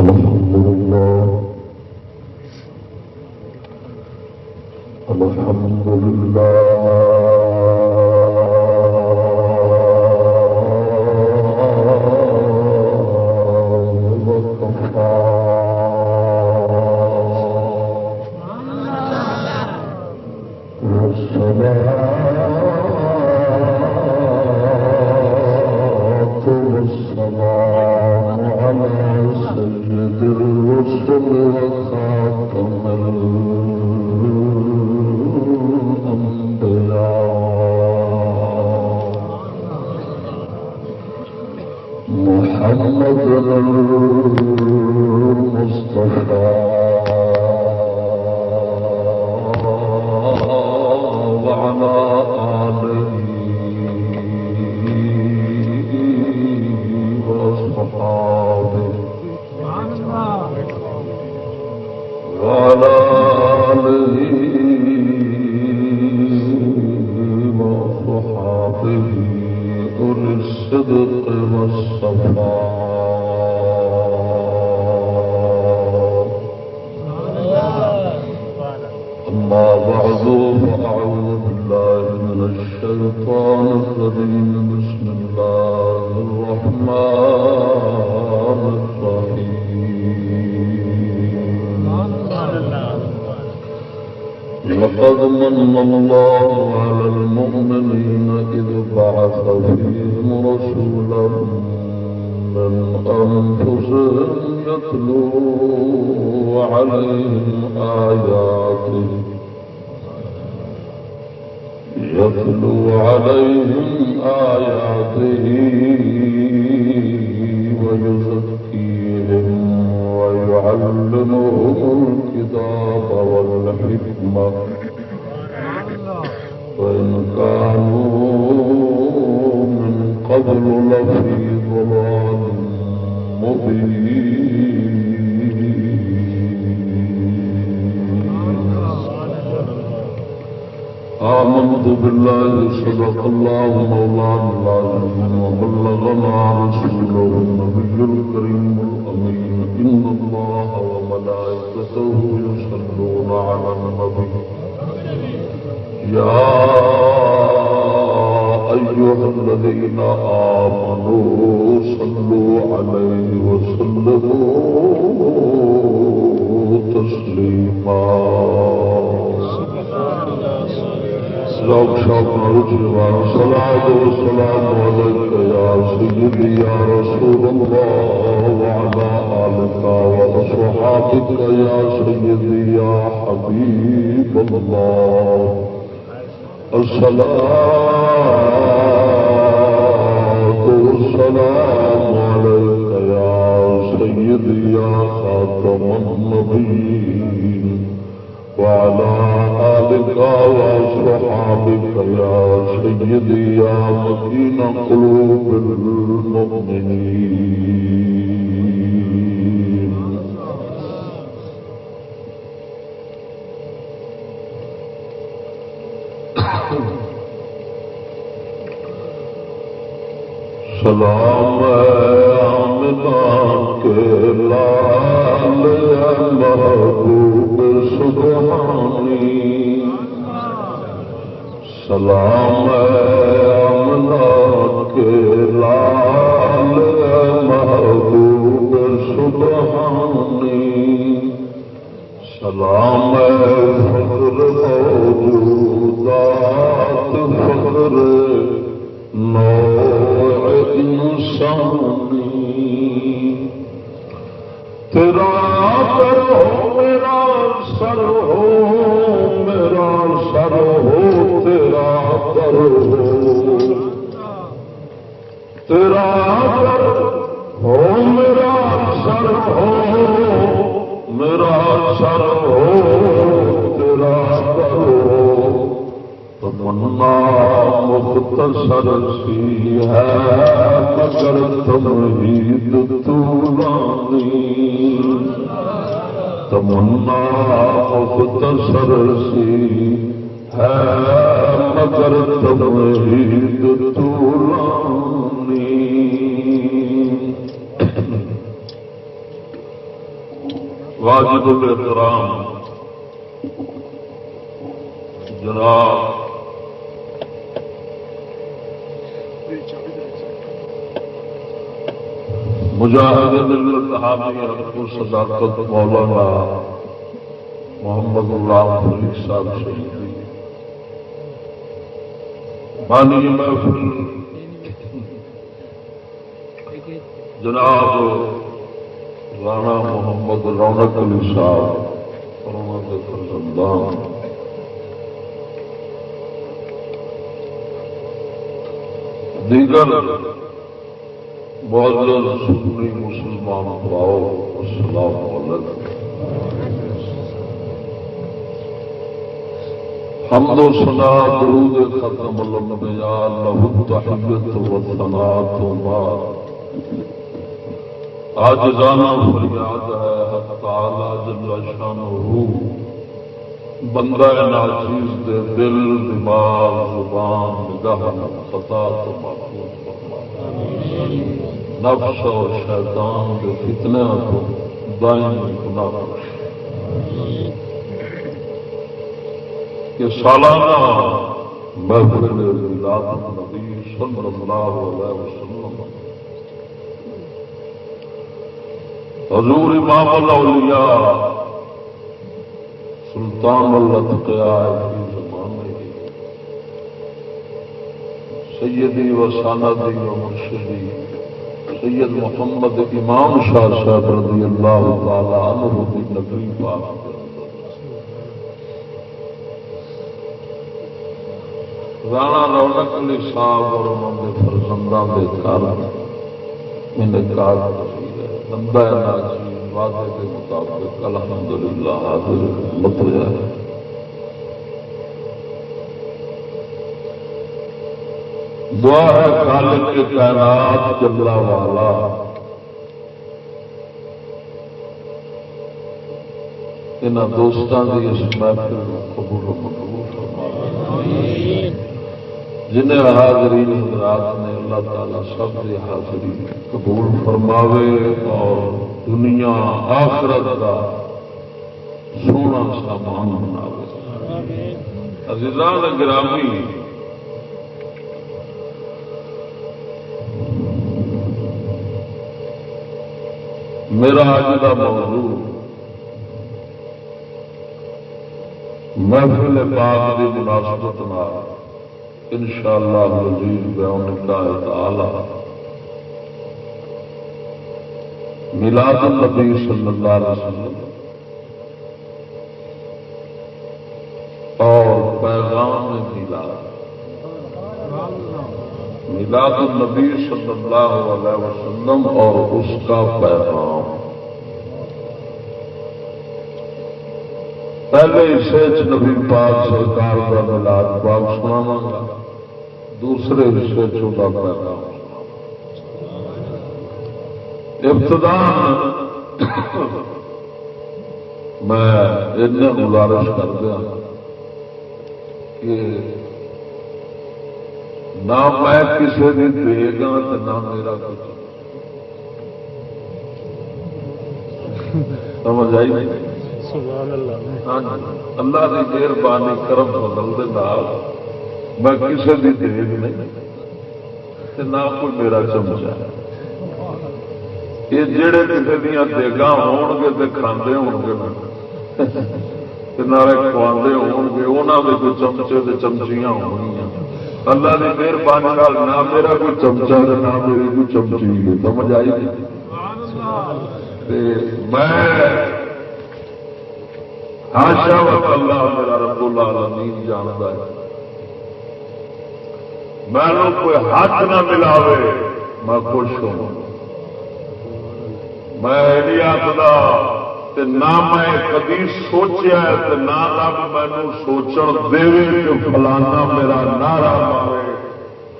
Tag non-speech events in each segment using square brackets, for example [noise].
الحمد لله. الحمد لله. دیگر معزز سنی مسلمان پاؤ السلام علیکم۔ حمد و سنا درود ختم الانبیاء لہو تحیت و ثنات و بعد۔ آج جانا فریاد ہے حق تعالی جل شانہ بندہ ناچیز دے دل، دماغ، زبان نگاہ خطا تو بات نفس اور شیطان کے فتنے تو دائیں گناہ کہ سالانہ محفل ولادت نبی صلی اللہ علیہ وسلم۔ حضور امام الاولیاء سلطان الاتقیاء کی زمانے سیدی و ساندی و مرشدی. سید محمد امام شاہ صاحب رضی اللہ تعالی عنہ کی نبی پاک. رانا رونق علی صاحب اور انہوں نے فرزندہ دے کارا انکار بندہ وعدے کے مطابق الحمد للہ حاضر متریا ہے۔ دعا ہے خالق کے کائنات جملہ والا۔ ان دوستوں کی اس محفل قبول و مقبول فرما جنہیں حاضرین حضرات نے اللہ تعالی سب کی حاضری قبول فرماوے اور دنیا آخرت کا سونا سامان بناوے۔ عزیزان گرامی میرا اج کا موضوع محفل پاک کی مناسبت ان شاء اللہ مزید بیان کا تعالی۔ ملاد النبی صلی اللہ علیہ وسلم اور پیغام ملاد میلاد ملاد النبی صلی اللہ علیہ وسلم اور اس کا پیغام۔ پہلے حصے نبی پاک سرکار کا ملاد پاک سناواں گا۔ دوسرے حصے چوٹا پیدا ابتدا میں گزارش کر دیا کہ نہ میں کسی بھی دے گا نہ میرا کچھ۔ سمجھ آئی؟ ہاں جی۔ اللہ کی مہربانی کرم بدل دے میں کسی بھی دیگ نہیں نہ کوئی میرا چمچا یہ جڑے کسی دیا دیگا ہو گے تو کھانے ہو گے نالے کھوانے ہو گے وہاں کے کوئی چمچے چمچیاں ہو اللہ کی مہربانی نہ میرا کوئی چمچا نہ میری کوئی چمچی سمجھ آئی میں آشا اللہ میرا رب العالمین جانتا ہے۔ میں کوئی ہاتھ نہ ملاوے، میں خوش ہوں۔ میں نہیں آخر نہ میں کدی سوچیا نہ رب مینو سوچن دے کہ فلانا میرا نعرہ مارے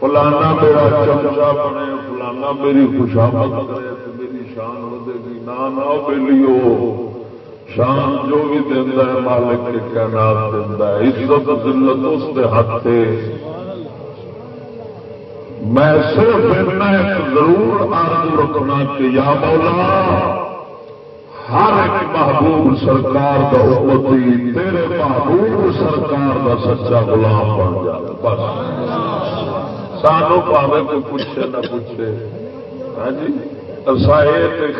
فلانا میرا چمچا بنے، فلانا میری خوشامد کرے میری شان ودے گی۔ نہ بہلی شان جو بھی دینا ہے، مالک کے کہنا دینا ہے۔ عزت، ذلت اس کے ہاتھ میں صرف ضرور آرزو رکھنا کہ یا مولا ہر ایک محبوب سرکار کا امتی تیرے محبوب سرکار کا سچا غلام بن جا، بس۔ سانو پاوے کوئی پوچھے نہ پوچھے۔ ہاں جی؟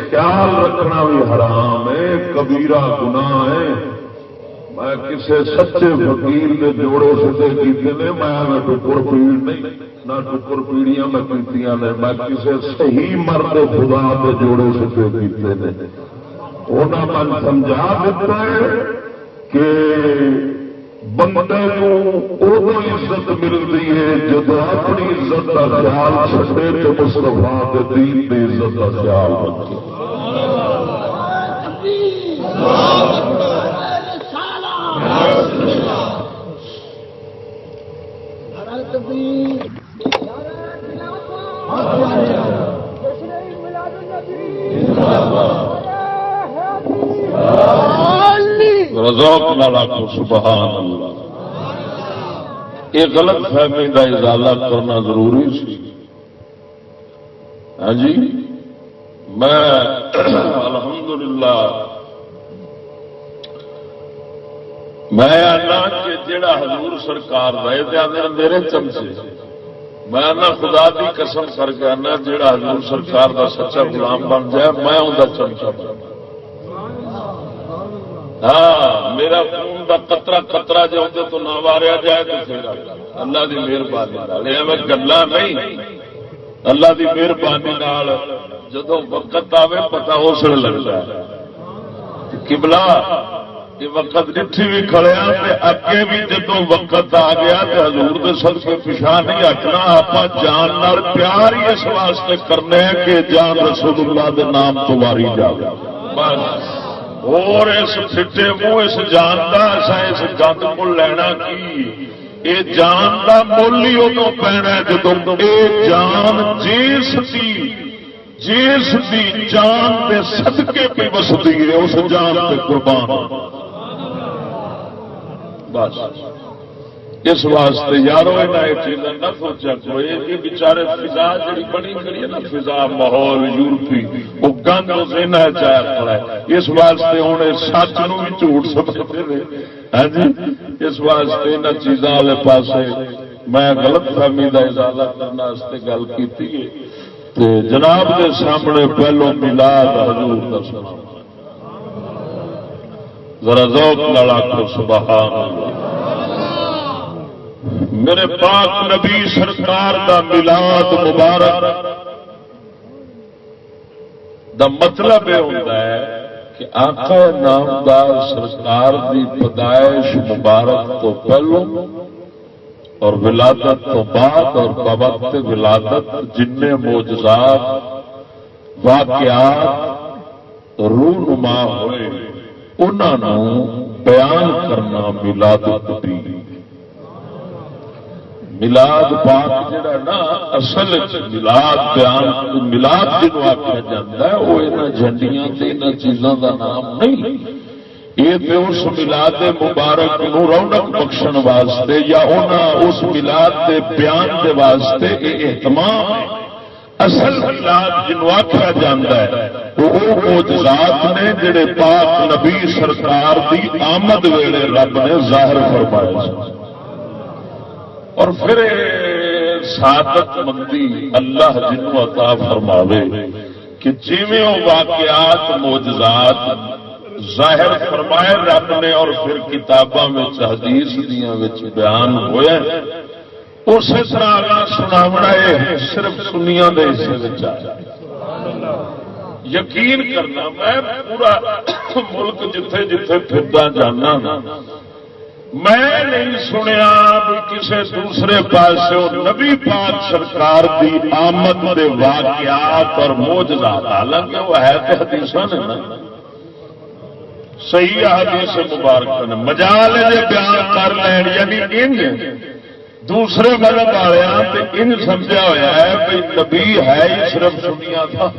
خیال رکھنا بھی حرام ہے، کبیرہ گناہ ہے۔ میں کسی سچے فقیر کے جوڑے سدے کیتے نے، میں ٹکر پیڑ نہیں، نہ ٹکر پیڑیاں میں کی میں کسی صحیح مرد خدا کے جوڑے سدے کیتے نے۔ انہوں نے سمجھا دیتا ہے کہ بندے ادو عزت ملتی ہے جب اپنی عزت کا خیال چھٹے تو مستفا دین کی عزت کا خیال رکھے رزوق والا کو سبحان اللہ یہ غلط فہمی کا ازالہ کرنا ضروری سی۔ ہاں جی؟ میں الحمدللہ، میں آنا کہ جڑا حضور سرکار رہے تھے میرے چمچے میں آنا خدا کی قسم کر کے آنا، جڑا حضور سرکار کا سچا غلام بن جائے، میں انہیں چمچا بن ہاں میرا خون کا قطرہ قطرہ جو ہوتے تو نہ ماریا جائے تو پھر اللہ کی مہربانی میں گلا نہیں۔ اللہ کی مہربانی جدو وقت آئے پتا اس لگتا ہے۔ کبلا یہ وقت ڈٹھی بھی کھڑے اگے بھی جدو وقت آ گیا تو ہزور کے سب کے پچھا نہیں ہٹنا آپ جان پیار ہی اس واسطے کرنے کہ جان رسول اللہ کے نام تو ماری جائے بس۔ اور اس فٹے منہ، اس جان کا اصا اس گند کو لینا کی؟ یہ جان کا مل ہی ادو پینا جدو یہ جان جیس کی جیس کی جان کے سدکے پہ وستی ہے، اس جان پہ قربان۔ بس۔ اس واسطے یارو چیزاں نہ سوچا کوئی یہ بچارے فضا جی بنی کری نا، فضا ماحول یورپی، وہ گند چایا کھڑا ہے اس واسطے ہوں سچ نو بھی جھوٹ سمجھتے ہیں۔ ہاں جی؟ اس واسطے ان چیزاں والے پاس میں غلط فہمی کا اضافہ کرنے گل کی جناب کے سامنے پہلو ملاد حضور کا سنا ذرا ذوق لڑا کر سبحان اللہ۔ میرے پاک نبی سرکار دا ملاد مبارک دا مطلب یہ ہوتا ہے کہ آقا نامدار سرکار دی پیدائش مبارک تو پہلو اور ولادت تو بعد اور بابت ولادت جن موجزات واقعات رونما ہوئے انہوں بیان کرنا ملاد دی ملاد پاک جڑا نا، اصل ملاد بیان ملاد جنوب آخیا جا ہے وہ یہاں جھنڈیاں ان چیزوں کا نام نہیں۔ یہ تو اس ملاد مبارک نو رونق بخشن واسطے یا اس ملاد کے بیان کے واسطے یہ اہتمام اصل ملاد جنوب آخیا جا ہے، وہ موجات نے جڑے پاک نبی سرکار دی آمد ویلے رب نے ظاہر فرمایا۔ اور پھر سادت مندی اللہ جنو عطا فرماوے کہ جیویں واقعات موجزات ظاہر فرمائے رب نے اور پھر کتاباں حدیث دیا بیان ہوئے، اسی طرح اللہ سناونا یہ صرف سنیا کے حصے یقین کرنا، میں پورا [coughs] ملک جتھے جتھے پھردا جانا میں نہیں سنیا بھی کسی دوسرے پاس نبی پاک سرکار کی آمد دے واقعات اور موجزات حالانکہ وہ ہے تو حدیث نے نا، صحیح حدیث مبارک نے، مجال بیان کر لین یعنی ان دوسرے مذہب والے ان سمجھا ہوا ہے کہ نبی ہے ہی صرف سنیا تھا۔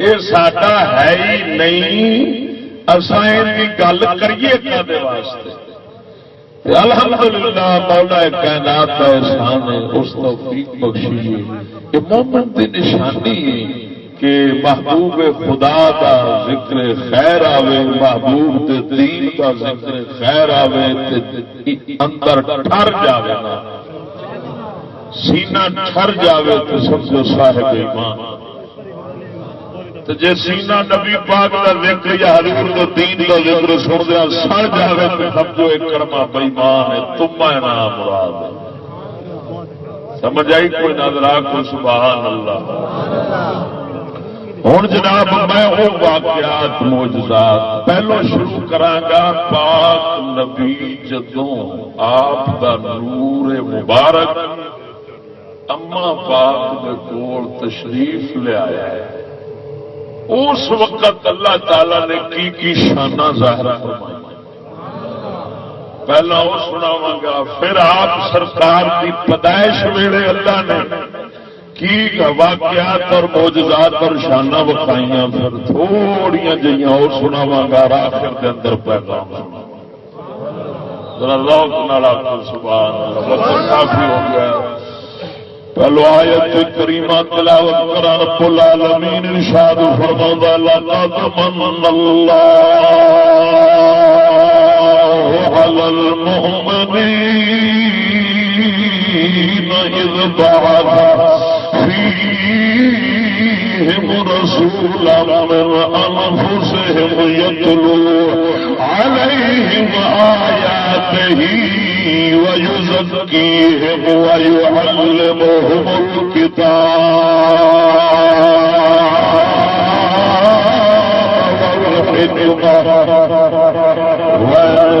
یہ ساڈا ہے ہی نہیں۔ گل کریے واسطے؟ الحمد للہ مولا کائنات کا احسان ہے، اس توفیق بخشی ہے۔ کہ مومن کی نشانی ہے کہ محبوب خدا کا ذکر خیر آوے، محبوب دے دین کا ذکر خیر آوے اندر ٹر جاوے نا۔ سینہ ٹر جاوے تو سمجھو صاحب ایمان۔ تو جے سینہ نبی پاک کا ذکر یا حضور کا دین کا ذکر سن دیا، سڑ جاوے تو سمجھو ایک کرما بےمان ہے، تم نام مراد سمجھ آئی؟ کوئی نظر آ، کوئی سبحان اللہ۔ ہوں جناب، میں وہ واقعات موجودات پہلو شروع کرا پاک نبی جدوں آپ کا نور مبارک اما پاک کے کول تشریف لیا ہے۔ اس وقت اللہ تعالی نے کی کی شانہ ظاہر فرمائی؟ پہلا وہ سناوا گا، پھر آپ سرکار کی پیدائش ویڑے اللہ نے کی واقعات اور موجودات اور شانہ بکائیاں پھر تھوڑی جہاں اور سناوا گا آخر کے اندر پیغام کافی ہو گیا۔ پہلو آیت کریمہ تلاوت کرا رب العالمین ارشاد فرما لقد من اللہ على المؤمنين إذ بعث فيهم رسولا من أنفسهم يتلو عليهم آياته ويزكيهم ويعلمهم الكتاب والحكمة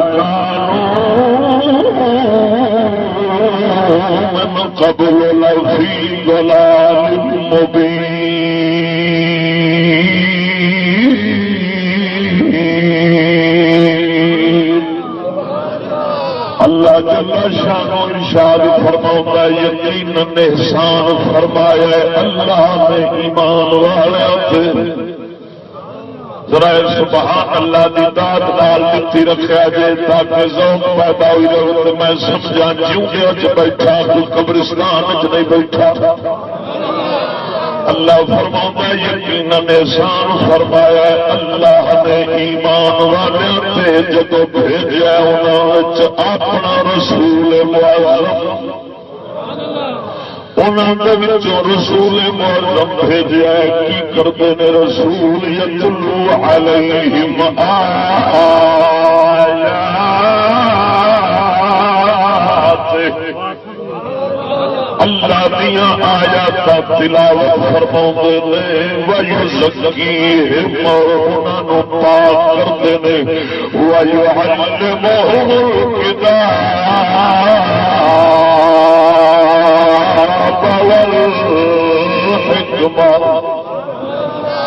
وكانوا من قبل لفي ضلال اللہ جل شان و ارشاد فرماؤں یقین احسان فرمایا اللہ نے ایمان والے ذرا سبحان اللہ دی داد دال دیتی رکھا جے، تاکہ ذوق پیدا ہوئی رہے میں سمجھا جیوں کہ اچ بیٹھا کوئی قبرستان اچ نہیں بیٹھا۔ اللہ فرما یقین احسان فرمایا اللہ نے ایمان والے جدو بھیجا انہوں اپنا رسول معظم رسول معظم بھیجا کی کرتے نے رسول یتلو علیہم آیات اللہ دیا آیا تلاوت فرما کرتے ہیں ویو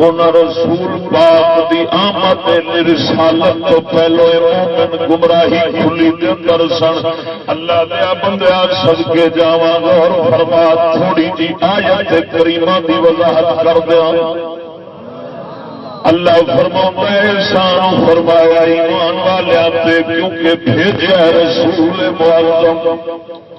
دلال رسول پاک دی آمد رسالت تو پہلو مومن گمراہی کھلی دے اندر سن۔ اللہ دیا بندیا سد کے جاواں گا اور فرما تھوڑی جی آیت کریمہ دی وضاحت کر دیا۔ اللہ فرما احسان فرمایا ایمان والے کیونکہ بھیجا رسول معظم۔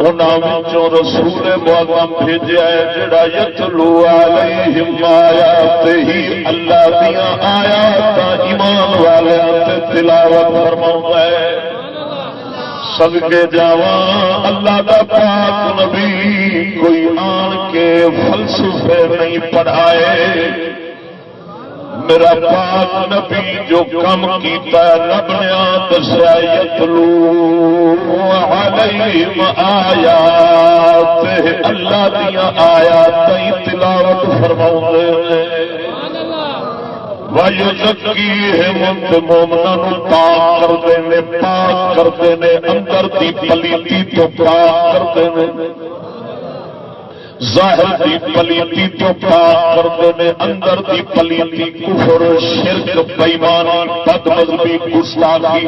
رسول معظم بھیجا ہے جڑا یتلو علیہم آیات ہی اللہ دیا آیات ایمان والے تلاوت فرما ہے۔ سب کے جاوا اللہ کا پاک نبی کوئی آن کے فلسفے نہیں پڑھائے۔ میرا پاک نبی جو کم کیتا رب نے دسیا یتلو علیہم آیات اللہ دیا آیات تلاوت فرماؤں وایو زکی ہے منت مومنا پاک کرتے ہیں پاک کرتے ہیں اندر دی پلیتی تو پاک کرتے ہیں ظاہر دی پلیتی تو پاک کرتے ہیں، اندر دی پلیتی کفر شرک بےمانی بد مذہبی گستاخی۔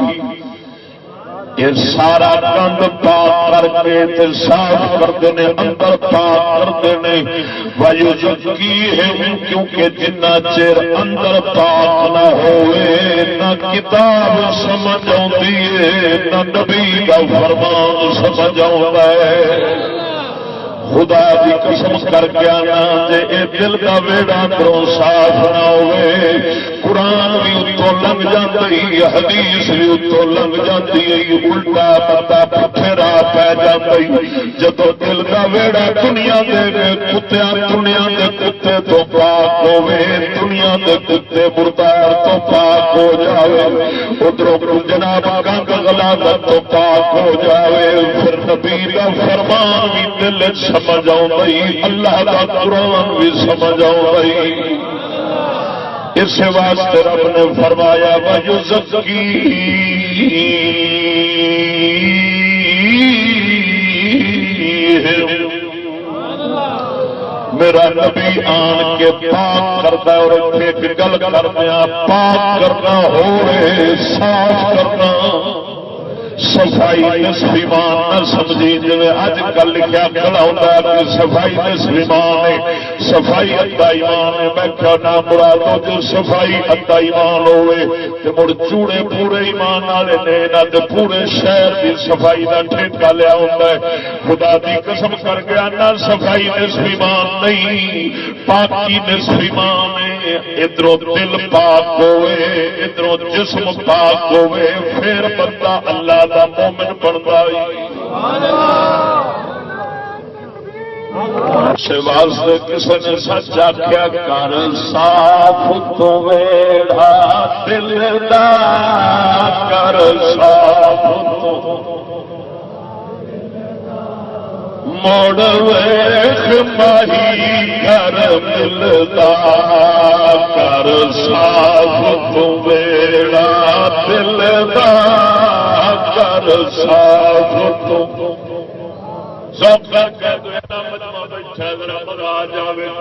یہ سارا گند پاک کر کے صاف کرتے ہیں، اندر پاک کرتے ہیں۔ وایو کی ہے کیونکہ جنا چر اندر پاک نہ ہوئے، نہ کتاب سمجھ آتی ہے، نہ نبی کا فرمان سمجھ آتا ہے۔ خدا دی قسم کر کے آنا جے اے دل کا ویڑا کرو صاف نہ ہوئے۔ قرآن بھی اتوں لنگ جاتی حدیث بھی اتوں لنگ جاتی الٹا بندہ پٹھے راہ پی جاتی جدو دل کا ویڑا دنیا دے کتیا دنیا دے کتے تو پاک ہوے دنیا دے کتے مردار تو پاک ہو جاوے۔ ادھر جناب کنگ غلاظت تو پاک ہو جاوے۔ پھر نبی کا فرمان بھی دل سمجھ آئی اللہ کا قرآن بھی سمجھ آئی اس واسطے رب نے فرمایا بجو زکی میرا نبی آن کے پاک کرتا ہے اور ایک گل کرنا پاک کرنا، ہو رہے، صاف کرنا۔ صفائی نسلیمان نہ سمجھی جی اج کل لکھا کھڑا ہوتا ہے کہ صفائی ہے۔ صفائی ادا ایمان ہے، میں کیا نام جو صفائی ادا ایمان ہوئے تو مڑ چوڑے پورے ایمان والے نے نہ تو پورے شہر کی صفائی کا ٹھیکا لیا ہوتا ہے۔ خدا کی قسم کر گیا نہ صفائی نسلیمان نہیں، پاکی نسلیمان ہے۔ ادھر دل پاک ہوئے ادھر جسم پاک ہوئے، پھر بندہ اللہ دا مومن بنتا واسطے کسی نے سچ آخیا کر صاف تو ویڑا دل دا کر صاف موڑ ویخ ماہی کر ملتا کر صاف تو ویڑا دل دا۔ صاف تو سب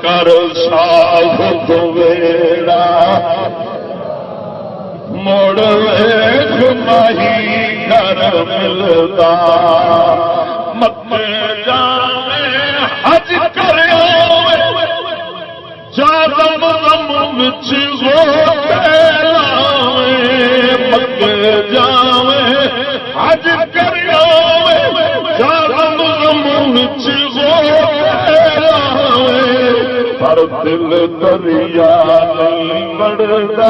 کر صاف تو ویڑا۔ مڑ ویخ ماہی کر ملتا مت جانے حج کر جادم غم وچ حج کر پر دل دریا نہیں بڑھتا۔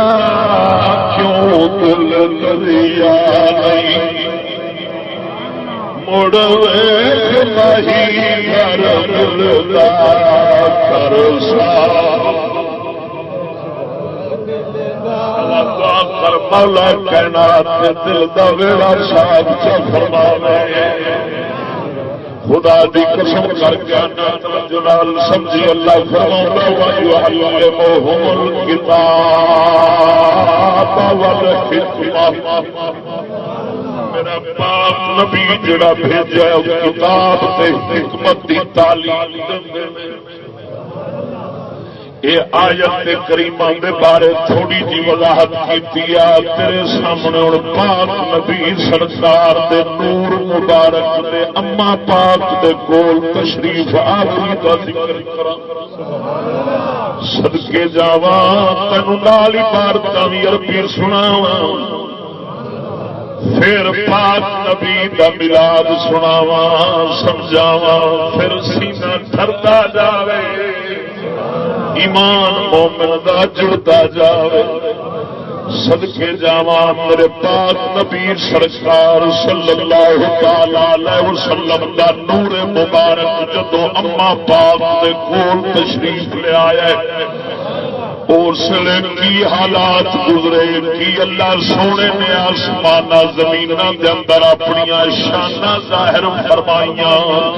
کیوں دل دریا نہیں؟ مڑ مہی کر ملتا کر کر مولا کہنا دل دا ویڑا صاحب فرما خدا دی قسم کر کے جلال سمجھی اللہ فرما میرا پاپ نبی جڑا بھیجا کتاب سے حکمت دی تعلیم یہ آیت کریما دے بارے تھوڑی جی وضاحت کی تیرے سامنے ہوں پاک نبی سرکار دے نور مبارک دے اما پاک دے کول تشریف آخری کا ذکر سدکے جاوا تین لال عبارت بھی عربی سناوا پھر پاک نبی کا ملاد سناوا سمجھاوا پھر سینہ ٹرتا جاوے۔ ایمان مومن دا جڑتا جاوے۔ صدقے جاوا میرے پاک نبی سرکار صلی اللہ تعالی وسلم دا نور مبارک جدو اما پاک دے کول تشریف لے آیا ہے۔ اس کی حالات گزرے، کی اللہ سونے نے آسمان زمین دے اندر اپنی شانہ ظاہر فرمائیاں۔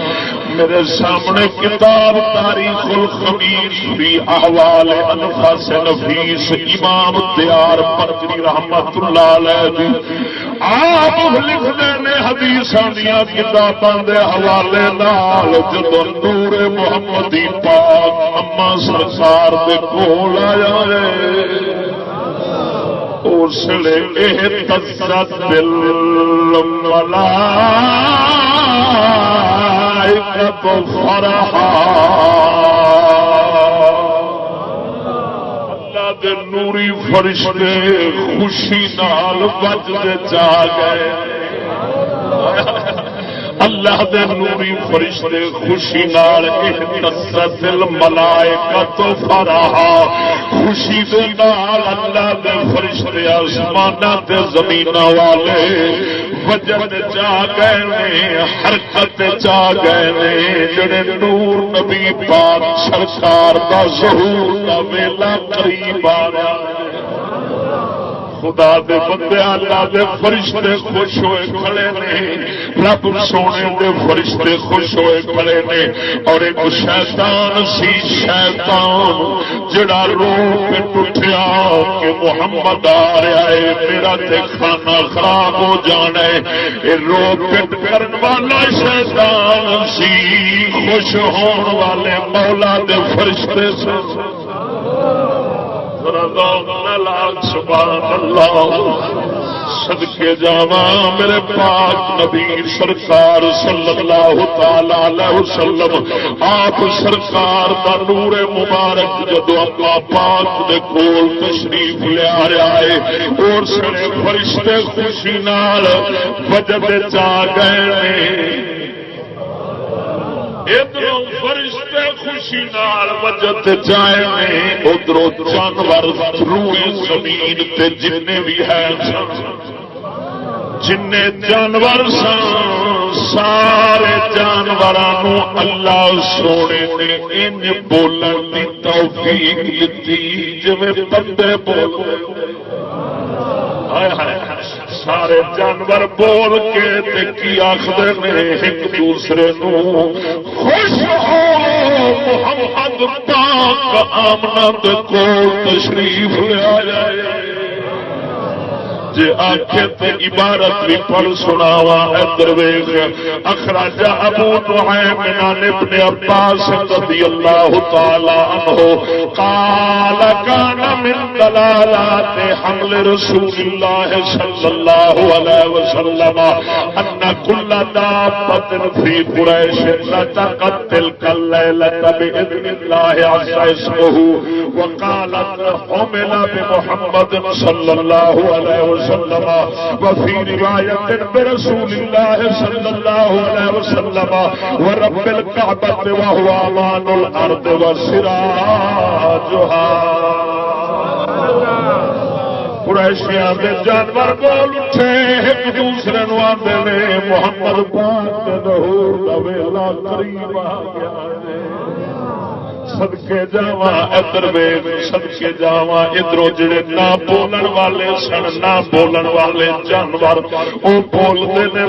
میرے سامنے کتاب تاریخ الخبیر بھی احوال انفاس نفیس امام تیار پتری رحمت اللہ علیہ۔ آپ لکھتے نے حدیث دیا کتابوں کے حوالے نال جب نور محمدی پاک اما سرکار کے کول آیا ہے اس لیے تسد دل ملا فرحا اللہ دے نوری فرشتے خوشی نال بجتے چاہ گئے۔ اللہ دے نوری فرشتے خوشی نال دل ملائے تو فرحا خوشی دے نال اللہ دے فرشتے آسمان دے زمین والے وجد چا گئے نے، حرکت چا گئے نے۔ جڑے نور نبی پاک سرکار دا ظہور دا ویلا قریب آ رہا ہے۔ خدا دے بندے اللہ دے فرشتے خوش ہوئے کھڑے نے۔ رب سونے دے فرشتے خوش ہوئے کھڑے نے۔ اور ایک شیطان سی شیطان جڑا رو کے ٹوٹیا کہ محمد آ رہا ہے، میرا تے کھانا خراب ہو جانا ہے۔ رو پٹ کرن والا شیطان سی خوش ہون والے مولا دے فرشتے سے۔ سدکے جاوا میرے پاک نبی سرکار صلی اللہ تعالی وسلم۔ آپ سرکار کا نور مبارک جدو اپنا پاک دے کول تشریف لیا رہا ہے، اور سڑے فرشتے خوشی نال وجب چاہ گئے ادھر فرشتے خوشی نال ادھر جانور روئے زمین تے جن بھی ہے جن جانور سن، سارے جانوروں اللہ سونے نے ان بولن کی توفیق لیتی جی بندے بول سارے جانور بول کے کی آخر نے ایک دوسرے نو؟ خوش ہو محمد پاک آمنت کو تشریف لیا جائے جی آخے تو عبارت بھی پڑھ سناوا ادھر ویخ اخراجا ابو نعیم عن ابن عباس رضی اللہ تعالی عنہ، قال كان من دلالات حمل رسول الله صلى الله عليه وسلم ان كل دابه في قريش لتقت تلك الليله باذن الله عز اسمه وقالت حمل بمحمد صلى الله عليه وسلم وسلم. وفي رواية برسول الله صلى الله عليه وسلم. ورب الكعبة وهو أمان الأرض وسراجها. قریشیاں دے جانور بول اٹھے، ایک دوسرے نو آتے نے، محمد پاک دے ظہور دا ویلا قریب آ گیا ہے۔ سدکے جاوا ادھر ویگ سدکے جاوا ادھر جڑے نہ بولن والے سن نہ بولن والے جانور وہ بولتے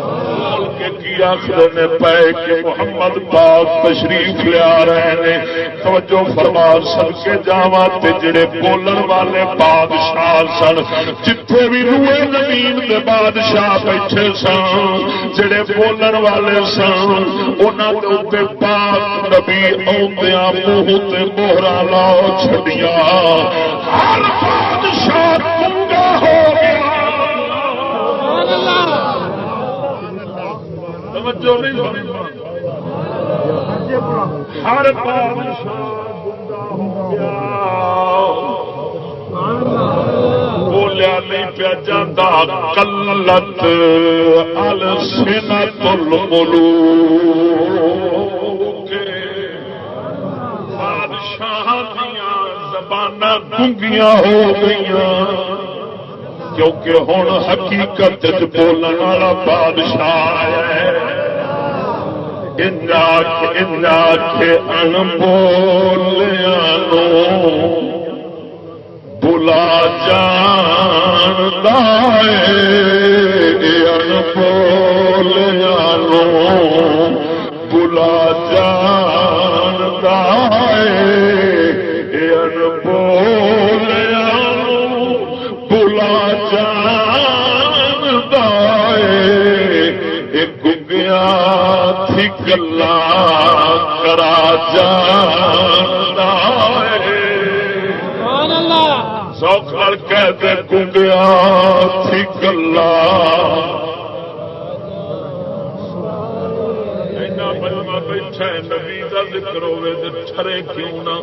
پے آخر پے کہ محمد پاک تشریف لیا رہے ہیں توجہ فرما سن کے جاوا جڑے بولن والے بادشاہ سن، جتھے بھی روئے زمین کے بادشاہ بیٹھے سن، جڑے بولن والے سن انہوں کے پاک نبی آدیا منہ موہرا لاؤ چڑیا ہر بادشاہ توجہ نہیں ہر بولیا نہیں پیا جاتا کلت السنا تل بولو بادشاہ دیا زبان گنگیاں ہو گئی کیونکہ ہوں حقیقت بولن والا بادشاہ کے ان بولیا بلا جان ان بولیا بلا جان ان تھی گلا کرا جان سوکھ کہتے کنگیا تھی گلا۔ بیٹھا نبی کا ذکر ہوے تو ٹرے کیوں نہ؟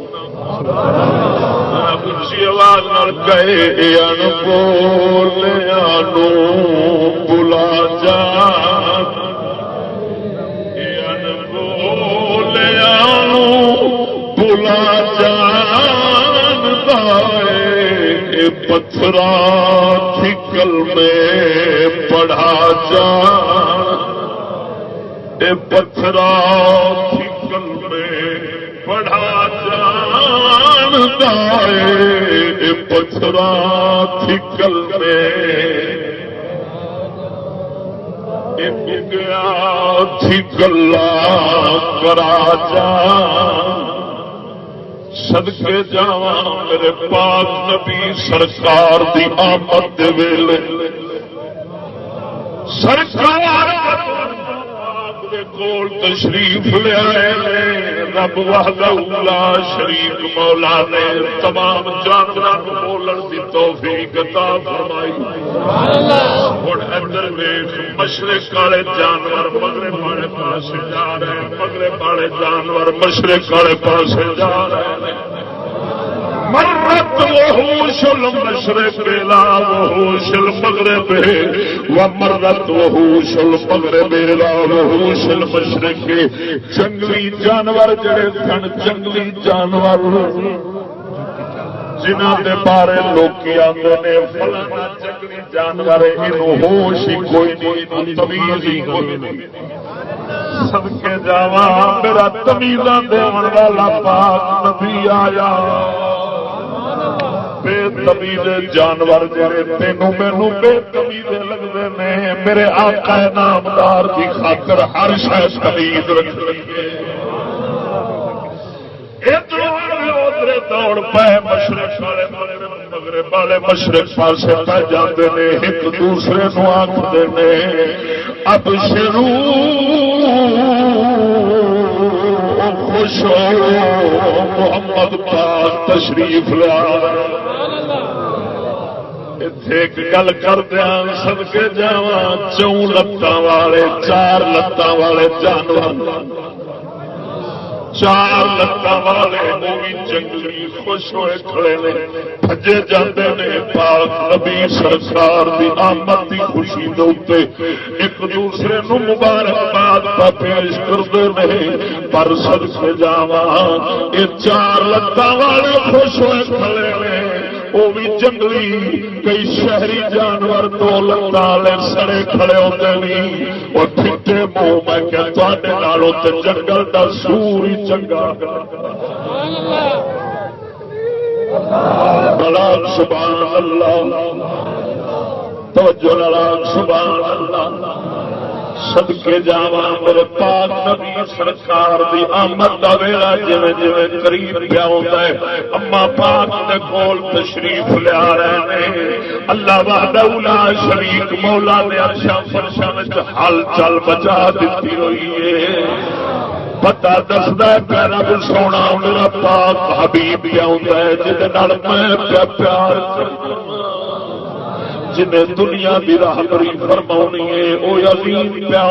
اچھی آواز گئے ان بولیا بلا جا بلا جان دے پتھرا تھکل میں پڑھا جان۔ پتھرا کل میں پڑھا جان دے پتھرا کل میں۔ گیا تھی گلا کرا جان۔ سدکے جا میرے پاک نبی سرکار دی آمد ویلے سرکار کول تشریف لیا رب وحدہ شریف مولا نے تمام جانور بولن کی توفیق عطا فرمائی۔ ہوں ادھر ویخ مشرق والے جانور مگرے والے پاس جا رہے ہیں مگرے والے جانور مشرق والے پاس جا رہے ہیں۔ مرت وحوش المشرق لا وحوش المغرب ومرت وحوش المغرب لا وحوش المشرق. جنگلی جانور جڑے سن، جنگلی جانور. جنہ کے بارے لوگ آتے ہیں فلانا جنگلی جانور یہ ہوش ہی کوئی نہیں تمیز ہی کوئی نہیں. سب کے جا میرا تمیزاں دے والا پاک نبی آیا. بے تمیز جانور جڑے تینوں مینو بے تمیز لگتے ہیں۔ میرے آقا نامدار کی خاطر ہر شاید تمیز رکھ دوڑ پے مشرق والے مغرب والے مشرق پاس پہ جاتے ہیں ایک دوسرے نو آخر اب شروع خوش ہو محمد پاک تشریف لیا۔ ایک گل کر دیا سد کے جا چون لتان والے، چار لتان والے جانور چار لتان والے وہ بھی جنگلی خوش ہوئے کھڑے نے بجے جاتے نے پاک نبی سرکار دی آمد دی خوشی دے ایک دوسرے نو مبارکباد کا پیش کرتے رہے پر سد سے جاوا یہ چار لتان والے خوش ہوئے کھڑے نے وہ بھی جنگلی، کئی شہری جانور دو لالے سڑے کھڑے ہوتے نہیں۔ وہ ٹھٹے منہ میں کہ تے جنگل کا سور ہی چنگا۔ بڑا سبحان اللہ۔ توجہ لڑاک سبحان اللہ۔ سدکے جا میرے پاک نبی سرکار دی آمد کا ویلا جی جی قریب گیا ہوتا ہے اما پاک دے کول تشریف لیا رہے ہیں اللہ وحدہ شریک مولا نے اچھا فرشا ہل چل بچا دیتی ہوئی ہے پتا دستا پیرا بھی سونا میرا پاک حبیب گیا ہوتا ہے جہد میں پیار کرتا جنہیں دنیا کی راہبری فرمانی ہے وہ عظیم پیا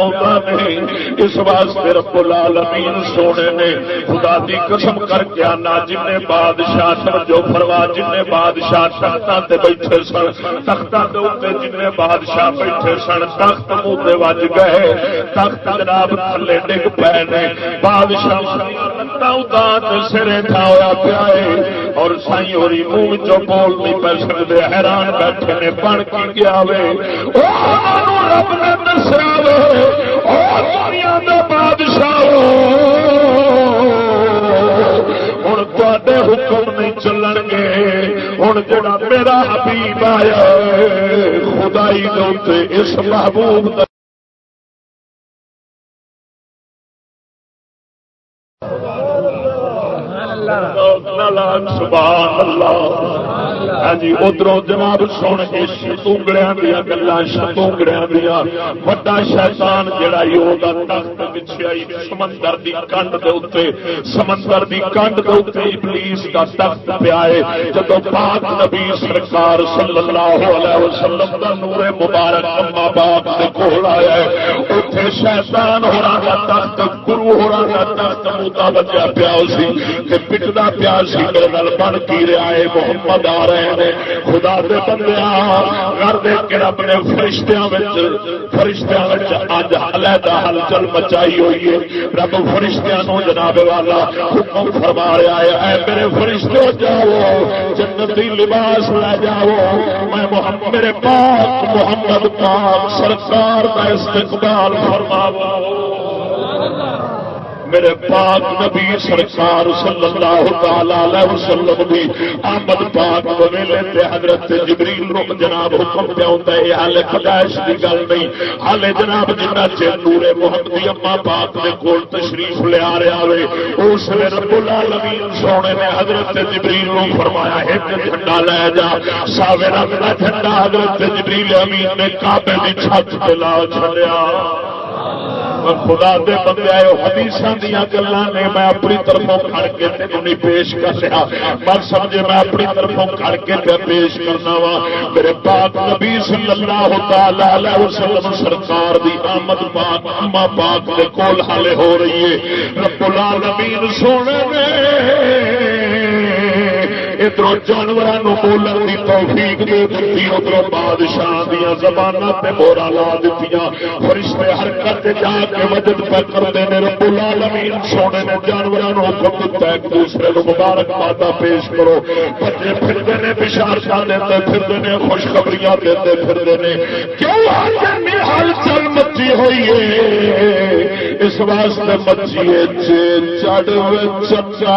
نہیں اس واسطے رب العالمین سونے نے خدا دی قسم کر کے آنا جن بادشاہ سمجھو فروا جن بادشاہ تختوں سے بیٹھے سن تختوں کے اتنے جن بادشاہ بیٹھے سن، تخت منہ وج گئے۔ تخت جناب تھلے ڈگ پے نے۔ بادشاہ سرے کھا ہوا پیا اور سائی ہوری منہ چ بول نہیں پی سکتے حیران بیٹھے نے، بن کے گیا رب نے دسیا دنیا کے بادشاہ ہوں تے حکم نہیں چلن گے ہوں جا میرا حبیب آیا خدائی دے اس محبوب سبحان اللہ۔ ہاں جی ادھر جناب سن کے شتونگڑیا دیا گلا شتونگڑیا دیا۔ وا شیطان جڑا تخت پیچھے آئی، سمندر دی کنڈ دے اتنے سمندر دی کنڈ دے اتنے ابلیس کا تخت پیا ہے۔ جب پاک نبی سرکار صلی اللہ علیہ وسلم دا نور مبارک اما باپ دے کول آیا ہے اتنے شیطان ہو رہا تخت، گرو ہو رہا تخت موتا بچا پیا سی کہ پٹنا پیا سی۔ نال بن کی رہا ہے محمد آ رہے ہیں۔ خدا دے بندے گھر دے کے رب نے فرشتیاں فرشتیاں اج علیحدہ ہلچل مچائی ہوئی ہے۔ رب فرشتیاں نو جناب والا حکم فرما رہا ہے، اے میرے فرشتے جاؤ جنتی لباس لے جاؤ۔ میں محمد، میرے پاک محمد پاک سرکار کا استقبال فرماوا میرے پاک نبی سرکار صلی اللہ تعالی وسلم بھی آمد پاک ویلے تے حضرت جبریل رو جناب حکم پہ ہوتا ہے حال خدائش کی گل نہیں۔ حال جناب جنہ چر نور محمدی اما پاک نے کول تشریف لے آ رہا ہوئے اس نے رب العالمین سونے نے حضرت جبریل رو فرمایا، ایک جھنڈا لے جا۔ ساوے رنگ کا جھنڈا حضرت جبریل امین نے کعبے کی چھت پہ لا چھڑیا خدا دے بندے آئے حدیث دیا گلا نے میں اپنی طرفوں کھڑ کے تینوں پیش کر رہا۔ پر سمجھے میں اپنی طرفوں کھڑ کے تے پیش کرنا وا۔ میرے پاک نبی صلی اللہ تعالی علیہ وسلم سرکار دی آمد پاک اما پاک دے کول حالے ہو رہی ہے۔ رب العالمین سونے نے ادھر جانوروں بولن کی توفیق دے دیتی ادھر بادشاہ دیا زبان سے بورا لا دیتی فرشتے حرکت جا کے مدد پہ کرتے ہیں رب العالمین سونے نے جانوروں حکم دیتا ایک دوسرے کو مبارک ماتا پیش کرو۔ بچے پھرتے ہیں بشارتا دیتے پھرتے ہیں خوشخبریاں دیتے پھرتے ہیں کیوں ہل چل مچی ہوئی ہے؟ اس واسطے مچی ہے چڑھ چچا۔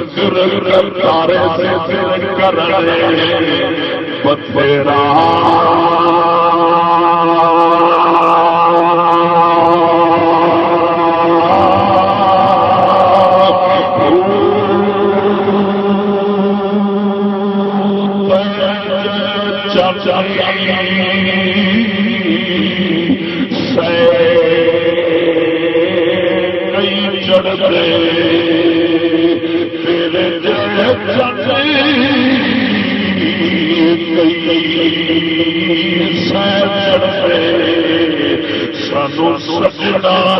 روشن روشن چڑھ Lord.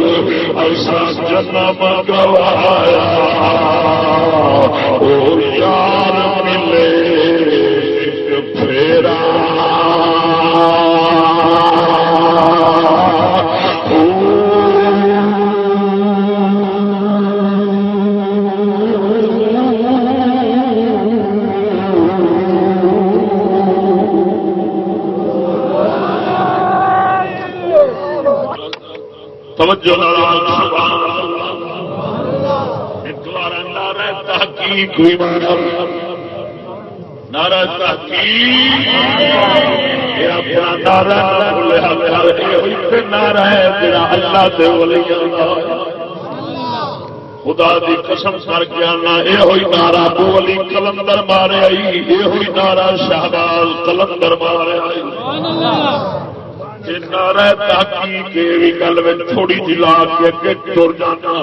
جنم گوایا او یار تحقیق نعرہ تحقیق اپنا نارا نارا ہے جڑا اللہ سے خدا دی قسم کر کے آنا یہ ہوئی نارا بولی کلندر مارے آئی، یہ ہوئی نارا شہباز کلندر مارے آئی۔ تھوڑی جی لا کے اگے تر جانا۔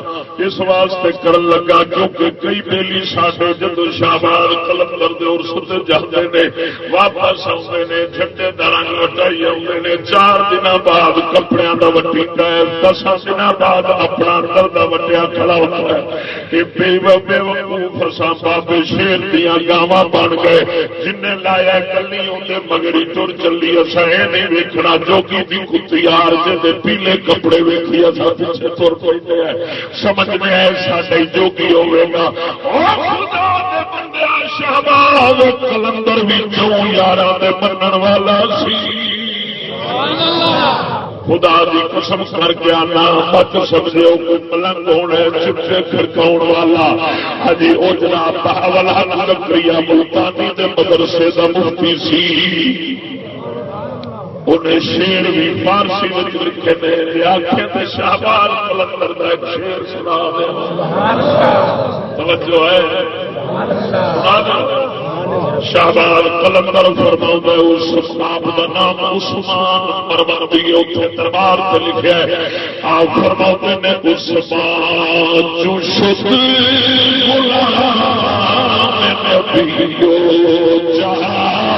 اس واسطے کرن لگا کیونکہ کئی بیلی ساڈے جدو شہباد کلندر ستے جاتے ہیں واپس آتے ہیں جھنڈے کا رنگ وٹائی آتے ہیں چار دن بعد کپڑے کا وٹی دس دن بعد اپنا اندر کا وٹیا کھڑا ہوتا ہے۔ فرسا بابے شیر دیا گاوا بن گئے۔ جن لایا کلی ہوتے مگری تر چلی اصا یہ نہیں ویکنا جو کی یار جی پیلے کپڑے ویکھی اصا پیچھے تر پہ سمجھ میں آئے ساڈے جو کی ہوگا شہباز، کلندر بھی کیوں یار منن والا سی؟ خدا دی قسم کر کے آنا، مت سمجھے کوئی پلنگ ہونا چپے کھڑکاؤ والا۔ ہجی وہ جناب بہاول حق کیا ملتانی دے مدرسے کا مفتی سی۔ انہیں شیر بھی فارسی میں لکھے نے آخر شہبار کلندر کا ایک شیر سنا دے توجہ ہے شہبار کلندر فرما اس صاحب کا نام عثمان پرور بھی اتنے دربار سے لکھا ہے آپ فرما نے عثمان جو شد چار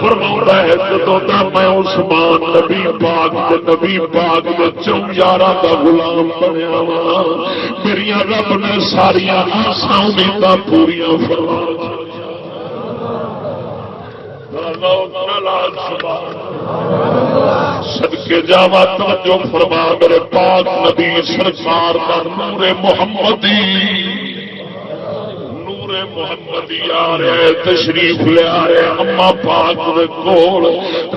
فرما ہے جدو میں عثمان نبی پاک نبی پاک چون یار کا غلام بنیا وا میری رب نے ساریا آسا امید پوریا فرما سدکے جاوا توجہ فرما، میرے پاک نبی سرکار کا نور محمدی۔ محمد آ تشریف لیا رہے اما پاک کول۔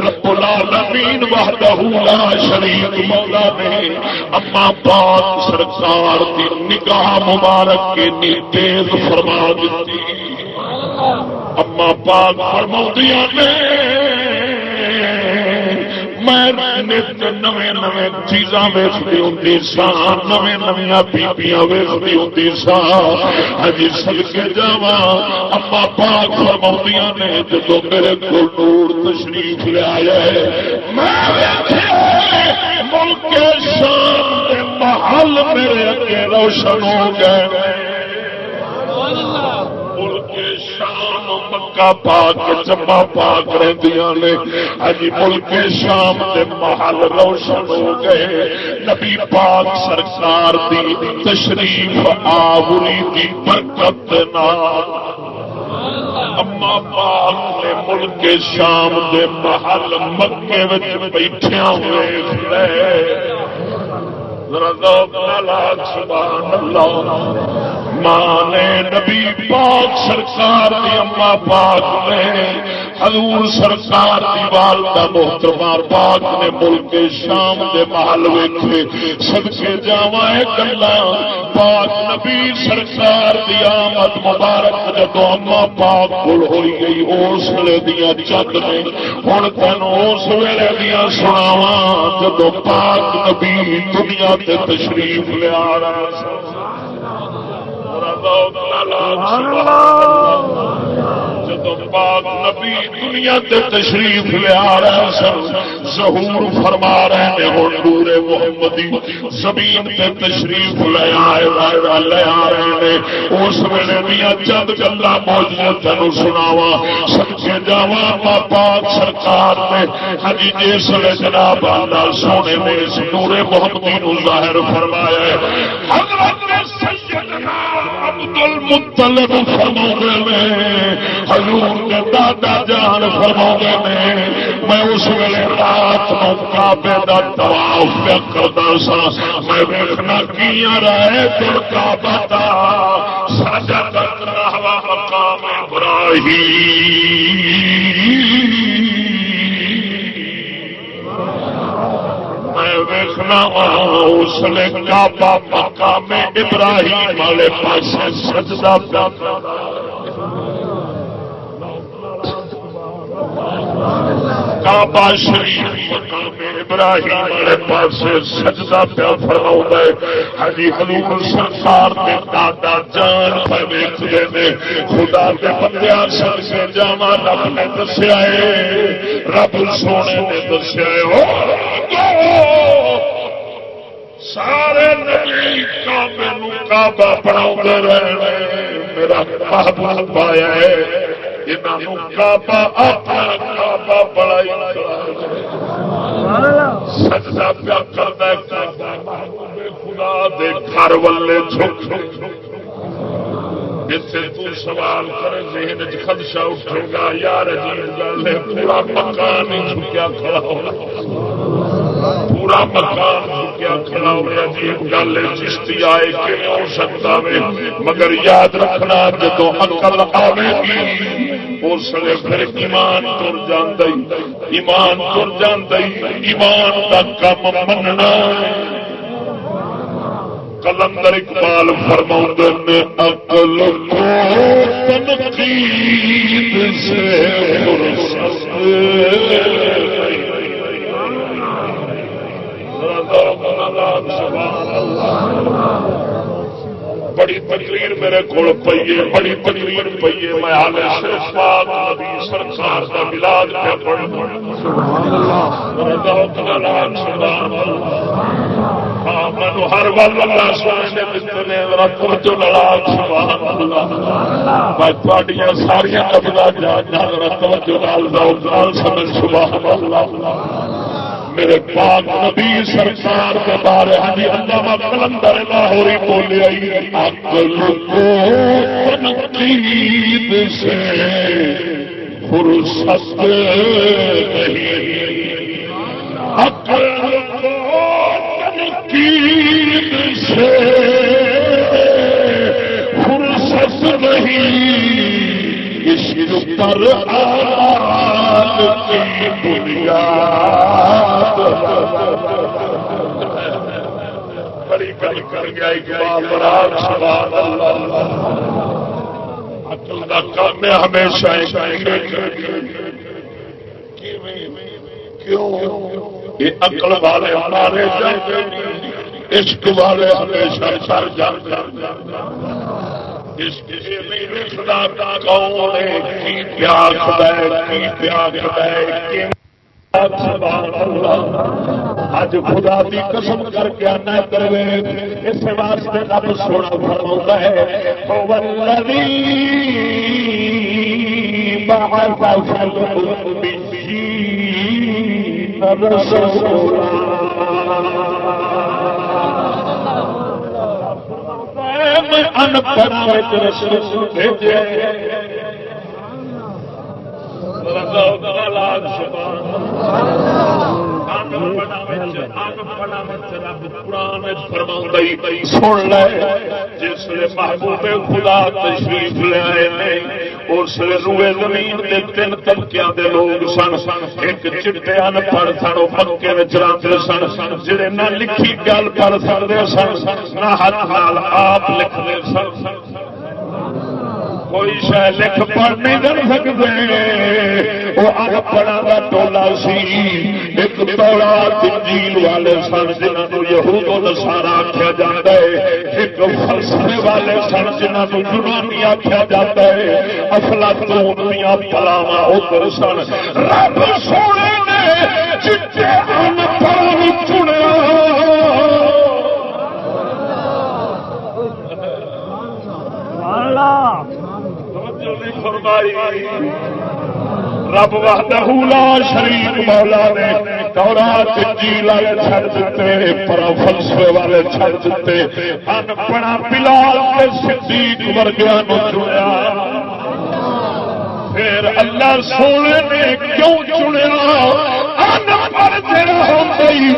رب العالمین وحدہ لا شریک مولا نے۔ اما پاک سرکار کی نگاہ مبارک کے نی فرما دیتی۔ اما پاک فرما نے نویں نویں چیزاں ویستی ہوں سا نویں نویا بیبیاں ویستی ہوں سا ہجی سل جا اپا پاک فرما نے جب میرے کو نور تشریف لیا ملک شام محل میرے اگے روشن ہو گئے۔ شام مکہ پاک چما پاک رہدیاں نے۔ ہاں جی، اج ملک شام کے محل روشن ہو گئے۔ نبی پاک سرکار دی تشریف آوری دی برکت نال۔ اما پاک نے ملک شام دے محل مکے بیٹھے ہوئے ذرا سبحان اللہ۔ ماں نے نبی پاک سرکار کی اما پاک نے، حضور سرکار کی والدہ محترمہ پاک نے ملک شام دے محل ویکھے۔ سب سے جاوا گلا پاک نبی سرکار کی آمد مبارک جب اما پاک کل ہوئی گئی، اس ویلے دیا چند نے۔ ہوں تین اس ویلے دیا سناوا جب پاک نبی دنیا تے تشریف لیا رہا جب پاک نبی دنیا تے تشریف لیا رہے سن ظہور فرما رہے ہیں ہوں نور محمدی زمین تے تشریف لے آئے لے آ رہے ہیں اس ویلے دیا چند گلا موجود تین سناوا سچے جاوا پاک سرکار نے ہجی جس ویلے جناب اللہ سونے نے اس نور محمدی ظاہر فرمایا ہے۔ حضرت سیدنا عبد المطلب فرما میں، حضور کے دادا جان فرما میں میں اس ویلے رات نو کابے کا طواف پہ کرتا سا، میں ویکنا کیا رہے تر کعبہ دا؟ سجد رہا مقام ابراہیم۔ میں ویخنا اس نے کعبہ مقام ابراہیم والے پاس سجدہ پیا کعبہ شریف مقام ابراہیم والے سجدہ پیا ہے۔ حضور سرکار دادا جان پہ نے۔ خدا سر سے رب نے دسیا ہے۔ رب سونے نے دسیا ہے۔ سارے نبی کعبے نو کعبہ بنا رہے میرا محبوب پایا ہے۔ انہوں کعبہ اپنا کعبہ بڑائی سجدہ پیا کرتا ہے خدا دے گھر والے جھک جسے تو سوال کرے ذہن خدشہ اٹھے گا یار عجیب گل ہے پورا مکان ہی جھکیا کھڑا ہونا پورا مکان جھکیا کھڑا ہو عجیب گل ہے چشتی آئے کہ ہو سکتا ہے مگر یاد رکھنا جدو عقل آئے گی اس لیے پھر ایمان تر جانا ایمان تر جانا ایمان کا کم مننا۔ کلندر اقبال فرما نے اقل کو تنقید سے سبحان اللہ بڑی تقریر میرے کو پیے بڑی تقریر پیے میں پاک نبی سرکار کا ملاد پہ پڑھ ہاں، ہر ول اللہ سونے نے رقم جو لڑا میں تھوڑی ساریا قبضہ جان رقم جو لال سمجھ سبحان اللہ میرے پاک نبی سرکار کے بارے ہمیں علامہ کلندر لاہوری بولے عقل کو تنقید سے فرصت نہیں۔ عقل کو تنقید سے فرصت نہیں۔ پر کی دنیا بڑی گل کر گیا عقل کا کام ہے ہمیشہ کیوں؟ یہ عقل والے ہمارے عشق والے ہمیشہ سر جان اج خدا کی قسم کر کے آنا کرے اس واسطے رب سونا فرما ہے ان پڑھ رسول بھیجے۔ سن لے۔ جس محبوب خدا تشریف لے اس روئے زمین کے تین طبقے کے لوگ سن۔ سن ایک چٹے ان پڑھ سن پکے چلاتے سن سن۔ جہے نہ لکھی گل پڑھ سکتے سن نہ ہاتھ نال آپ لکھتے سن سن۔ کوئی شہ لکھ پڑھ نہیں کر سکتے۔ وہ اپنا کا ٹولا سی۔ ایک توڑا تنجیل والے سن جنہوں یہود سارا آخیا جاتا ہے۔ ایک فلسفے والے سن جنہوں یونانی آخیا جاتا ہے۔ افلا تو پلاوا ادھر سن۔ رب سونے نے چٹے ان چنیا۔ فرمائی، رب وحدہ لا شریف مولا نے دورات جی والے چھڑ دیتے پر فلسفے والے چھڑ دیتے ان پڑا پلال کے صدیق ورگیا چنیا۔ پھر اللہ سونے نے کیوں چنیا؟ ان پڑھ جڑا ہو گئی۔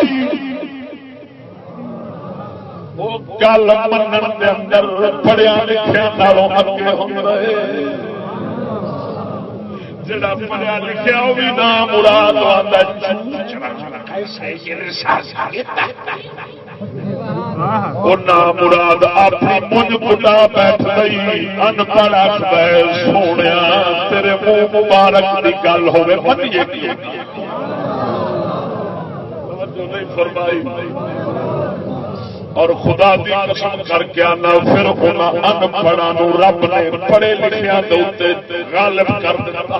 گل من اندر پڑھیا لکھا نالوں اگے ہوں جڑا پڑھیا ہاں لکھا وہ بھی نام مراد آتا مراد اپنی مجھ بڑا بیٹھ گئی ان پڑھ آخر سونے تیرے منہ مبارک کی گل ہوگی فرمائی۔ اور خدا دی قسم کر کے آنا، پھر ان پڑھا رب نے پڑھے لکھیا غالب کر دیتا۔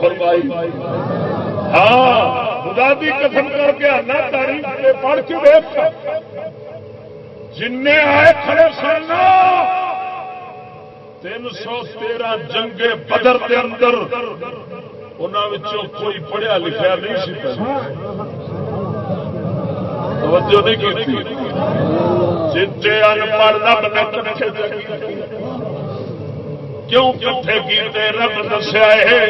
فرمائی۔ ہاں خدا دی قسم کر کے آنا، تاریخ پڑھ کے دیکھ۔ جن آئے کھڑے سننا تین سو تیرہ جنگے بدر کے اندر انہوں کوئی پڑھیا لکھا نہیں سی۔ توجہ نہیں کی چیٹے ان رب نے کٹھے کیوں کٹھے کیتے رب دسیا ہے؟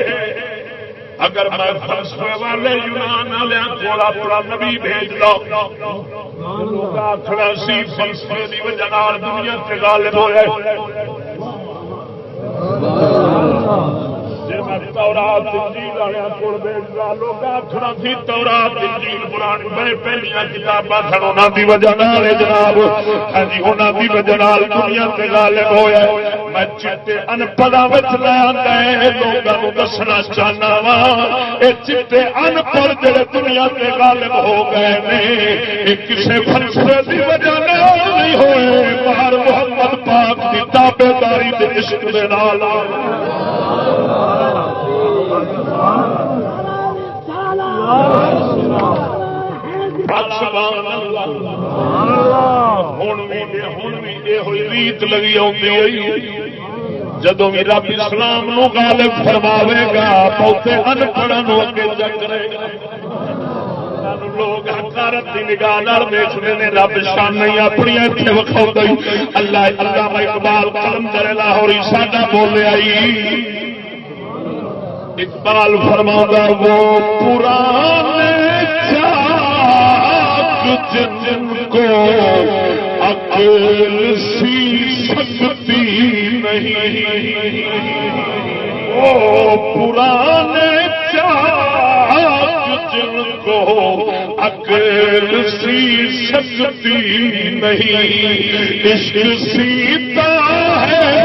اگر میں فلسفے والے یونان والے کو اپنا نبی بھیج دو آخر سی فلسفے کی وجہ دنیا سے غالب ہو تورات انجیل والے کول لوگ آکھنا سی تورات انجیل پہلیاں کتاباں سن، انہاں دی وجہ نال جناب۔ ہاں جی انہاں دی وجہ نال دنیا تے غالب ہویا میں ان پڑھا وچ لے آندا لوکاں دسنا چاہنا وا۔ اے چٹے ان پڑھ جڑے دنیا تے غالب ہو گئے نے، اے کسے فلسفے دی وجہ نال نہیں ہوئے۔ باہر محمد پاک دی تابعداری تے عشق دے نال۔ ریت لگی جدو بھی رب اسلام نو غالب فرماوے گا بہتے انپڑھا اگے چکرے لوگ حکارت کی نگاہ دیکھتے ہیں رب شان اپنی اتنے وکھاؤ اللہ اللہ اقبال قلم کرے لاہوری ساڈا بولے آئی۔ اقبال فرما وہ پرانے جن کو اکیل سی سکتی نہیں۔ وہ پرانے جن کو اکیل سی سکتی نہیں۔ عشق سیتا ہے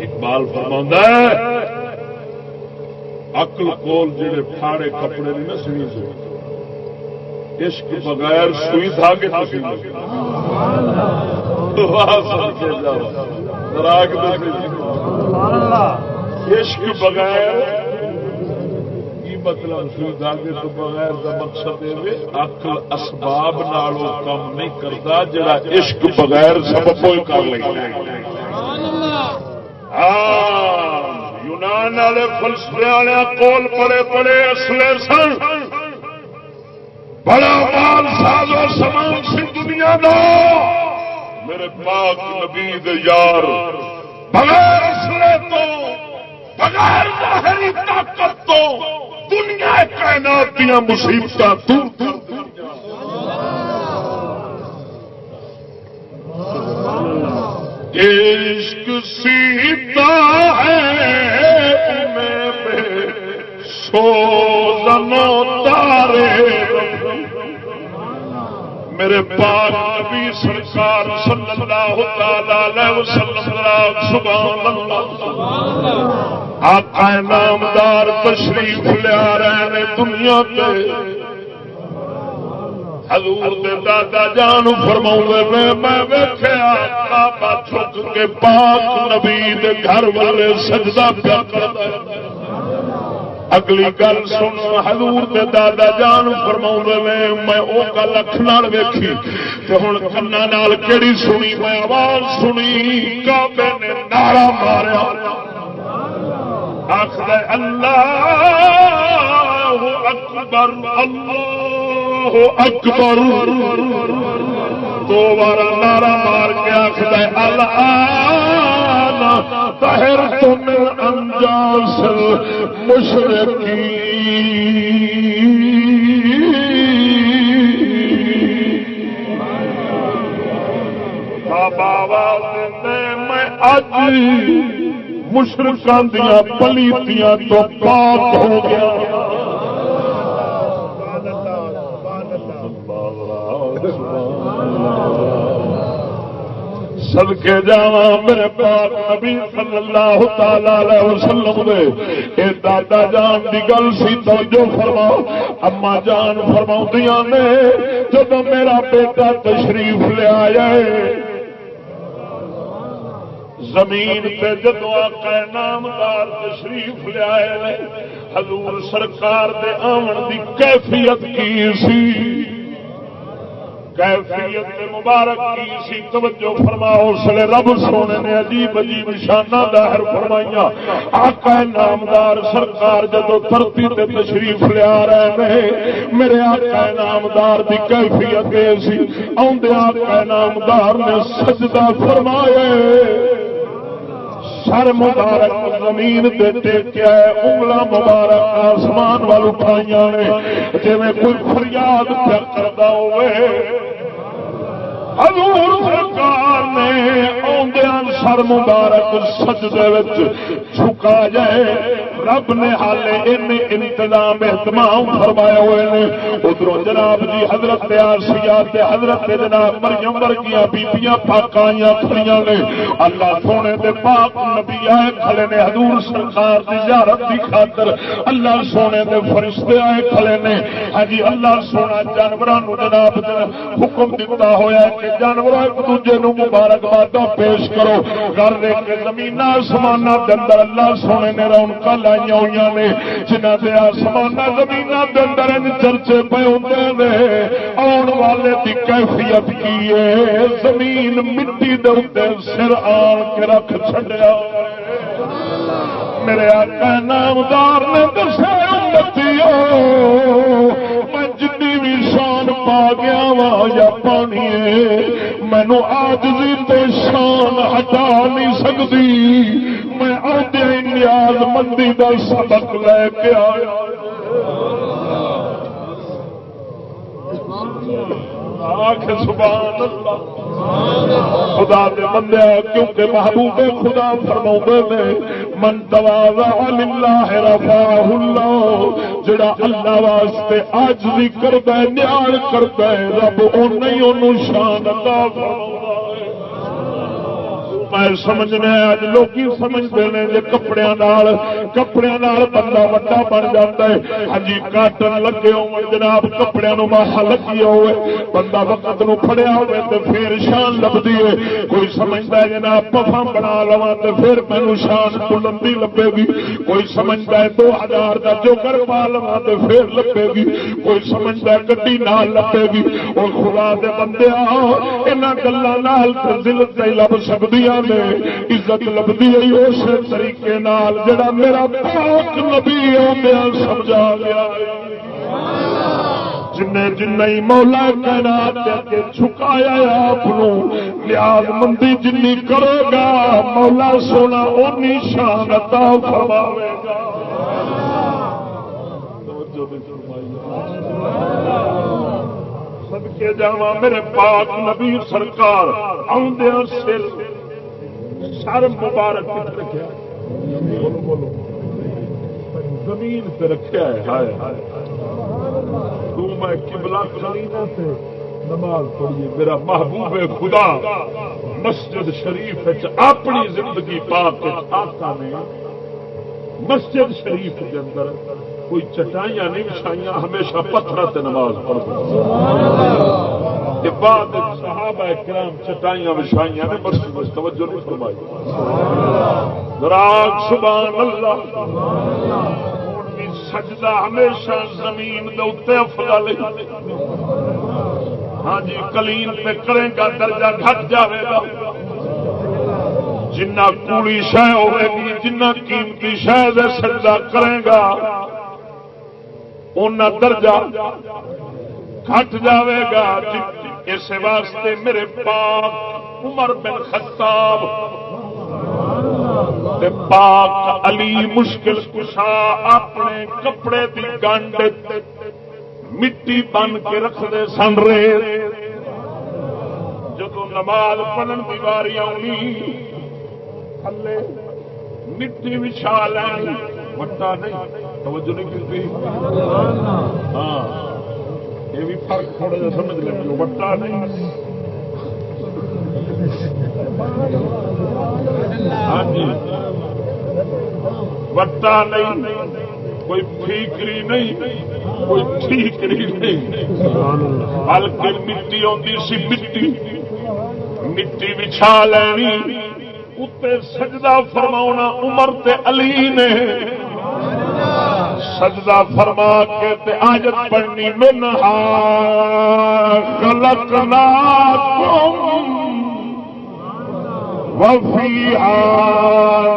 اقبال فرما اکل کول جڑے پھاڑے کپڑے نہیں نا سنی سے عشق بغیر سوئی تھا کہ عشق بغیر مطلب سوئی دھاگے تو بغیر کا مقصد اکل اسباب نالوں کم نہیں کرتا، جڑا عشق بغیر سب کوئی کر لے۔ یونان والے فلسفے والے کول بڑے بڑے اصلے سن۔ بڑا مال سازو سامان سی دنیا دا۔ میرے پاک نبی یار، بغیر اصلے تو، بغیر ظاہری طاقت تو دنیا کائنات دیا مصیبت دور دور عشق سیتا ہے سو تارے میرے پاک نبی سرکار صلی اللہ تعالی وسلم سبحان اللہ۔ آقا نامدار تشریف لیا رہے نے دنیا کے۔ حضور دے دادا جان فرما میں میں ویخیا بابا چک کے پاک نبی دے گھر والے سجدہ پیا کرتا اگلی گل سن، حضور دے دادا جان فرما میں میں وہ گل اکھنا ویکھی تو ہوں کنا کہڑی سنی؟ میں آواز سنی کابے نے نعرہ ماریا۔ آخر اللہ اکبر اللہ اکبر۔ دو بار نعرہ مار کے آخر اللہ طہر تم انجاس مشرقی بابا میں اج مشرقوں دیا پلیتیاں تو پاک ہو گیا۔ سد کے جا میرے پاک نبی صلی اللہ تعالی وسلم دے۔ اے دادا جان دی گل سی تو جو فرماؤ۔ اما جان فرما نے جب میرا بیٹا تشریف لیا جائے زمین پہ جدو آقا نامدار تشریف لیا حضور سرکار دے آمن دی کیفیت کی سی؟ کیفیت مبارک کی سی، توجہ فرماؤ اس لیے رب سونے نے عجیب عجیب شانہ ظاہر فرمائیاں۔ آقا نامدار سرکار جدو دھرتی تے تشریف لیا رہے ہیں میرے آقا نامدار دی کیفیت سی۔ آدھے آقا نامدار نے سجدہ فرمایا سر مبارک زمین دے ٹیکیا ہے انگلا مبارک آسمان وال اٹھائی نے۔ جی کوئی فریاد پیا کرتا ہوئے حضور سرکار نے آدھے سر مبارک سجدے جھکا جائے رب نے حالے ان انتظام اہتمام فرمایا ہوئے نے۔ ادھر جناب جی حضرت آسیا حضرت جناب مریم ورگیاں بیبیاں پاکائیاں کھڑیاں نے۔ اللہ سونے دے پاک نبی آئے کھڑے نے۔ حضور سرکار کی زیارت کی خاطر اللہ سونے دے فرشتے آئے کھڑے نے۔ ہاں جی اللہ سونا جانوروں جناب حکم دیتا ہوا کہ جانور ایک دوجے مبارکباد پیش کرو۔ گھر دیکھ کے زمین آسمان کے اندر اللہ سونے نے رونق لائی ہوئی نے جنہ کے آسمان زمین کے اندر چرچے پہ ہوتے ہیں آن والے کی کیفیت کی ہے؟ زمین مٹی دے سر آن کے رکھ چڑیا میرے آقا نامدار نے دسیا میں جنی بھی شان پا گیا وا یا پانی مینو آج بھی شان ہٹا نہیں سکتی میں آدھے نیاز مندی کا سبق لے کے آیا۔ سبحان اللہ۔ خدا دے بندے کیونکہ محبوب خدا فرما نے، من دوا اللہ رفاہ اللہ جڑا اللہ واسطے آج بھی کرتا ہے نیال کرتا ہے رب ان شان اللہ فرما میں سمجھنا اج لوگ سمجھتے ہیں جی کپڑے کپڑے بندہ وڈا بن جاتا ہے ہاں جی کاٹن لگے ہو جناب کپڑے ماسا لگی ہوئے بندہ وقت نو فڑیا ہوئے تو پھر شان لبھی ہے کوئی سمجھتا ہے جناب پفا بنا لوا تو پھر مینو شان بلندی لبے گی کوئی سمجھتا ہے دو ہزار کا جو کر پا لوا تو پھر لبے گی کوئی سمجھتا ہے گڈی نال لبے گی اور خدا دے بندے یہاں گلوں دل لب سکتی نے عزت لبھی ہے اس طریقے نال جڑا میرا پاک نبی آدھا سمجھا گیا جن جن مولا کہنا کے چھکایا آپ لیاد مندی جن کرے گا، مولا سونا اونی شان عطا فرماوے گا۔ سب کے جاوا میرے پاک نبی سرکار آدھے سر سر مبارک رکھا زمین پہ رکھا ہے میں کبلا نماز پڑھیے۔ میرا محبوب خدا۔ مسجد شریف اپنی زندگی پاک آقا نے مسجد شریف کے اندر کوئی چٹائیاں نہیں بچھائیاں، ہمیشہ پتھر سے نماز پڑھ پڑھتے بعد صحابہ کرام چٹائیاں بچھائیاں نے مسجد میں توجہ نہیں فرمائی۔ راگ سبحان اللہ۔ سجدہ ہمیشہ زمین دے افضل ہاں جی کلیم پہ کرے گا، درجہ گھٹ جاوے گا۔ جنہ کوڑی شہ ہوے گی، جنہ قیمتی شہ سجدہ کرے گا ان درجہ گھٹ جاوے گا جی، اس واسطے میرے پاک عمر بن خطاب پاک علی مشکل کشا اپنے کپڑے کی گنڈ مٹی بن کے رکھتے سن رہے جب نماز پڑھن کی باری آنی، تھلے مٹی بچھا لینی۔ وٹا نہیں، توجہ نہیں کی ہاں۔ یہ بھی فرق تھوڑا جا سمجھ لیں وٹا نہیں ہاں جی وٹا نہیں کوئی ٹھیکری نہیں کوئی ٹھیکری نہیں ہلکی مٹی آتی سی مٹی مٹی بچھا لینی اتنے سجدہ فرما عمر تے علی نے سجدہ فرما کے تے آجت پڑھنی منہا غلط نہ وفيها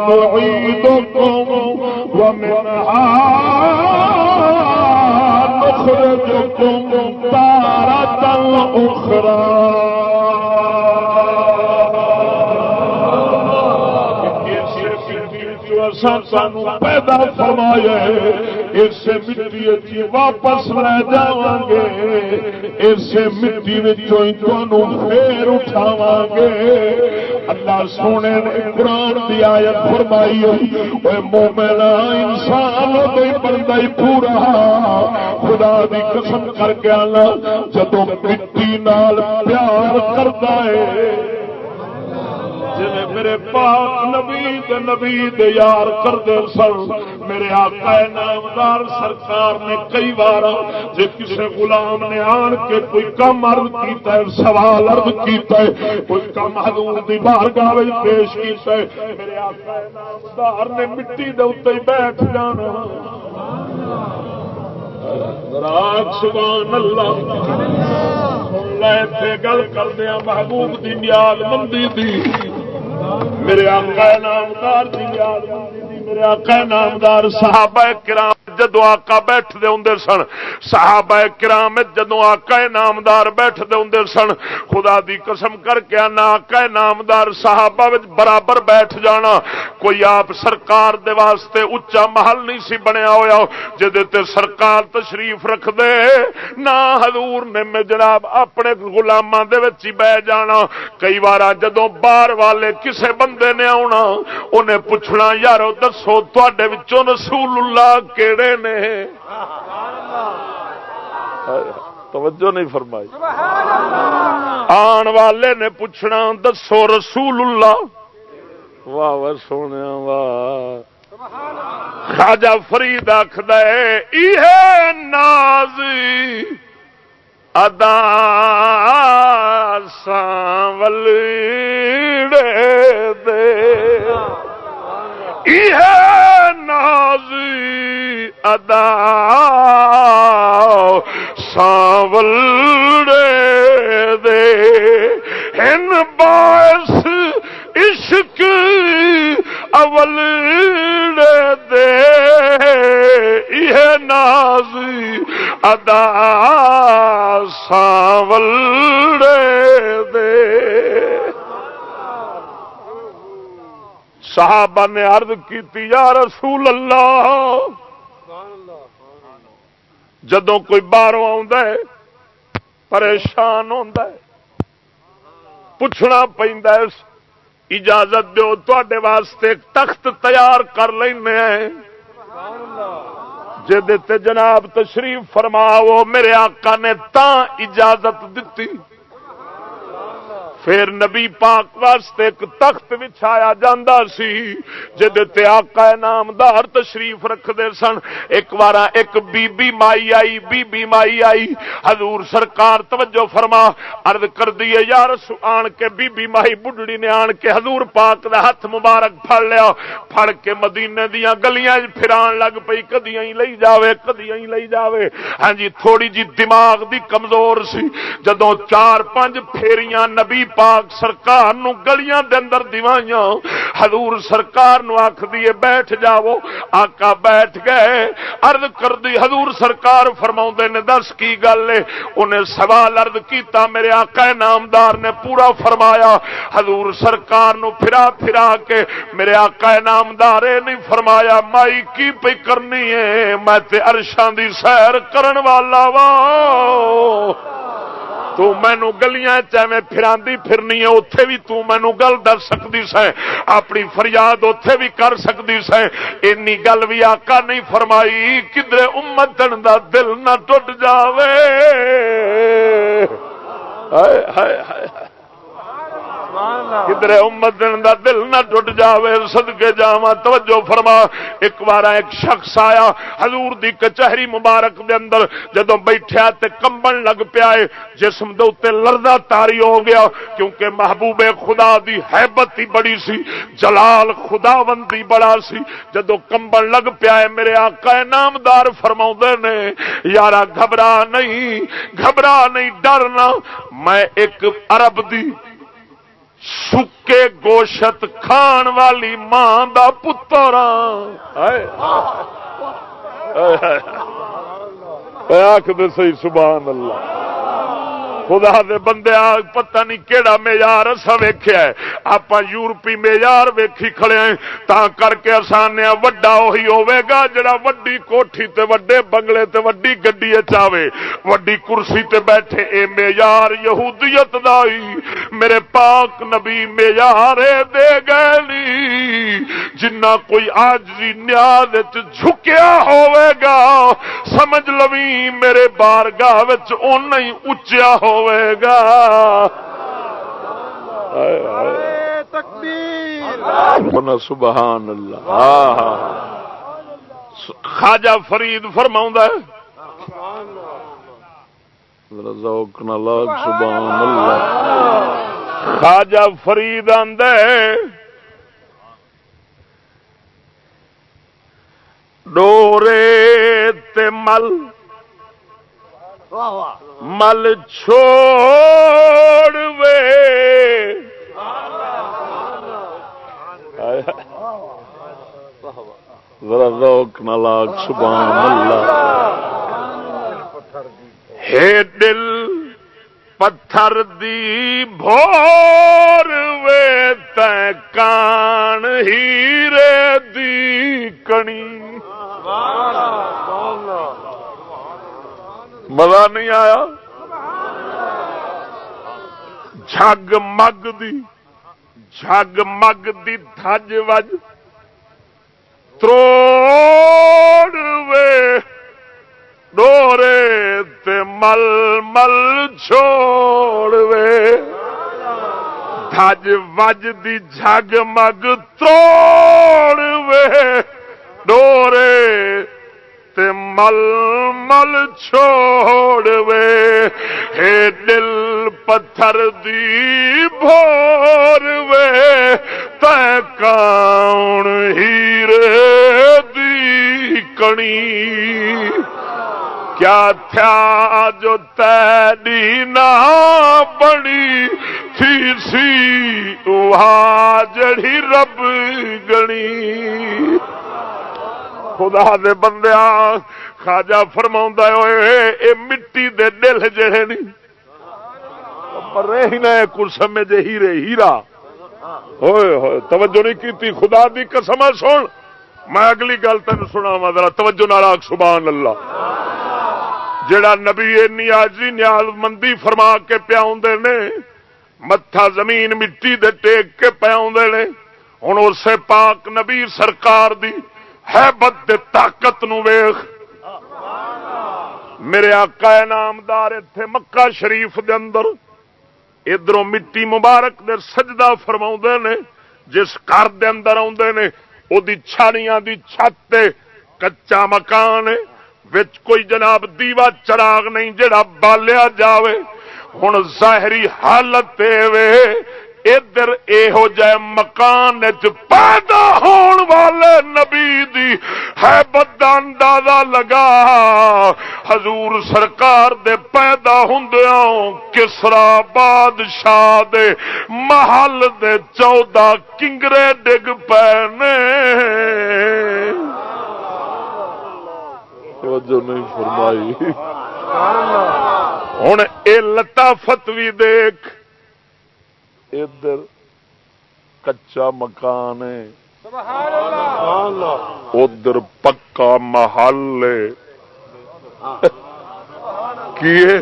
نعيدكم ومنها نخرجكم تارة أخرى سان پیدا فرمایا اس مٹی واپس لے جا گے اس مٹی پھر اٹھاو گے اللہ سونے نے قرآن کی آیت فرمائی مومنا انسان بندہ ہی پورا۔ خدا دی قسم کر کے آنا جدو مٹی نال پیار کرتا ہے جی میرے پاک نبی دے نبی دے یار کرتے سن، میرے آقا نامدار سرکار نے کئی بار جی کسی غلام نے آن کے کوئی کم ارد کیتا ہے، سوال ارد کیتا ہے، کوئی کم حضور دی بارگاہ پیش کیتا ہے، میرے آقا نامدار نے مٹی دے اتنے بیٹھ جانا۔ سبحان اللہ۔ لے گل کردیا محبوب کی نیاد مندی دی۔ میرے آقا نامدار دی یاد میرے آقا نامدار صحابہ کرام جدو آقا بیٹھتے ہوں سن، صحابہ کرام جدو آقا نامدار بیٹھتے ہوں سن، خدا دی قسم کر کے آنا آقا نامدار صحابہ برابر بیٹھ جانا۔ کوئی آپ سرکار دے واسطے اچا محل نہیں سی بنیا ہوا جہد سرکار تشریف رکھ دے نہ حضور نے میں جناب اپنے گلاموں کے بہ جانا۔ کئی بار جدو باہر والے کسے بندے نے آنا انہیں پوچھنا، یارو دسو تے رسول اللہ کہڑے نے۔ توجہ نہیں فرمائی۔ آن والے نے پوچھنا، دسو رسول اللہ واہ واہ، سونے، واہ۔ خاجا فرید آخد ناز، ادا سانول دے۔ ناز ادا۔ ساول دے۔ ہن عشق اول دے۔ یہ ناز ادا۔ ساول دے۔ صحابہ نے عرض کی یا رسول اللہ جدو کوئی باہروں پریشان ہوتا ہے، پوچھنا پہ اجازت دو تے واسطے تخت تیار کر لینا جے جناب تشریف فرماو میرے آقا نے تا اجازت دیتی پھر نبی پاک واسطے ایک تخت بچھایا جاندہ سی، جدے آقا نامدار تشریف رکھ دے سن۔ ایک بارا ایک بی بی مائی آئی، بی بی مائی آئی۔ حضور سرکار توجہ فرما، عرض کر دیے یار آن کے بی بی مائی بڈڑی نے آن کے حضور پاک دا ہاتھ مبارک پھڑ لیا۔ پھڑ کے مدینے دیاں گلیاں پھران لگ پئی، کدیاں ہی لئی جاوے، کدیاں ہی لئی جاوے۔ ہاں جی تھوڑی جی دماغ دی کمزور سی۔ جدوں چار پانچ پھیریاں نبی پاک سرکار نو گلیاں دے اندر دیوائیاں، حضور سرکار نو آکھ دیے بیٹھ جاؤ۔ آقا بیٹھ گئے۔ عرض کر دی حضور سرکار فرماؤں دے نے، دس کی گل ہے۔ انہیں سوال عرض کیتا، میرے آقا نامدار نے پورا فرمایا۔ حضور سرکار نو پھرا پھرا کے میرے آقا نامدار نہیں فرمایا، مائی کی پہ کرنی ہے؟ میں تے عرشان دی سیر کرن والا وا تو مینو گلیاں چاہے پھراندی پھرنی ہے اتے بھی تو مینو گل دس سکتی سہ اپنی فریاد اتے بھی کر سکتی سہ اینی گل بھی آقا نہیں فرمائی کدھر امتن دا دل نہ ٹوٹ جاوے ہائے ہائے ہائے کدھر امت دن دا دل نہ ٹوٹ جاوے، صدقے جاواں، توجہ فرما۔ ایک بار ایک شخص آیا، حضور دی کچہری مبارک دے اندر جدوں بیٹھیا تے کمبن لگ پیا ہے جسم دے اوتے لرزا تاری ہو گیا، کیونکہ محبوب خدا دی حیبت ہی بڑی سی، جلال خداوندی بڑا سی۔ جدوں کمبن لگ پیا ہے میرے آقا نامدار فرماوندے نے، یارا گھبرا نہیں گھبرا نہیں ڈرنا میں ایک عرب دی سکے گوشت کھان والی ماں دا پتر آخ سی سبحان اللہ خدا دے بندے پتہ نہیں کیڑا معیار اصا ویخیا آپ یورپی معیار ویکھی کھڑے ہیں، تا کر کے آسانے وڈا وہی ہوے گا جڑا وڈی کوٹھی تے وڈے بنگلے تے وڈی گڈی چاہے وڈی کرسی تے بیٹھے اے معیار یہودیت دائی میرے پاک نبی معیار دے گئے نی جنہ کوئی آج بھی نیاد جھکیا ہوے گا سمجھ لوی میرے بارگاہ اُن ہی اچیا ہو۔ ہوئے گا ہاں، ہاں، ہاں۔ سبحان اللہ۔ خواجہ فرید فرما سبحان اللہ۔ خواجہ فرید آد ڈورے تے مل مل چھوڑ وے۔ ذرا روک نلاک سبحان اللہ۔ ہے دل پتھر دی بھور وے تان ہیرے دی کنی مزہ نہیں آیا؟ جگ مگ دی جگ مگ دی دھج وج تروڑ وے ڈورے تے مل مل چھوڑ وے۔ دھج وج دی جگ مگ توڑ وے ڈورے تے مل مل چھوڑ وے ہے دل پتھر دی بھور وے تے کون ہیرے دی کنی کیا تھا جو تیری نہ بڑی تھی سی وہاں جڑی رب گنی۔ خدا دے بندیا خاجا فرما اے مٹی دے دل جڑے نہیں رہی نہ کچھ سمجھے ہیرے ہیرا۔ ہوئے ہوئے، توجہ نہیں کی خدا دی قسم سن۔ میں اگلی گل تین سنا وا ذرا توجہ ناراگ سبحان اللہ۔ جڑا نبی نیازی، نیاز مندی فرما کے پیا نے، متھا زمین مٹی دے ٹیک کے پیا نے ہوں اسے پاک نبی سرکار دی ہے بد طاقت نو ویخ میرے آقا نامدار اتے مکہ شریف دے اندر ادھر مٹی مبارک دے سجدہ فرما نے جس گھر دے اندر آدھے نے وہ چھاڑیاں دی چھت کچا مکان وچ کوئی جناب دیوا چراغ نہیں جڑا بالیا جاوے ہوں ظاہری حالت وے ادھر یہو جہ مکان پیدا ہون والے نبی دی ہے بدا اندازہ لگا۔ حضور سرکار دے پیدا ہوں کسرا بادشاہ دے محل دے چودہ کنگرے ڈگ پے نہیں فرمائی۔ ہوں اے لطافت بھی دیکھ۔ ادھر کچا مکان ادھر پکا محل کیے؟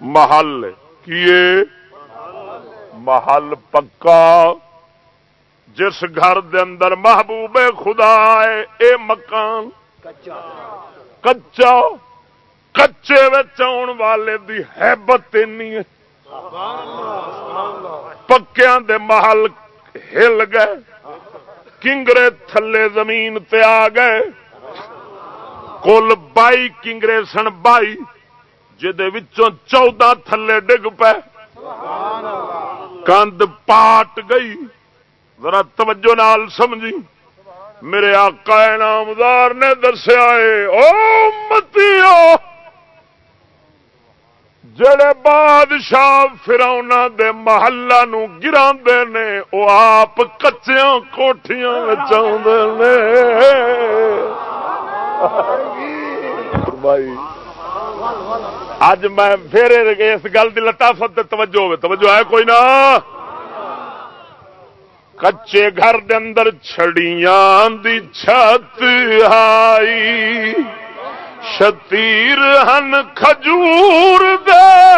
محل کیے؟ محل پکا۔ جس گھر دے اندر محبوب خدا ہے اے مکان۔ کچا۔ کچے آن والے دی حیبت اینی ہے۔ پکیا دے محل ہل گئے، کنگرے تھلے زمین تے آ گئے۔ کل بائی کنگرے سن بائی چودہ تھلے ڈگ پے۔ کند پاٹ گئی، ذرا توجہ نال سمجھی۔ میرے آقا نامدار نے دسیا ہے، او متیو! جڑے بادشاہ فراؤنا دے محلہ نو گرا نے وہ آپ کچیاں کوٹیاں نے۔ بھائی اج میں پھر اس گل کی لطافت توجہ ہوے توجہ ہے کوئی نہ کچے گھر دے اندر چھڑیاں دی چھت آئی۔ شتیر ہن کھجور دے۔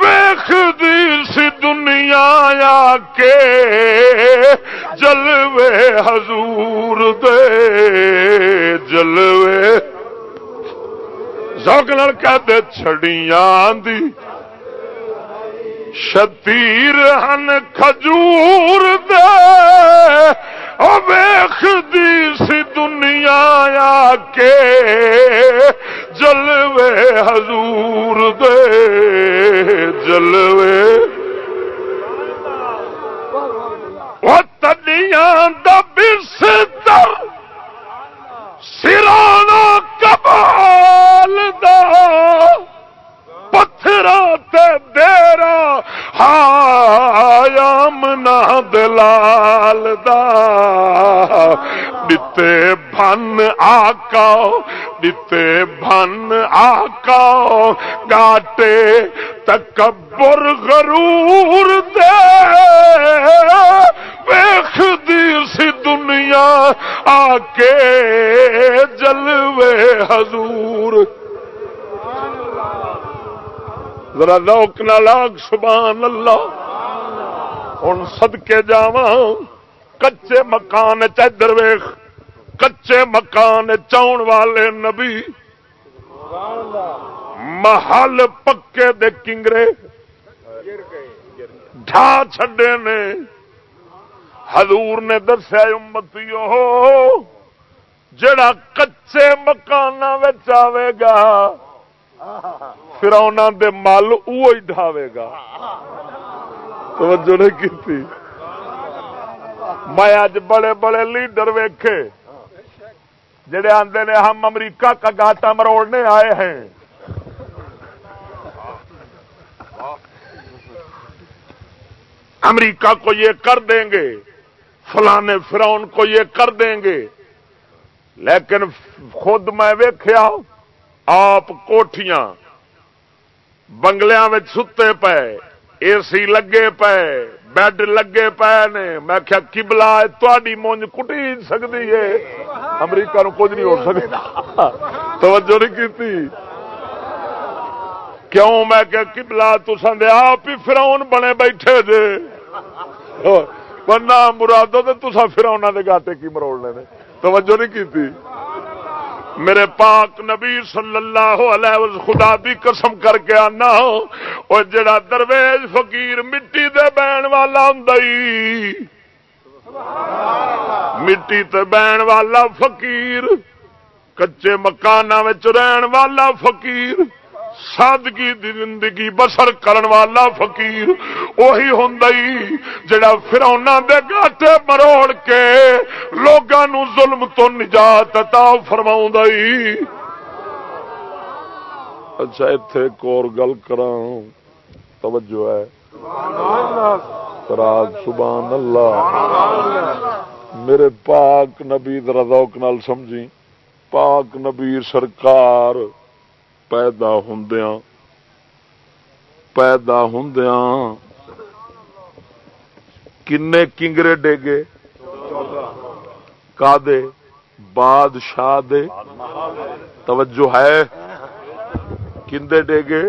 ویخ دی سی دنیا آ کے جلوے حضور دے۔ جلوے۔ سوک لڑکا دے، چھڑیاں دی۔ شتیر ہن کھجور دے۔ ویخ دی سی دنیا آ کے جلوے حضور دے۔ جلوے۔ وہ تنیاں دا بستر سرانا کبال دا۔ پتھر دیرا ہایام نہ دلال دا دتے بن آکا دتے بن آکا گاٹے تکبر غرور دے ویخ دی سی دنیا آ کے جلوے حضور ذرا لوک نہ لاگ، سبحان اللہ۔ ہوں سدکے جا کچے مکان چر ویخ، کچے مکان چاؤن والے نبی۔ محل پکے دے کنگرے۔ ڈھا چھڈے نے۔ حضور نے دسیا امتی جڑا کچے مکان آئے گا فراؤنا دے مل اوہی ڈھاوے گا۔ توجہ نہیں کی میں اج بڑے بڑے لیڈر ویکھے، جڑے آندے نے ہم امریکہ کا گاٹا مروڑنے آئے ہیں۔ امریکہ کو یہ کر دیں گے، فلانے فراؤن کو یہ کر دیں گے۔ لیکن خود میں ویخیا آپ کوٹیاں بنگلیا ستے پے اے سی لگے پے بیڈ لگے پے نے میں کیا کبلا تاری مونج کٹی سکتی ہے امریکہ نو کچھ نہیں ہو سکتا توجہ نہیں کی کیوں میں کیا کبلا تو سندے آپ ہی فراؤن بنے بیٹھے جے بننا مرادو تو تصا فراؤنا دے گاٹے کی مروڑنے نے توجہ نہیں کی میرے پاک نبی صلی اللہ علیہ وسلم، خدا دی قسم کر کے آنا۔ وہ جڑا درویش فقیر مٹی دے بہن والا ہوں مٹی تے بہن والا فقیر، کچے مکان رہن والا فقیر۔ سادگی دی زندگی بسر کرن والا فقیر وہی ہوں جڑا فرونا دے گاٹے مروڑ کے لوگوں ظلم تو نجات عطا فرما اچھا اتے ایک اور گل کرا توجہ ہے۔ سبحان اللہ۔ میرے پاک نبی رضوک نال سمجھی پاک نبی سرکار پیدا ہندیا پیدا ہندیا کنے کنگرے ڈیگے کا دے بادشاہ دے توجہ ہے کندے ڈیگے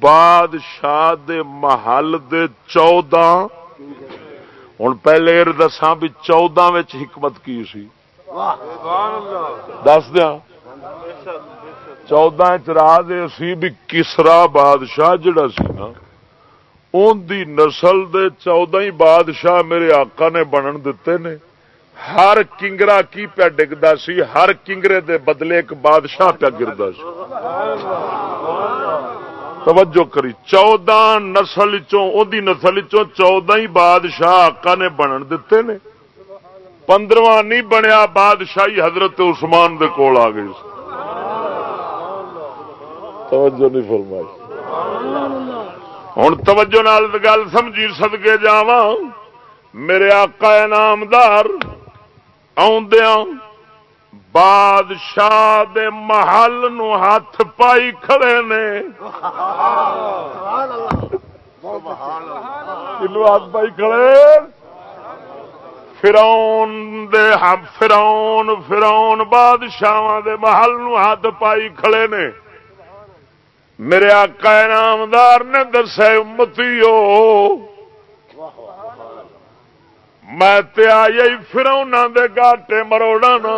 بادشاہ دے محل دے چودہ ہوں پہلے دساں بھی چودہ حکمت کی سی دس دیا چودہ چراہ سی بھی کسرا بادشاہ جڑا سی نا ان دی نسل دے چودہ ہی بادشاہ میرے آقا نے بنن دیتے نے۔ ہر کنگرا کی پیا ڈگتا سی، ہر کنگرے دے بدلے ایک بادشاہ پیا گردا سی۔ توجہ کری، چودہ نسل چی نسل چودہ ہی بادشاہ آقا نے بنن دیتے نے۔ پندرواں نہیں بنیا، بادشاہی حضرت عثمان دے کول آ گئی توجہ نہیں فرمائی۔ ہوں توجہ نال گل سمجھی سدگے جا میرے آقا نامدار آدیا بادشاہ دے محل نو ہاتھ پائی کھڑے نے۔ ہاتھ پائی کھڑے۔ فرون دے فرون فرون بادشاہ دے محل نو ہاتھ پائی کھڑے نے۔ میرے آقا نامدار نے دسے امتی میں آئی فرونا دے گاٹے مروڑا نا۔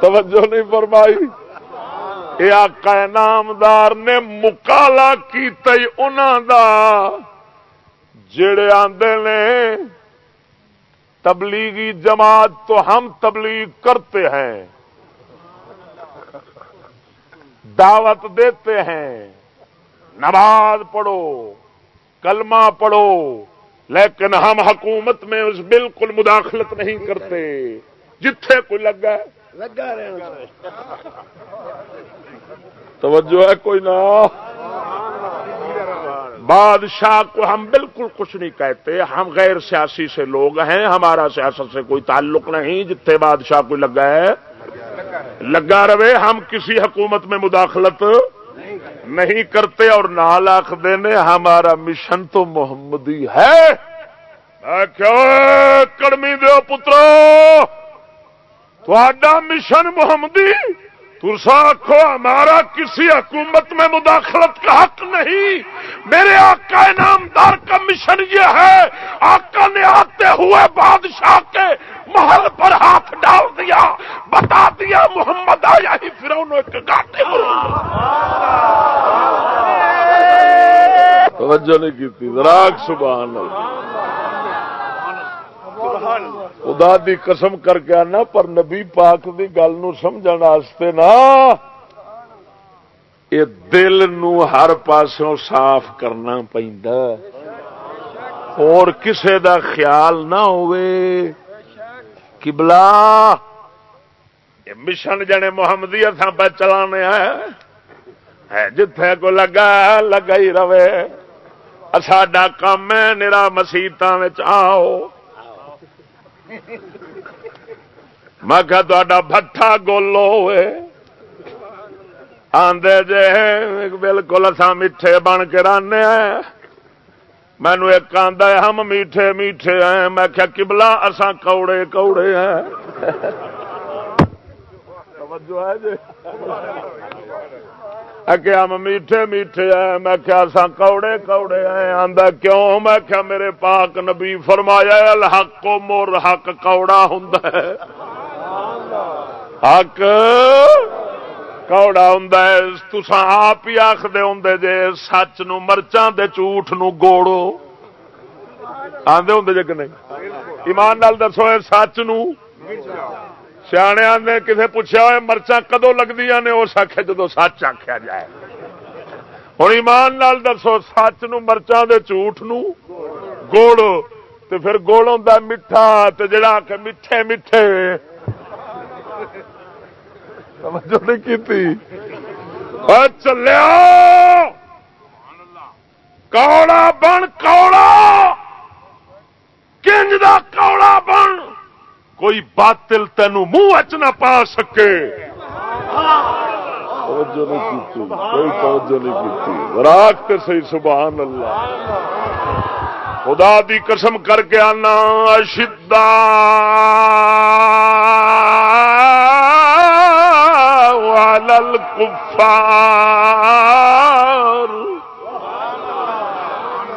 توجہ نہیں فرمائی۔ یہ آقا نامدار نے مکالا کی دا۔ جڑے آدھے نے تبلیغی جماعت تو ہم تبلیغ کرتے ہیں۔ دعوت دیتے ہیں۔ نماز پڑھو کلمہ پڑھو لیکن ہم حکومت میں اس بالکل مداخلت نہیں کرتے۔ جتھے کوئی لگا لگا توجہ ہے کوئی نہ بادشاہ کو ہم بالکل کچھ نہیں کہتے۔ ہم غیر سیاسی سے لوگ ہیں ہمارا سیاست سے کوئی تعلق نہیں۔ جتنے بادشاہ کو لگا ہے۔ لگا رہے، ہم کسی حکومت میں مداخلت نہیں کرتے اور نال آخ دینے، ہمارا مشن تو محمدی ہے۔ کڑمی دو پترو تھوڑا مشن محمدی ترسا آخو ہمارا کسی حکومت میں مداخلت کا حق نہیں۔ میرے آقا نامدار کا مشن یہ ہے، آقا نے آتے ہوئے بادشاہ کے محل پر ہاتھ ڈال دیا، بتا دیا، محمد آیا ہی پھر ایک گاٹے توجہ نہیں کی راگ سبحان اللہ۔ خدا دی قسم کر کے آنا، پر نبی پاک دی گل نو سمجھ نا یہ دل نو ہر پاسوں صاف کرنا اور کسے دا خیال نہ ہوئے۔ کبلا مشن جنے محمدی اتنا پہ چلانے ہے جتھے کو لگا لگا ہی رہے۔ ساڈا کام ہے، نرا مسیطا آؤ۔ میں بٹھا گولو ہوئے آدھے جے بالکل اصا میٹھے بن کے رانے مینو ایک آدھا ہم میٹھے میٹھے ہیں میں کیا کبلا اصا کوڑے کوڑے ہیں توجہ ہے جی ہم میٹھے میٹھے ہیں۔ میں کیا سا کوڑے کوڑے ہیں۔ آندا کیوں؟ میں کیا میرے پاک نبی فرمایا الحق کو حق کوڑا ہوں حق کوڑا ہوں تسا آپ ہی آخر ہوں جے سچ نرچاں جھوٹ نو گوڑو۔ آدھے ہوں جی کہ نہیں؟ ایمان نال دسو سچ نو۔ سیا نے کسی پوچھا ہوئے مرچا کدو لگتی نے؟ اس آخیا جدو سچ آخیا جائے۔ ہوں ایمان نال دسو، سچ نرچا دے جھوٹ نو گوڑ تو پھر گوڑ ہوں میٹھا تو جڑا کہ میٹھے میٹھے۔ چلیا! کوڑا بن، کوڑا! کنج دا کوڑا بن! کوئی باطل تین منہ اچ نہ پا سکے۔ کوئی توجہ نہیں کی راک تے صحیح، سبحان اللہ۔ خدا دی قسم کر کے آنا شدہ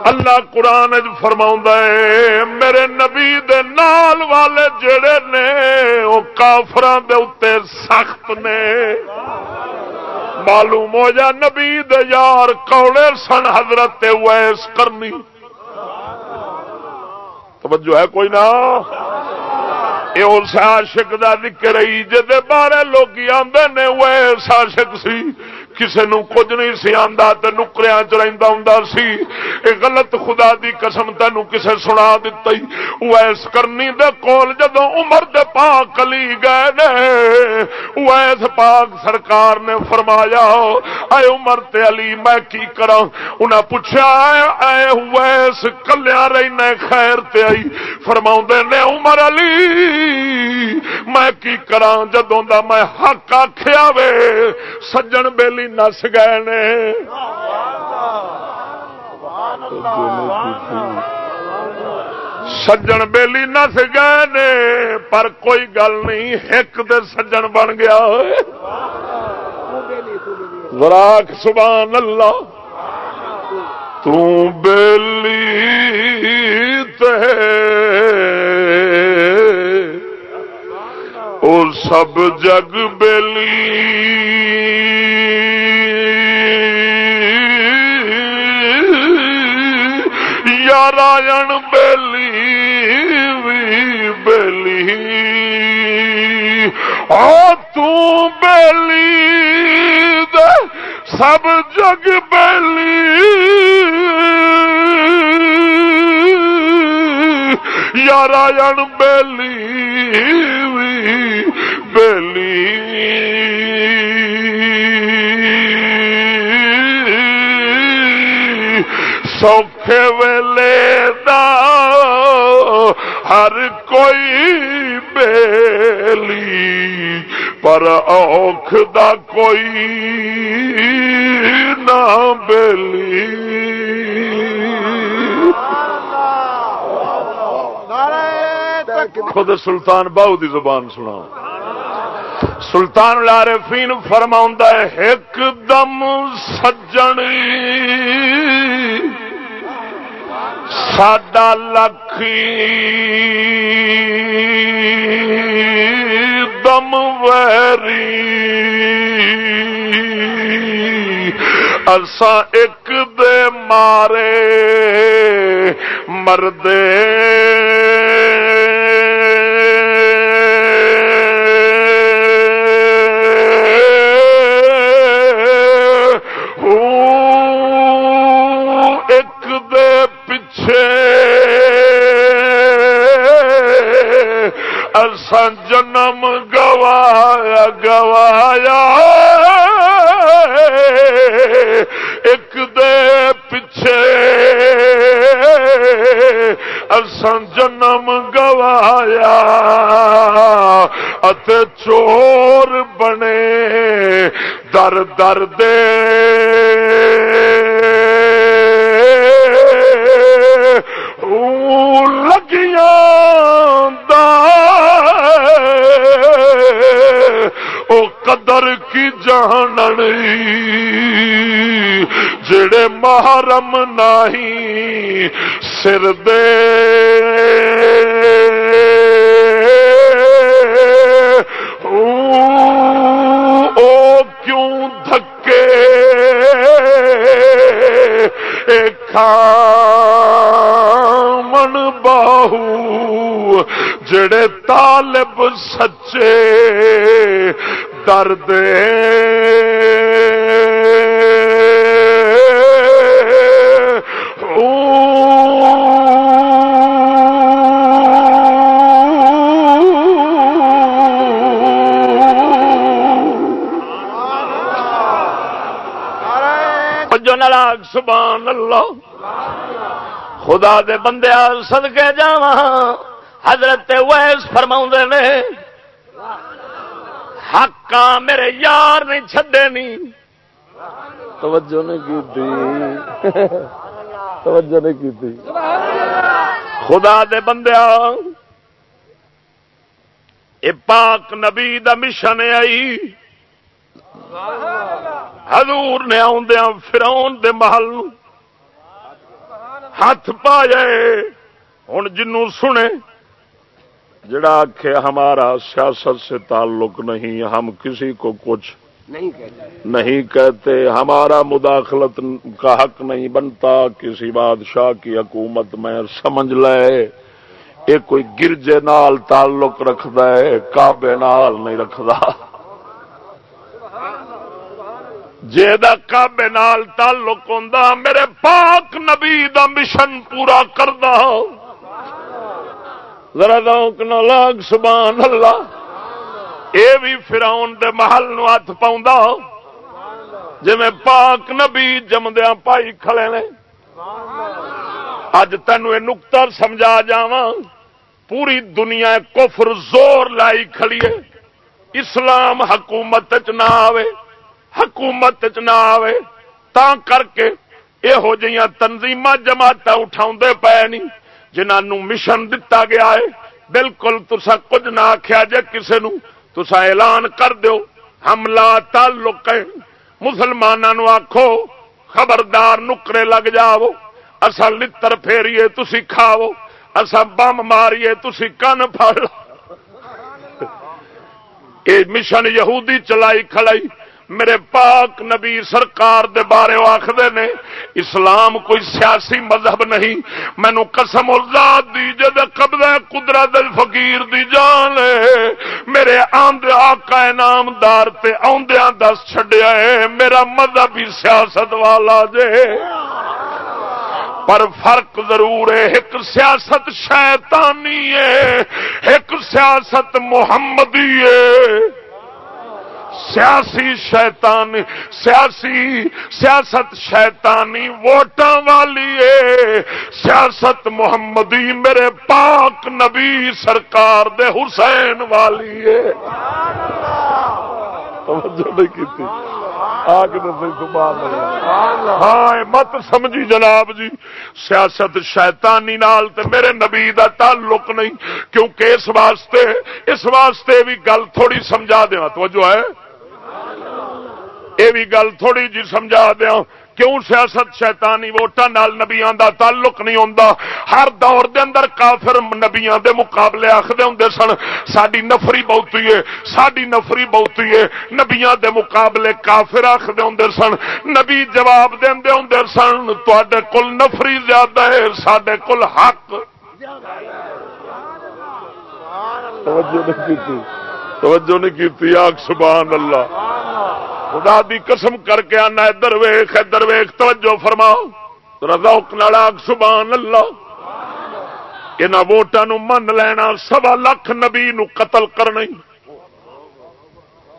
اللہ قرآن فرما میرے نبی دے نال والے جڑے نے وہ کافران دے اتے سخت نے۔ معلوم ہو جا، نبی دے یار کوڑے سن حضرت ویس کرنی۔ توجہ ہے کوئی نہ یہ اس عاشق دا ذکر ہی جد بارے لوگ آدھے نے وہ عاشق سی۔ کسی نو کچھ نہیں سی آتا تو نکریا چلا ہوں سی۔ اے غلط خدا دی قسم تینو کسے سنا دتا ویس کرنی دے کول جدو عمر دے پاک علی گئے نے ویس پاک سرکار نے فرمایا، اے عمر تے علی، میں کی کرا انہاں پوچھا اے ویس کلیا رہنا خیر تے آئی۔ فرما نے، عمر علی، میں کی کرا جدوں دا میں حق آخیا وے، سجن بیلی نس گئے نے سجن بیلی نس گئے نے پر کوئی گل نہیں ایک دے سجن بن گیا وراک سبحان اللہ تیلی سب جگ بیلی نارائن بیلی وی بیلی آ تیلی دے سب جگ بیلی یارائن بیلی بیلی سوکھے ویلے دا ہر کوئی بیلی پر اوکھ دا کوئی نہ بیلی۔ خود سلطان باؤ دی زبان سنا سلطان العارفین فرما ایک دم سجن ساڈا لکھی دم ویری اسا ایک دے مارے مردے۔ جنم گوایا گوایا۔ ایک دے پچھے اسان جنم گوایا۔ ات چور بنے۔ در در دے۔ لگیاں او قدر کی جہان جڑے محرم نہیں، سر دے۔ او کیوں دھکے؟ اے کھا۔ من باہو جڑے طالب سچے درد سبحان اللہ خدا دے بندے سد کے جا حضرت ویس فرما نے حق میرے یار نہیں چڈے نہیں توجہ نہیں کی توجہ نہیں کی خدا دے بندیا اے پاک نبی دا مشن آئی۔ حضور نے آدھا فراؤن دے محل ہاتھ پا جائے ہوں جنوں سنے جڑا آخ ہمارا سیاست سے تعلق نہیں ہم کسی کو کچھ نہیں کہتے۔ ہمارا مداخلت کا حق نہیں بنتا۔ کسی بادشاہ کی حکومت میں سمجھ لے۔ یہ کوئی گرجے نال تعلق رکھد ہے کابے نال نہیں رکھتا۔ کابے نال تعلق ہوں میرے پاک نبی دا مشن پورا کردہ ذرا دوک نہ لاگ، سبحان اللہ۔ اے بھی فراؤن دے محل نو ہاتھ پاؤں جی میں پاک نبی جمدیا پائی کھڑے نے۔ اج تینو یہ نکتا سمجھا جا پوری دنیا کفر زور لائی کھڑی ہے۔ اسلام حکومت چ نہ آوے۔ حکومت چ نہ آوے تا کر کے یہو جہاں تنظیم جماعت اٹھا پے نہیں جنہوں مشن دتا گیا ہے۔ بالکل تسا کچھ نہ آخیا جے کسی تسا اعلان کر دو حملہ تعلق ہے۔ مسلمانوں آخو خبردار نکرے لگ جاؤ۔ اصا لڑ پھیریے تھی کھاو اصا بم ماریے تھی کن پڑ یہ مشن یہودی چلائی کھڑائی میرے پاک نبی سرکار دے بارے آخر نے، اسلام کوئی سیاسی مذہب نہیں۔ مینو قسم ازاد دی جد قبضہ قدرت فقیر دی جان میرے آندے آقا نامدار تے آندیاں دس چھڈیا ہے۔ میرا مذہب ہی سیاست والا جے۔ پر فرق ضرور ہے، ایک سیاست شیطانی ہے، ایک سیاست محمدی ہے۔ سیاسی شیطان، سیاسی، سیاست شیطانی ووٹاں والی ہے سیاست محمدی میرے پاک نبی سرکار دے حسین والی ہے ہاں مت سمجھی جناب جی۔ سیاست شیطانی نال تے میرے نبی دا تعلق نہیں، کیونکہ اس واسطے اس واسطے بھی گل تھوڑی سمجھا دیا توجہ ہے؟ یہ بھی گل تھوڑی جی سمجھا دیا کیوں سیاست شیطانی ووٹان نال نبیاں دا تعلق نہیں ہوندا؟ ہر دور دے اندر کافر نبیاں دے مقابلے آخدے ہوندے سن، ساڈی نفری بہت ہے، ساڈی نفری بہت ہے۔ نبیاں دے مقابلے کافر آخدے ہوندے سن، نبی جواب دیندے ہوندے سن، تواڈے کول نفری زیادہ ہے، ساڈے کول حق۔ زیادہ ہے سبحان توجہ نہیں کیتی توجہ نہیں کیتی آگ سبحان اللہ۔ خدا دی قسم کر کے آنا ادھر ویخ ادھر ویخ توجہ فرماؤ۔ روک نالاگ سبحان اللہ۔ یہاں ووٹان من لینا سوا لکھ نبی نو قتل کرنا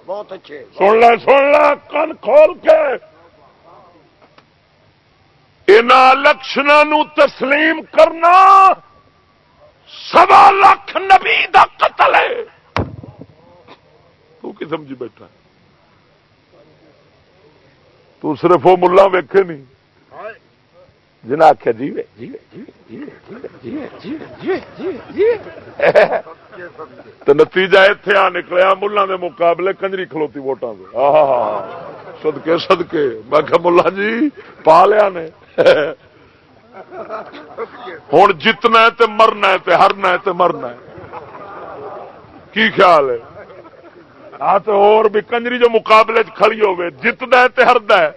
بہت اچھے۔ سن لے سن لے کن کھول کے۔ ان لکشن تسلیم کرنا سوا لکھ نبی دا قتل ہے۔ تو کی سمجھی بیٹھا تو صرف وہ ملا ویکھے نہیں۔ جن آخیا جیوے تو نتیجہ اتنے آ نکلیا ملان دے مقابلے کنجری کھلوتی ووٹان سدکے سدکے میں کہ ملا جی پا لیا نے۔ ہوں جتنا ہے تے مرنا ہے تے ہرنا ہے تے مرنا ہے۔ کی خیال ہے؟ ہاں تو اور بھی کنجری جو مقابلے کھڑی ہوے جتنا ہے تے ہردا ہے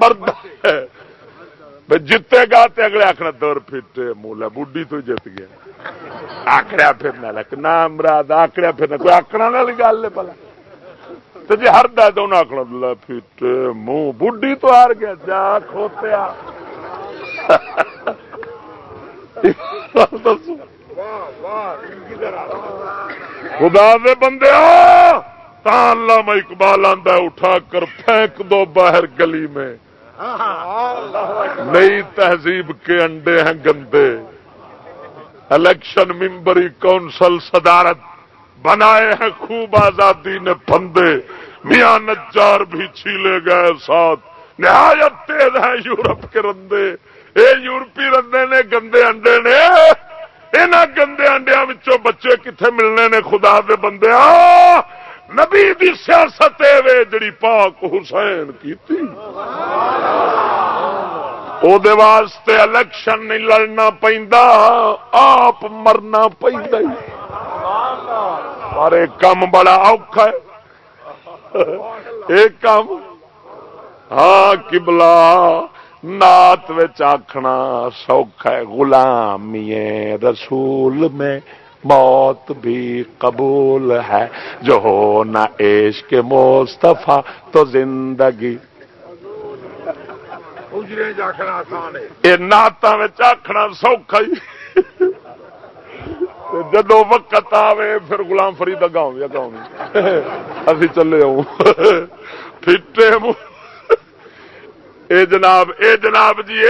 مرد ہے۔ جیتے گا تے اگلے آخر دور فٹ مولا بڈی تو جیت گیا۔ آکڑیا پھرنا لگ نام مراد آکڑیا پھرنا کوئی آکڑا والی گل ہے پلا۔ تو جی ہر دے تو آخنا فٹ منہ بڈی تو ہار گیا جا کھوتیا۔ خدا دے بندے اللہ میں اقبال آدھا اٹھا کر پھینک دو باہر گلی میں۔ نئی تہذیب کے انڈے ہیں گندے۔ الیکشن ممبری کونسل صدارت بنائے ہیں خوب آزادی نے پندے میاں نجار بھی چھیلے گئے ساتھ۔ نہایت تیز ہیں یورپ کے رندے۔ اے یورپی رندے نے، گندے انڈے نے۔ یہاں گندے انڈیا بچے کتنے ملنے نے؟ خدا دے بندے نبی دی سیاست جڑی پاک حسین کی واسطے الیکشن نہیں لڑنا پہنتا آپ مرنا پہنتا پر ایک کام بڑا اوکھا ہے۔ ایک کام ہاں کبلا نات آخنا سوکھ ہے غلامی رسول میں۔ موت بھی قبول ہے۔ جو ہو نہ عشق مصطفیٰ تو زندگی۔ نعت آخنا سوکھا جدو وقت آوے پھر غلام فرید گاؤں گاؤں ابھی چلے آؤں۔ پھٹے اے جناب جی، جی، اے جناب جی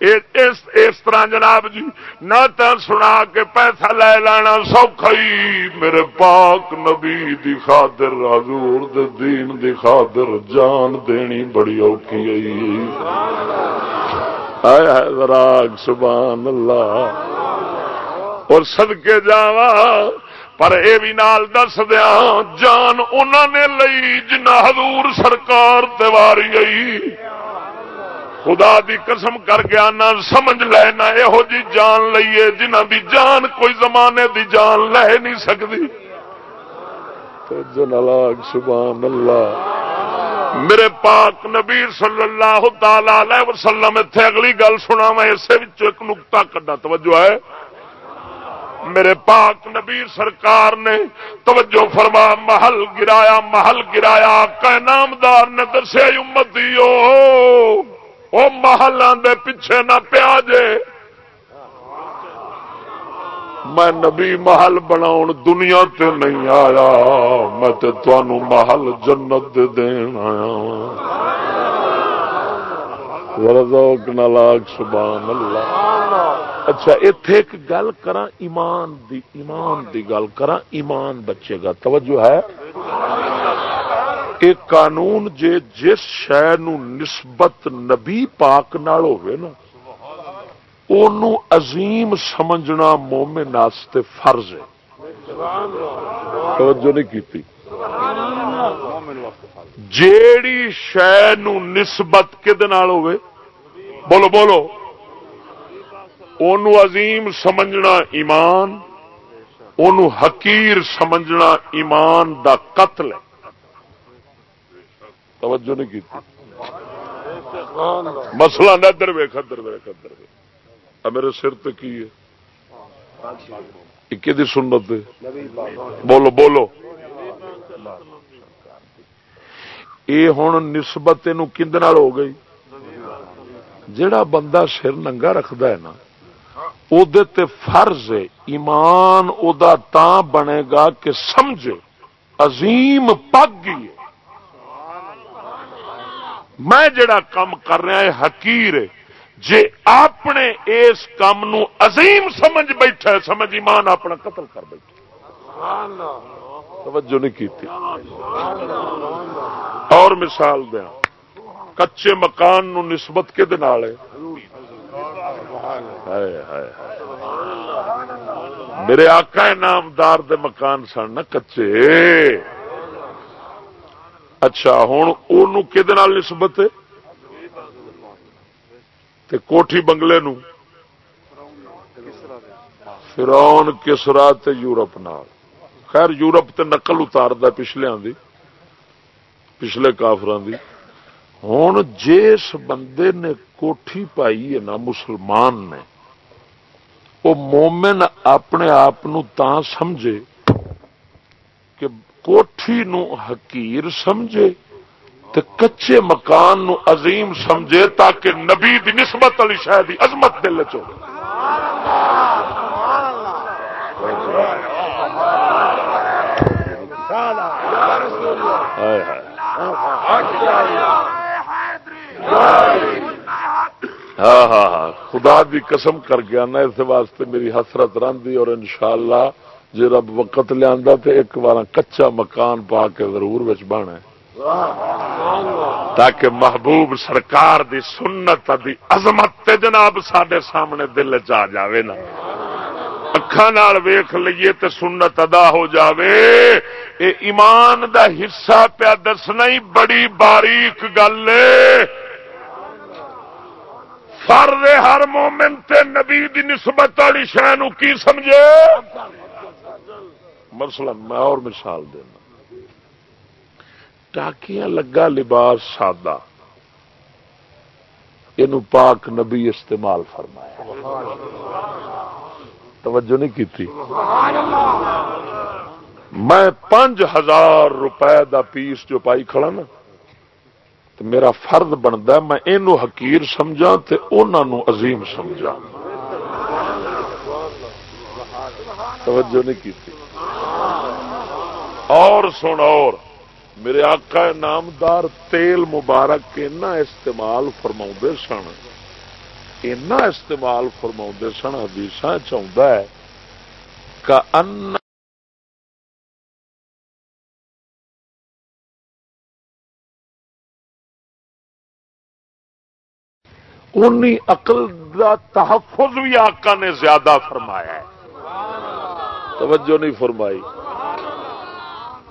اس اس طرح جناب جی نہ سنا کے پیسہ لے لینا سوکھائی میرے پاک نبی دی خاطر، حضور دے دین دی خاطر جان دینی بڑی اوکھی آئی آیا راگ سبحان اللہ۔ اور صدقے جاوا پر اے بھی نال دس دیا جان انہوں نے لئی جنہ حضور سرکار تیواری گئی خدا دی قسم کر کے آنا، سمجھ لینا یہو جی جان لئیے جنہ دی جان کوئی زمانے دی جان لے نہیں سکتی۔ جنالاک سبحان اللہ۔ میرے پاک نبی صلی اللہ تعالی وسلم اتنے اگلی گل سنا میں اسے ایک نقتا کڈا، توجہ ہے۔ میرے پاک نبی سرکار نے توجہ فرما، محل گرایا محل گرایا کہ نامدار نے دسیا امتی وہ محل دے پیچھے نہ پیا جے۔ میں نبی محل بنا دنیا تے نہیں آیا۔ میں تے تنوع محل جنت دے دین آیا۔ لاگ سبحان اللہ اچھا اتے ایک گل کرا ایمان دی ایمان دی گل کرا ایمان بچے گا۔ توجہ ہے؟ ایک قانون جے جس شہ نسبت نبی پاک نال ہوئے نا، اونوں عظیم سمجھنا مومن واسطے فرض ہے۔ توجہ نہیں کیتی۔ جیڑی شہ نسبت کد ہوئے بولو بولو۔ اونوں عظیم سمجھنا ایمان، اونوں حقیر سمجھنا ایمان دا قتل ہے۔ توجہ نہیں کی مسئلہ نہ در ویخ ادھر ویخ ادھر میرے سر تو کی ہے؟ کہ سنت بولو بولو۔ یہ ہوں نسبت کھند ہو گئی؟ جڑا بندہ سر ننگا رکھد ہے نا تے فرض ایمان ادا تا بنے گا کہ سمجھے، عظیم پگ گئی میں جڑا کام کر رہا ہے حکیر جے اپنے اس کام نو عظیم سمجھ بیٹھا ہے، سمجھ ایمان اپنا قتل کر بیٹھا توجہ نہیں کی اور مثال دیا۔ کچے مکان نو نسبت کے دال ہے؟ میرے آقا نامدار دے مکان سن نا کچے۔ اچھا ہوں وہ کہ نسبت کوٹھی بنگلے نو فرون کسرا یورپ نال۔ خیر، یورپ تے نقل اتار پچھلے دی، پچھلے کافران دی۔ ہوں جس بندے نے کوٹھی پائی ہے نا، مسلمان نے وہ مومن اپنے آپ سمجھے کہ کوٹھی نو حکیر سمجھے تے کچے مکان نو عظیم سمجھے تاکہ نبی دی نسبت والی شاید عظمت دل چ ہاں ہاں ہاں خدا دی قسم کر گیا نا اس واسطے میری حسرت رہی اور انشاءاللہ جی رب وقت لیا تو ایک بار کچا مکان پا کے ضرور بنا تاکہ محبوب سرکار دی سنت دی عظمت جناب سڈے سامنے دل چ جائے نا۔ اکھان ویخ لیے تے سنت ادا ہو جاوے۔ اے ایمان دا حصہ پیا دسنا ہی بڑی باریک گل فرد ہر مومن تے نبی دی نسبت والی شہ کی سمجھے؟ مسئلہ میں اور مثال دینا۔ ٹاکیاں لگا لباس سادہ۔ یہ پاک نبی استعمال فرمایا۔ توجہ نہیں کی میں پانچ ہزار روپے دا پیس جو پائی کھڑا نا، تو میرا فرد بنتا میں یہ حکیر سمجھا تو انہوں عظیم سمجھا توجہ نہیں کی اور سن اور، میرے آقا نامدار تیل مبارک اینا استعمال فرما سن۔ اینا استعمال فرما سن حدیث چاہتا ہے کہ ان انی اقل کا تحفظ بھی آقا نے زیادہ فرمایا ہے۔ توجہ نہیں فرمائی۔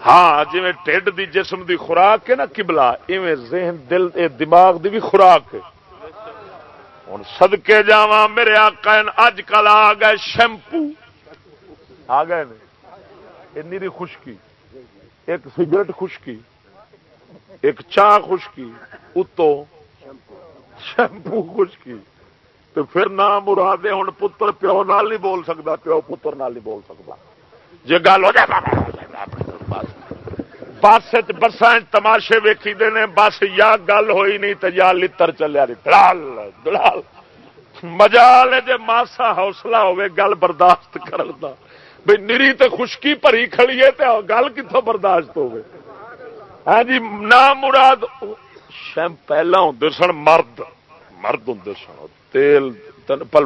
ہاں جی ٹھڈ دی جسم دی خوراک ہے نا کبلا ایویں ذہن، دل، اے دماغ دی بھی خوراک ہوں سدکے جا میرے آقا اج کل آ گئے شیمپو۔ آ گئے نیری خشکی۔ ایک سگریٹ خشکی، ایک چاہ خشکی اتو شیمپو خشکی۔ تو پھر نہ مرادے ہوں پتر پیو نال نہیں بول سکتا پیو پتر نال نہیں بول سکتا جی گل ہو جائے بس بسان تماشے ویکھی دے نے، بس یا گل ہوئی نہیں تو یا لتر چلیا دلال دلال۔ مجال جی ماسا حوصلہ ہوے گل برداشت کرن دا۔ بھئی نری تے خشکی بھری کھڑی ہے تے گل کتوں برداشت ہوے ہاں جی نہ مراد شم پہلا ہوں سن مرد۔ مرد ہوں سن۔ تیل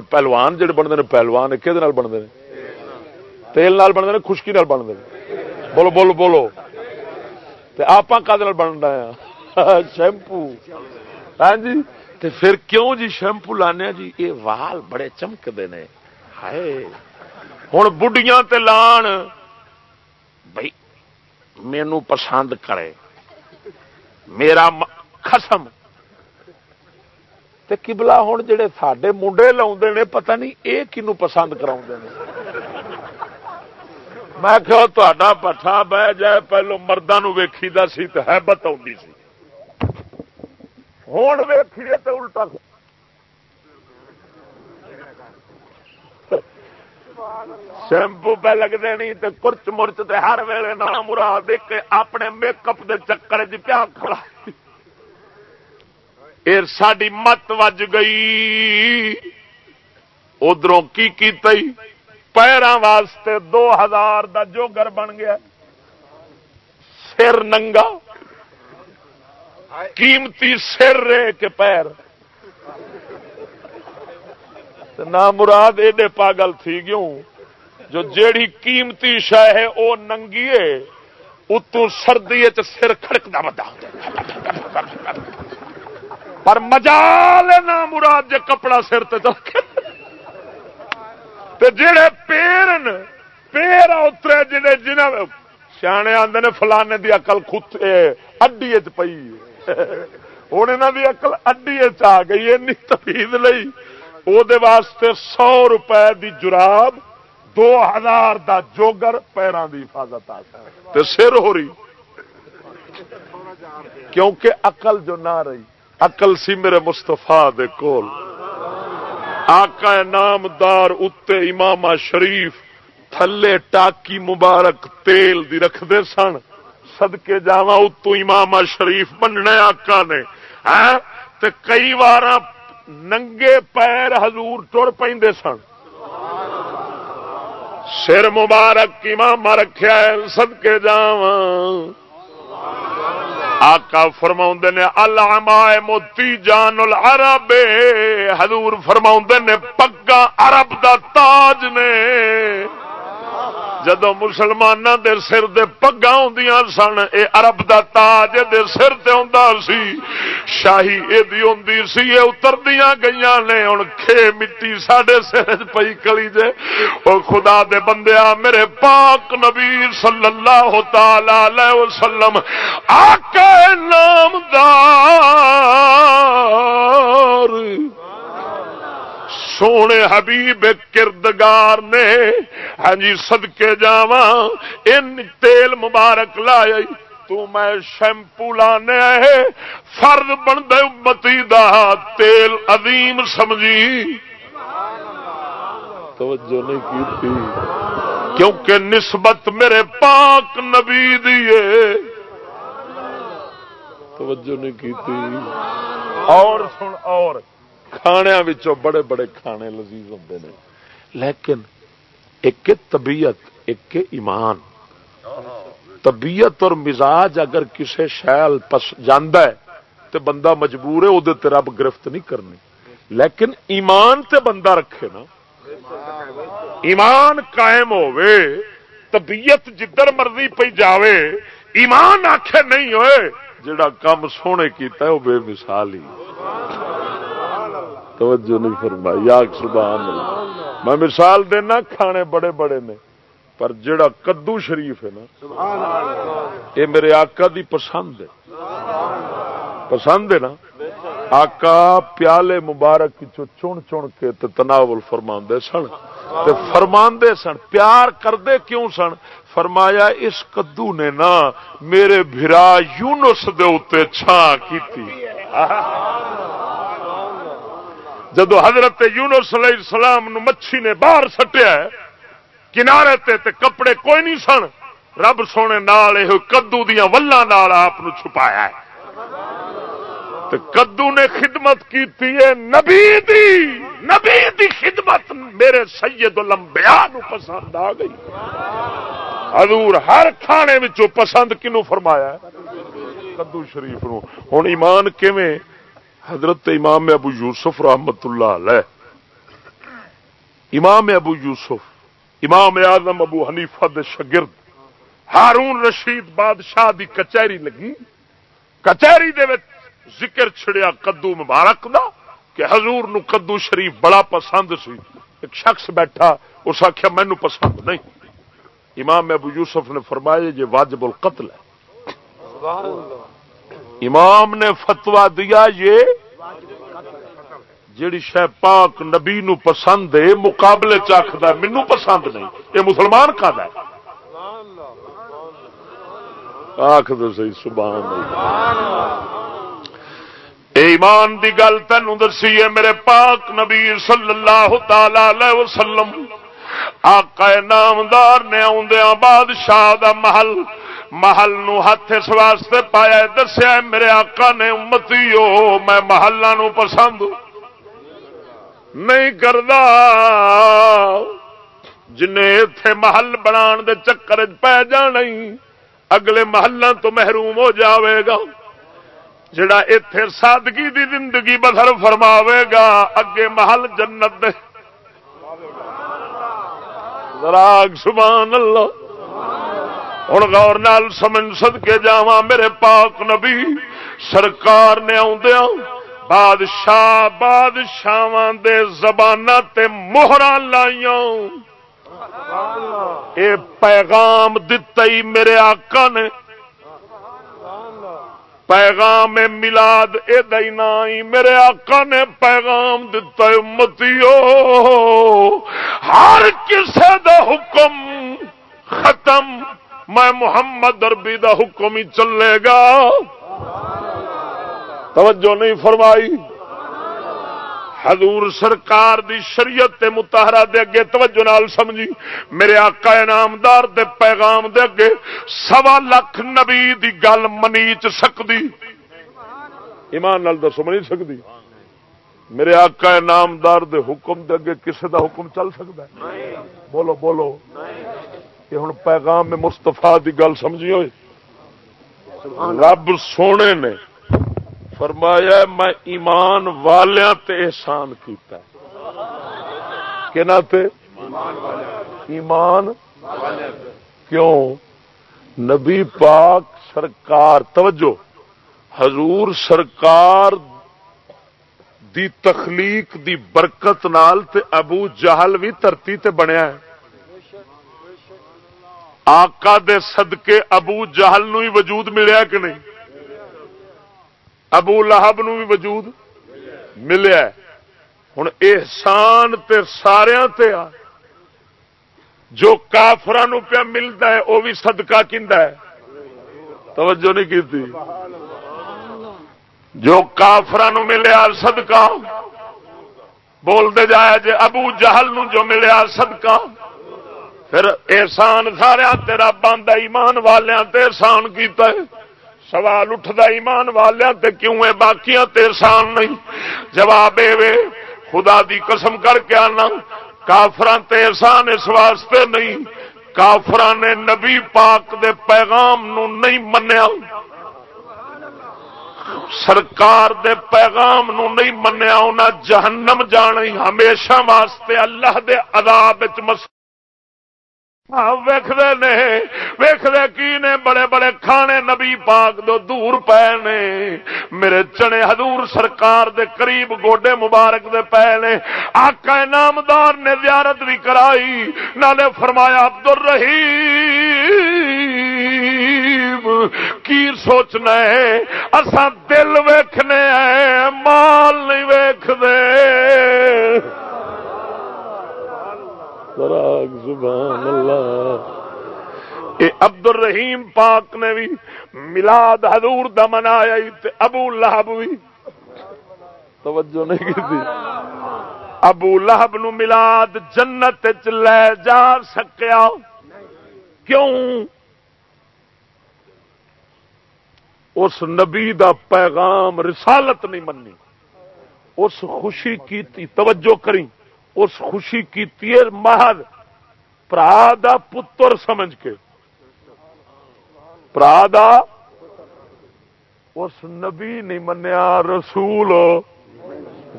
پہلوان جڑے بنتے ہیں پہلوان کہ بنتے ہیں تیل نال بنتے ہیں خشکی نال بنتے ہیں بولو بولو بولو۔ آپ کد بن رہے ہیں شیمپو۔ ہاں جی؟ تے پھر کیوں جی شیمپو لانے جی؟ یہ وال بڑے چمکتے ہیں ہائے۔ ہوں بڑھیاں تے لان۔ بھائی مینو پسند کرے میرا خسم۔ تے کبلا ہوں جڑے سڈے منڈے لا پتہ نہیں یہ کنو پسند کرا میں کہ پٹھا بہ جائے، پہلو مردوں ویکھی دا سی تو ہے بتا سی۔ ہوں ویکھیے تو الٹا شیمپو پہ لگتے نہیں تو کرچ مرچ تے ہر ویلے نہ مرا دیکھ کے اپنے میک اپ دے چکر چ پیا کھڑا۔ ساری مت وج گئی۔ ادھروں کی پیروں واسطے دو ہزار دا جوگر بن گیا، سر ننگا، قیمتی سر رے کے پیر۔ نہ مراد ایڈے پاگل تھی گیوں جو جیڑی قیمتی شہ ہے وہ ننگی ہے اتو سردی سر کھڑکتا بتا پر مجال نہ مراد، جے کپڑا سر تے چل جڑے پیرن پیر اترے جڑے جنہیں سیانے آدھے نے فلانے دی اقل خود اڈی پی ہوں یہاں دی اقل اڈی آ گئی این تفید لئی وہ واسطے سو روپے دی جراب، دو ہزار دا جوگر پیروں دی حفاظت آ تے سر ہو رہی۔ کیونکہ عقل جو نہ رہی، عقل سی میرے مستفا دے کول۔ آقا نامدار اتے امام شریف تھلے ٹاکی مبارک تیل دی رکھ دے سن۔ سدکے جا اتو امام شریف بننے آقا نے۔ ہاں؟ تے کئی بار ننگے پیر حضور ٹر پہ سن۔ سر مبارک امام رکھا سدکے جا آقا فرما نے اللہ موتی جان العرب حضور فرما نے، پگا عرب دا تاج نے۔ جدو مسلمانوں دے سر دے پگا ہوں سن، اے عرب دا تاج دے سر تے ہوں سی، شاہی یہ ہوں سی یہ اتردیاں گئی نے ہوں کھے مٹی سڈے سر پی کلی جے۔ او خدا دے بندیا میرے پاک نبی صلی اللہ تعالی وسلم، آقا نامدار۔ سونے حبیب کردگار نے ہاں جی سدکے جا تیل مبارک لایا تو میں شیمپو لانے فرد بن امتی دا تیل عظیم سمجھی۔ توجہ نہیں کی تھی، کیونکہ نسبت میرے پاک نبی دیے توجہ نہیں کی تھی۔ اور سن اور۔ کھانے بڑے بڑے کھانے لذیذ ہوتے ہیں لیکن ایک طبیعت، ایک ایمان۔ طبیعت اور مزاج اگر کسی شہل پس جانا ہے تو بندہ مجبور ہے وہ رب گرفت نہیں کرنی۔ لیکن ایمان تے بندہ رکھے نا۔ ایمان قائم ہوئے طبیعت جدھر مرضی پہ جاوے، ایمان آخے نہیں ہوئے جڑا کام سونے کیتا ہے وہ بے مثال ہی توجہ نہیں فرمائی۔ یا سبحان اللہ۔ میں مثال دینا، کھانے بڑے بڑے نے، پر جڑا کدو شریف ہے نا، یہ میرے آقا دی پسند ہے۔ پسند ہے نا؟ آقا پیالے مبارک چن چن کے تناول فرما سن۔ فرما سن، پیار کردے کیوں سن؟ فرمایا، اس کدو نے نا میرے بھرا یونس دے اتنے چھان کی جدو حضرت یونس علیہ السلام نو مچھی نے باہر سٹیا کنارے تے تے کپڑے کوئی نہیں سن، رب سونے نال یہ کدو دیا ولان آپ چھپایا ہے۔ تے کدو نے خدمت کی نبی دی نبی دی خدمت میرے سید لمبیا پسند آ گئی۔ حضور ہر کھانے پسند کنو فرمایا کدو شریف نو۔ ہوں ایمان کیویں؟ حضرت امام ابو یوسف رحمت اللہ علیہ۔ امام ابو یوسف، امام اعظم ابو حنیفہ دے شگرد ہارون رشید بادشاہ دی کچہری لگی۔ کچہری دے ذکر چھڑیا کدو مبارک دا کہ حضور نو کدو شریف بڑا پسند سی ایک شخص بیٹھا، اس آخیا مینو پسند نہیں۔ امام ابو یوسف نے فرمایا، یہ واجب القتل ہے۔ امام نے فتوا دیا یہ جیڑی شہ پاک نبی نو پسند ہے، مقابلے چکھد مینو پسند نہیں۔ یہ مسلمان کا ہے۔ آخ تو سی سبحان اللہ۔ اے ایمان دی گل تین دسی ہے، میرے پاک نبی صلی اللہ تعالی وسلم، آقا نامدار نے آدھا بادشاہ دا محل محل نو ہاتھ اس واسطے پایا دسیا میرے آقا نے امتی ہو، میں محلہ نو پسند نہیں کردا۔ جن اتے محل بنا دے چکر پی جان اگلے محلہ تو محروم ہو جاوے گا۔ جڑا اتے سادگی دی زندگی بسر فرماوے گا، اگے محل جنت دے۔ راگ سبحان اللہ۔ ہوں گور نال سمن سد کے جا میرے پاک نبی سرکار نے آدھا بادشاہ بادشاہ دے زبان تے موہرا لائیا اے پیغام دتا ہی میرے آقا نے۔ پیغام ملاد اے دینا میرے آقا نے پیغام دتا امتی ہر کسے دا حکم ختم۔ میں محمد اربی دا حکم ہی چلے گا۔ توجہ نہیں فرمائی۔ حضور سرکار دی شریعت متحرہ دے اگے توجہ نال سمجھی۔ میرے آقا انعامدار دے پیغام دے اگے سوا لاکھ نبی دی گل منیچ سکتی ایمان نال دسو، منی سکتی میرے آقا انعامدار دے حکم دے اگے کسے دا حکم چل سکتا ہے؟ بولو بولو۔ یہ ہوں پیغام میں مستفا دی گل سمجھی ہوئی رب سونے نے فرمایا میں ایمان والیاں تے احسان کیتا ہے۔ نہ تے؟ ایمان کیوں؟ نبی پاک سرکار، توجہ، حضور سرکار دی تخلیق دی برکت نال تے ابو جہل بھی دھرتی تے بنیا ہے۔ آقا دے صدقے ابو جہل نو ہی وجود ملیا کہ نہیں؟ ابو لہب نو بھی وجود ملیا ہوں احسان تے سارا تے آ۔ جو کافران پیا ملتا ہے وہ بھی صدقہ کھا ہے۔ توجہ نہیں کی جو کافران ملیا صدقہ، بولتے جایا جی ابو جہل نو جو ملیا صدقہ پھر احسان سارا تیرا بند ایمان والوں تے احسان کیتا ہے۔ سوال اٹھتا ایمان والوں تے کیوں ہے؟ باقیاں تے احسان نہیں۔ جواب اے خدا دی قسم کر کے آنا۔ کافران تے احسان اس واسطے نہیں۔ کافران نے نبی پاک دے پیغام نو نہیں منیا۔ سرکار دے پیغام نو نہیں منیا انہیں جہنم جانی ہمیشہ واسطے اللہ دے عذاب مس ہاں، ویختے نے ویختے کی نے؟ بڑے بڑے کھانے نبی پاک دو دور پے نے۔ میرے چنے حضور سرکار دے قریب گوڈے مبارک دے پے نے۔ آقا نامدار نے زیارت بھی کرائی۔ نالے فرمایا عبد الرحیم کی سوچنا ہے؟ اسا دل ویکھنے ہیں، مال نہیں ویخ دے سبحان اللہ۔ اے عبد الرحیم پاک نے بھی ملاد حضور دا منایا ابو لہب بھی۔ توجہ نہیں کی ابو لہب نو ملاد جنت لے جا سکیا۔ کیوں؟ اس نبی دا پیغام رسالت نہیں منی اس خوشی کی توجہ کریں۔ اس خوشی کی محض پرا دا پتر سمجھ کے۔ پرا دا اس نبی نہیں منیا، رسول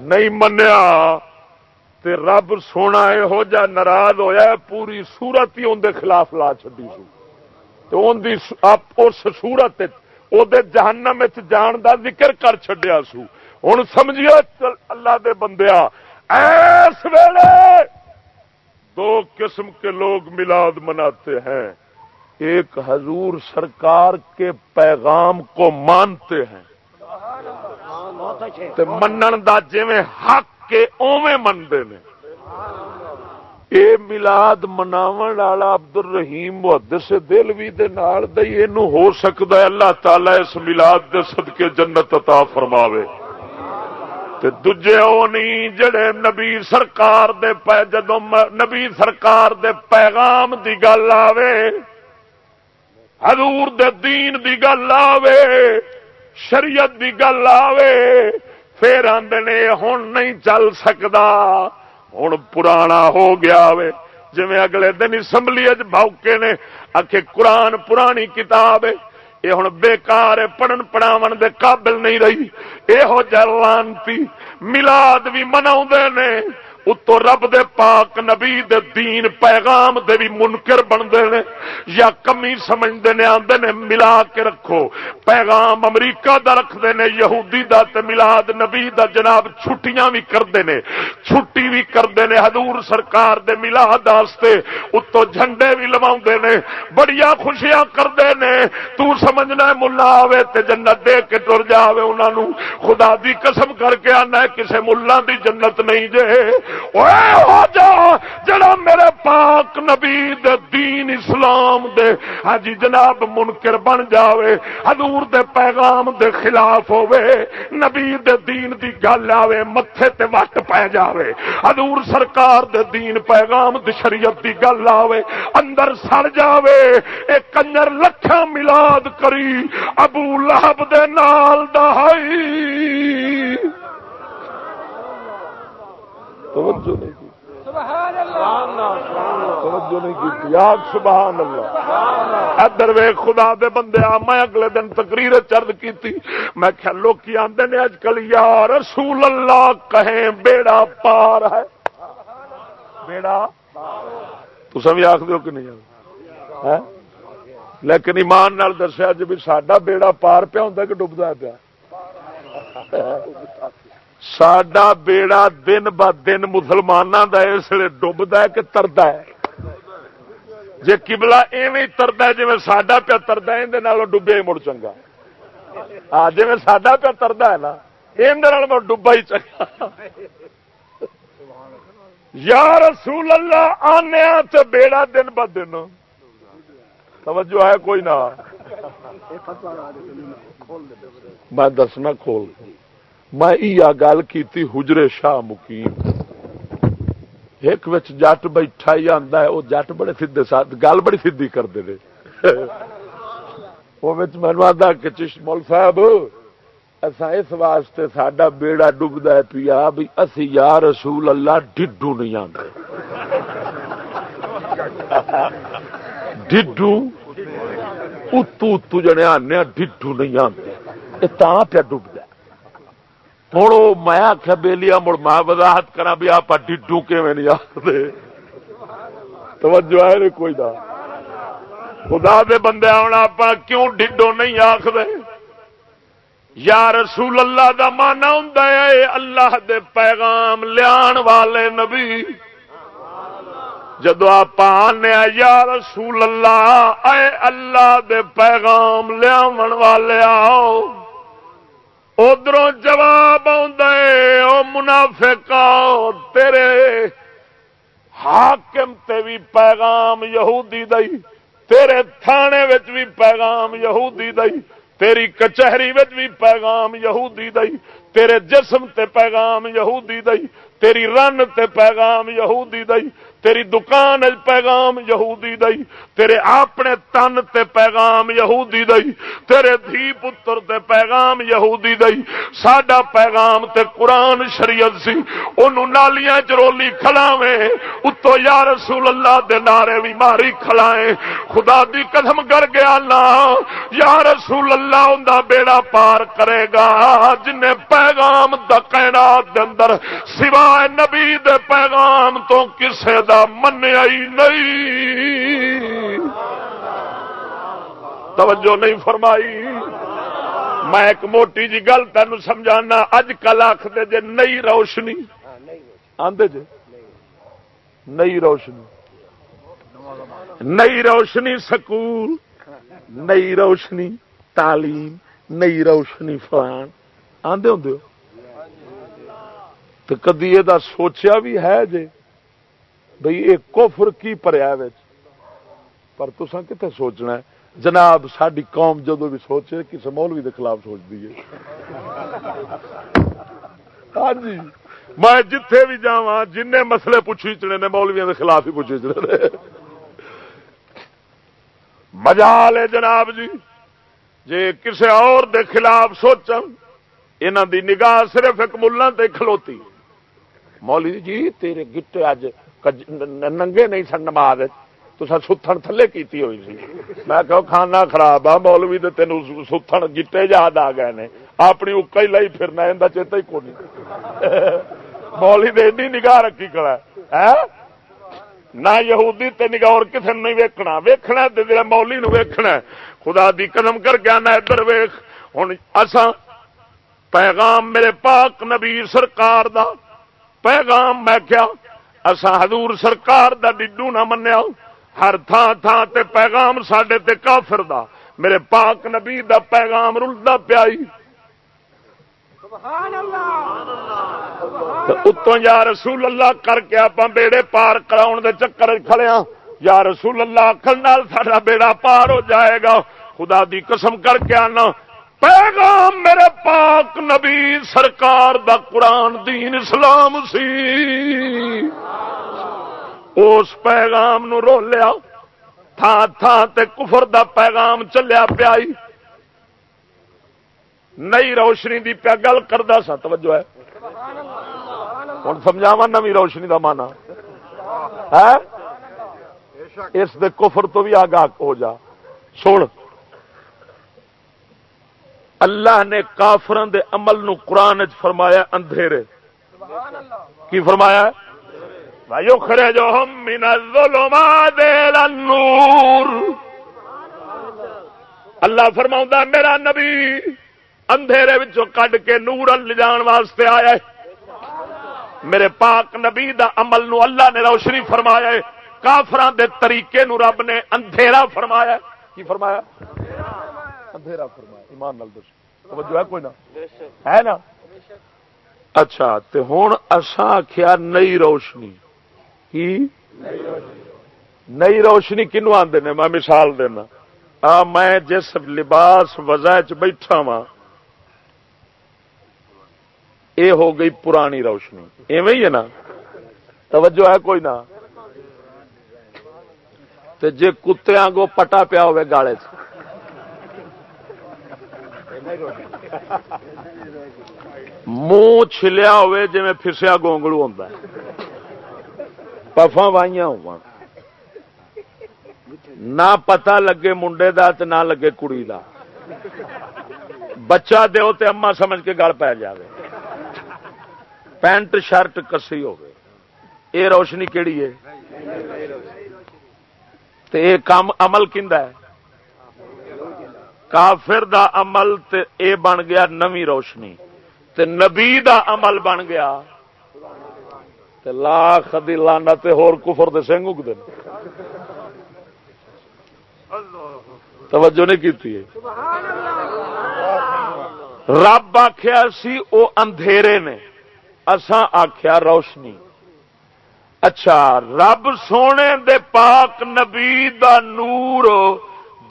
نہیں منیا۔ تے رب سونا یہو جا ناراض ہویا پوری سورت ہی اندر خلاف لا چڈی سو۔ اس سورت جہنم جان دا ذکر کر چڈیا سو۔ ہوں سمجھیا اللہ دے بندیا ایس ویلے دو قسم کے لوگ ملاد مناتے ہیں۔ ایک حضور سرکار کے پیغام کو مانتے ہیں۔ منن دا جی حق کے اوے منتے ہیں اے ملاد مناو والا عبد الرحیم محدث دلوی دے نال دے ہو سکتا ہے، اللہ تعالی اس ملاد دے صدقے جنت عطا فرماوے۔ دجے او نہیں جڑے نبی سرکار دے پہ جدو نبی سرکار دے پیغام دی گل آوے، حضور دے دین دی گل آوے، شریعت دی گل آوے، پھر آدھے ہوں نہیں چل سکتا ہوں پرانا ہو گیا وے۔ جی اگلے دن اسمبلی باؤکے نے آخ قرآن پرانی کتاب ہے یہ ہوں بےکار پڑھن پڑھاو دے قابل نہیں رہی یہو جانتی ملاد بھی منا نے اتو رب دے پاک نبی دے دین پیغام دے بھی منکر بنتے ہیں یا کمی سمجھتے نے آتے نے ملا کے رکھو۔ پیغام امریکہ دا رکھتے ہیں، یہودی دا تے ملاد نبی دا جناب چھٹیاں بھی کرتے ہیں۔ چھٹی بھی کرتے ہیں، حضور سرکار دے ملاد واسطے اتو جھنڈے بھی لوا نے بڑیا خوشیاں کرتے ہیں۔ تو سمجھنا ملا آوے تے جنت دے کے ٹر جاوے انہوں خدا دی قسم کر کے آنا کسے ملا دی جنت نہیں جے۔ ہو جا جڑا میرے پاک نبی دے دین اسلام دے ہاں جناب منکر بن جاوے حضور دے پیغام دے خلاف ہوے نبی دے دین دی گل آوے متھے تے وٹ پہ جاوے حضور سرکار دے دین پیغام دی شریعت دی گل آوے اندر سڑ جاوے اے کنجر لکھاں ملاد کری ابو لہب دے نال دہائی توجہ نہیں کی۔ توجہ نہیں کی۔ یاد سبحان اللہ۔ ادھر خدا دے بندے میں اگلے دن تقریر چرد کی میں لوگ آتے نے اج کل یا رسول اللہ کہیں بیڑا پار ہے۔ بیڑا؟ تو آخ کہ نہیں لیکن ایمان نال دسیا جی بھی بیڑا پار پیا ہوں کہ ڈبدا پیا۔ سڈا بیڑا دن ب دن مسلمانوں کا اس لیے ڈبد کہ ترد ہے۔ جی کبلا ایویں ترد ہے جی سڈا پیا ترد ہے اندر ڈبے مڑ چنگا۔ ہاں جی سڈا پیا ترد ہے نا یہ ڈبا ہی چنگا۔ یا رسول اللہ آنے تو بیڑا دن ب دن۔ توجہ ہے کوئی نہ۔ میں دسنا کھول۔ میں گل کی حجرے شاہ مقیم۔ ایک جٹ بیٹھا ہی آتا ہے وہ جٹ بڑے سیدے ساتھ، گل بڑی سیدھی کرتے ہیں وہ مینو آتا کہ چشمول صاحب اصا اس واسطے سڈا بیڑا ڈبدا ہے پیا بھی اسی یا رسول اللہ ڈڈو نہیں آتے [laughs] ڈڈو؟ اتو اتو جنے آنے ڈڈو نہیں آتے یہ پیا ڈبدا ہوں میں آخیا بےلیا مڑ میں وضاحت کرا بھی آپ ڈیڈو نہیں آخر توجہ ہے کوئی نہ خدا دے بندے آنا آپ کیوں ڈیڈو نہیں آخر یا رسول اللہ دا مانا ہوں اللہ دے پیغام لیا والے نبی۔ جدو آپ آنے یا رسول اللہ، اے اللہ دے پیغام لیا والے آؤ۔ ادھر جواب او منافقا تیرے حاکم تے بھی پیغام یہودی دئی تیرے تھانے وچ بھی پیغام یہودی دئی تیری کچہری وچ بھی پیغام یہودی دئی تیرے جسم تے پیغام یہودی دئی تیری رن تے پیغام یہودی دئی تیری دکان پیغام یہودی دئی تیرے اپنے تن تے پیغام یہودی دئی، تیرے دھی پتر تے پیغام یہودی دئی۔ ساڈا پیغام تے قرآن شریعت سی انہوں نالیاں چرولی کھلاویں۔ اتو یا رسول اللہ دے نعرے بھی ماری کھلائیں۔ خدا دی قدم کر گیا نا، یا رسول اللہ ان بیڑا پار کرے گا، جن پیغام دا کائنات دے اندر، سوائے نبی دے پیغام تو کسے دا منیا ہی نہیں۔ توجہ نہیں فرمائی۔ میں ایک موٹی جی گل تین سمجھانا، اج کل آخر جی نئی روشنی۔ آدھے جی نئی روشنی۔ نئی روشنی سکول، نئی روشنی تعلیم، نئی روشنی فلان۔ آدھے ہوں تو کدی یہ سوچیا بھی ہے جی بھئی یہ کوفر کی پریا پر تسا کتنے سوچنا ہے؟ جناب ساری قوم جدو بھی سوچے کسی مولوی کے خلاف سوچ دیے ہاں جی میں جتھے بھی جا جن مسئلے پوچھی چنے نے مولویا کے خلاف ہی پوچھی چنے مزا لے جناب جی جی کسی اور دے خلاف سوچن انہوں دی نگاہ صرف ایک ملوں تے کھلوتی۔ مولی جی تیرے گٹے اج ننگے نہیں سن نماز۔ تو ستھن تھلے کیتی ہوئی سی میں کہ کھانا خراب آ مولوی تو تین ستھن گٹے یاد آ گئے نے اپنی اکا ہی لائی پھرنا ان چیتا ہی کون مولی نے ایڈی نگاہ رکھی کڑا ہے نہ یہودی تے نگاہ اور کسی نہیں ویکنا ویکنا تے مولی نو ویکنا خدا دی قدم کر گیا نہ ادھر ویخ ہوں اصا پیغام میرے پاک نبی سرکار دا پیغام میں کیا اسا حضور سرکار دا ڈڈو نہ منیا ہر تھان تھان تے پیغام سڈے تے کافر دا۔ میرے پاک نبی دا پیغام رلدا پیائی اتوں یا رسول اللہ کر کے آپ بیڑے پار کراؤ دے چکر کھڑیا یا رسول اللہ اکل نال سا بیڑا پار ہو جائے گا۔ خدا دی قسم کر کے آنا۔ پیغام میرے پاک نبی سرکار دا قرآن دین اسلام سی۔ اس پیغام نو رو لیا۔ تھان تھان تے کفر دا پیغام چلیا پیائی نئی روشنی دی پیا گل کرتا سا، توجہ ہے۔ ہوں سمجھاوا نمی روشنی دا مانا ہے؟ اس دے کفر تو بھی آگاہ ہو جا۔ سن۔ اللہ نے کافران دے عمل نو قرآن فرمایا اندھیرے۔ کی فرمایا خرے جو ہم من الظلمات النور۔ اللہ فرماؤں میرا نبی اندھیرے کڈ کے نور لے جان واسطے آیا ہے۔ میرے پاک نبی دا عمل نو اللہ نے روشنی فرمایا ہے۔ کافران دے طریقے نو رب نے اندھیرا فرمایا ہے۔ کی فرمایا؟ اندھیرا فرمایا، ایمان نال دس توجہ ہے کوئی نہ؟ ہے نا؟ اچھا تے ہن اساں آکھیا نئی روشنی۔ کی؟ نئی روشنی کنو آندے نے؟ میں مثال دینا۔ آ، میں جس لباس وزا چ بیٹھا وا اے ہو گئی پرانی روشنی۔ ایویں ہی ہے نا؟ توجہ ہے کوئی نہ تے جے کتے پٹا پیا ہوئے گالے سے منہ چھلیا ہوئے جی میں پھسیا گونگلو ہوتا ہے۔ پفا وائیاں ہو نہ پتا لگے منڈے دا تے نہ لگے کڑی دا۔ بچہ دیو تے اما سمجھ کے گل پی جائے پینٹ، شرٹ کسی ہو یہ روشنی کہڑی ہے؟ یہ کام عمل کھا ہے؟ کافر دا عمل تے اے بن گیا نوی روشنی۔ تے نبی دا عمل بن گیا۔ تے لاکھ دی لانا تے ہور کفر دے سنگ اگ دے توجہ نہیں کی رب آخیا سی او اندھیرے نے۔ اساں آخیا روشنی۔ اچھا رب سونے دے پاک نبی دا نور،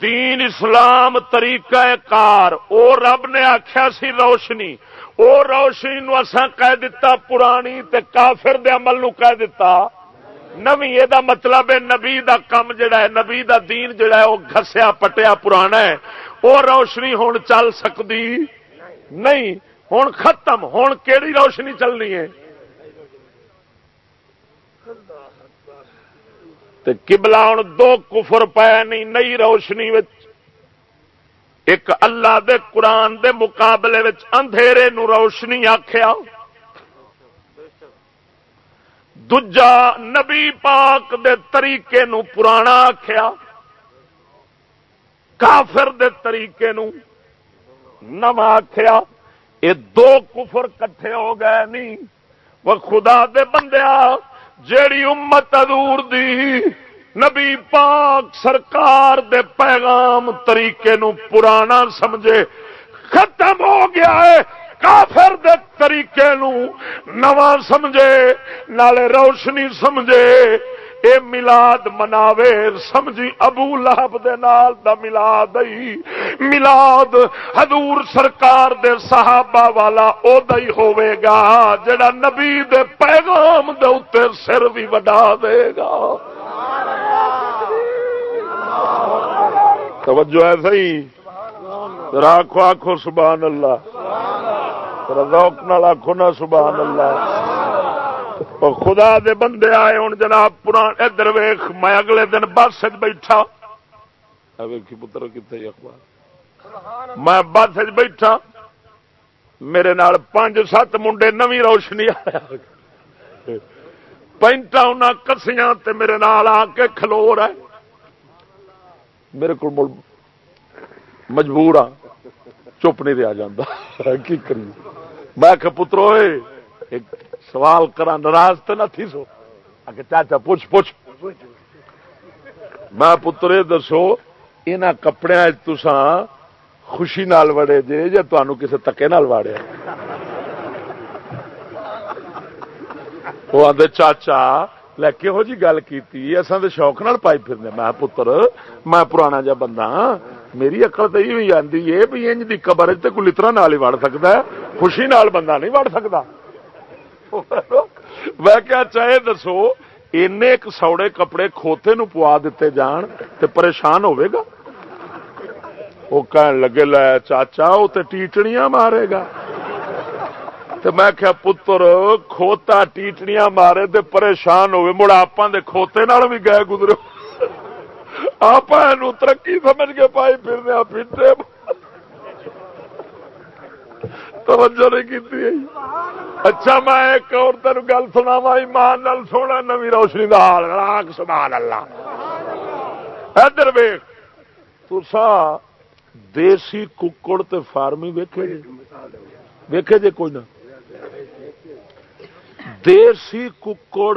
دین اسلام، طریقہ کار، او رب نے آخیا سی روشنی۔ او روشنی نو اساں کہہ دیتا پرانی تے کافر دے عمل نو کہہ دیتا نوی یہ مطلب ہے نبی دا کم جڑا ہے نبی دا دین جڑا ہے وہ گسیا پٹیا، پرانا ہے وہ روشنی ہون چل سکتی نہیں۔ ہوں ختم۔ ہوں کیڑی روشنی چلنی ہے کبلا ہوں دو کفر پایا نہیں نئی روشنی ایک اللہ دے قرآن دے مقابلے اندھیرے نو روشنی آخیا دجا نبی پاک دے طریقے نو پرانا آخیا کافر دے طریقے نو نو آخیا یہ دو کفر کٹھے ہو گئے نہیں وہ خدا دے بندیا جیڑی امت ادور دی نبی پاک سرکار دے پیغام طریقے نو پرانا سمجھے، ختم ہو گیا ہے۔ کافر دے طریقے نو نواں سمجھے، نالے روشنی سمجھے۔ اے ملاد مناوے، سمجھی ابو لہب دے نال دا ملاد ای ملاد حضور سرکار دے صحابہ والا او دئی ہوے گا، جڑا نبی دے پیغام دے اوتے سر بھی وڈا دے گا۔ توجہ ہے صحیح؟ راکھو آکھو سبحان اللہ۔ ذوق نال آکھو نا، سبحان اللہ۔ خدا دے بندے آئے ہوں جناب پران ادھر ویخ میں اگلے دن بس بیٹھا۔ ویکھی پتر کتنے جی اخبار؟ میں بس بیٹھا۔ میرے نال پانچ سات منڈے نوی روشنی آیا۔ پینٹا انہیں کسیاں تے میرے نال آ کے کھلو رہا میرے کو مجبور ہاں چپ نہیں رہا جا [laughs] کی کری میں پترو سوال کرا ناراض تو نہ تھی سو۔ چاچا پوچھ پوچھ۔ میں پترے دسو یہاں کپڑے تسان خوشی نال وڑے جے یا تمہوں کسی تکے نال واڑیا۔ وہ آدھے چاچا، لے کہو جی گل کی اصل تو شوق نال پائی پھرنے۔ میں پتر، میں پرانا جا بندہ ہاں۔ میری اقل تو یہ آتی ہے بھی انج دی قبر کوئی لطرا نال ہی وڑ سکتا ہے۔ خوشی نال بندہ نہیں وڑ سکتا میں کیا چاہے دسو این ایک سوڑے کپڑے کھوتے نو پوا دیتے جان تے پریشان ہوئے گا۔ وہ کہن لگے، لے چاچا، وہ تو ٹیٹڑیاں مارے گا۔ تے میں کیا پتر، کھوتا ٹیٹڑیاں مارے تے پریشان ہوئے مڑ آپ دے کھوتے نال بھی گئے گزرو آپ ترقی سمجھ کے پائی پھرنے پیٹے توجہ نہیں کی اچھا میں ایک اور تین گل سنا وا ایمان نال سونا، نوی روشنی کا حال راک سبحان اللہ۔ ادھر ویخ تسا دیسی ککڑ تے فارمی ویکھے ویکھے جی کوئی نہ۔ دیسی ککڑ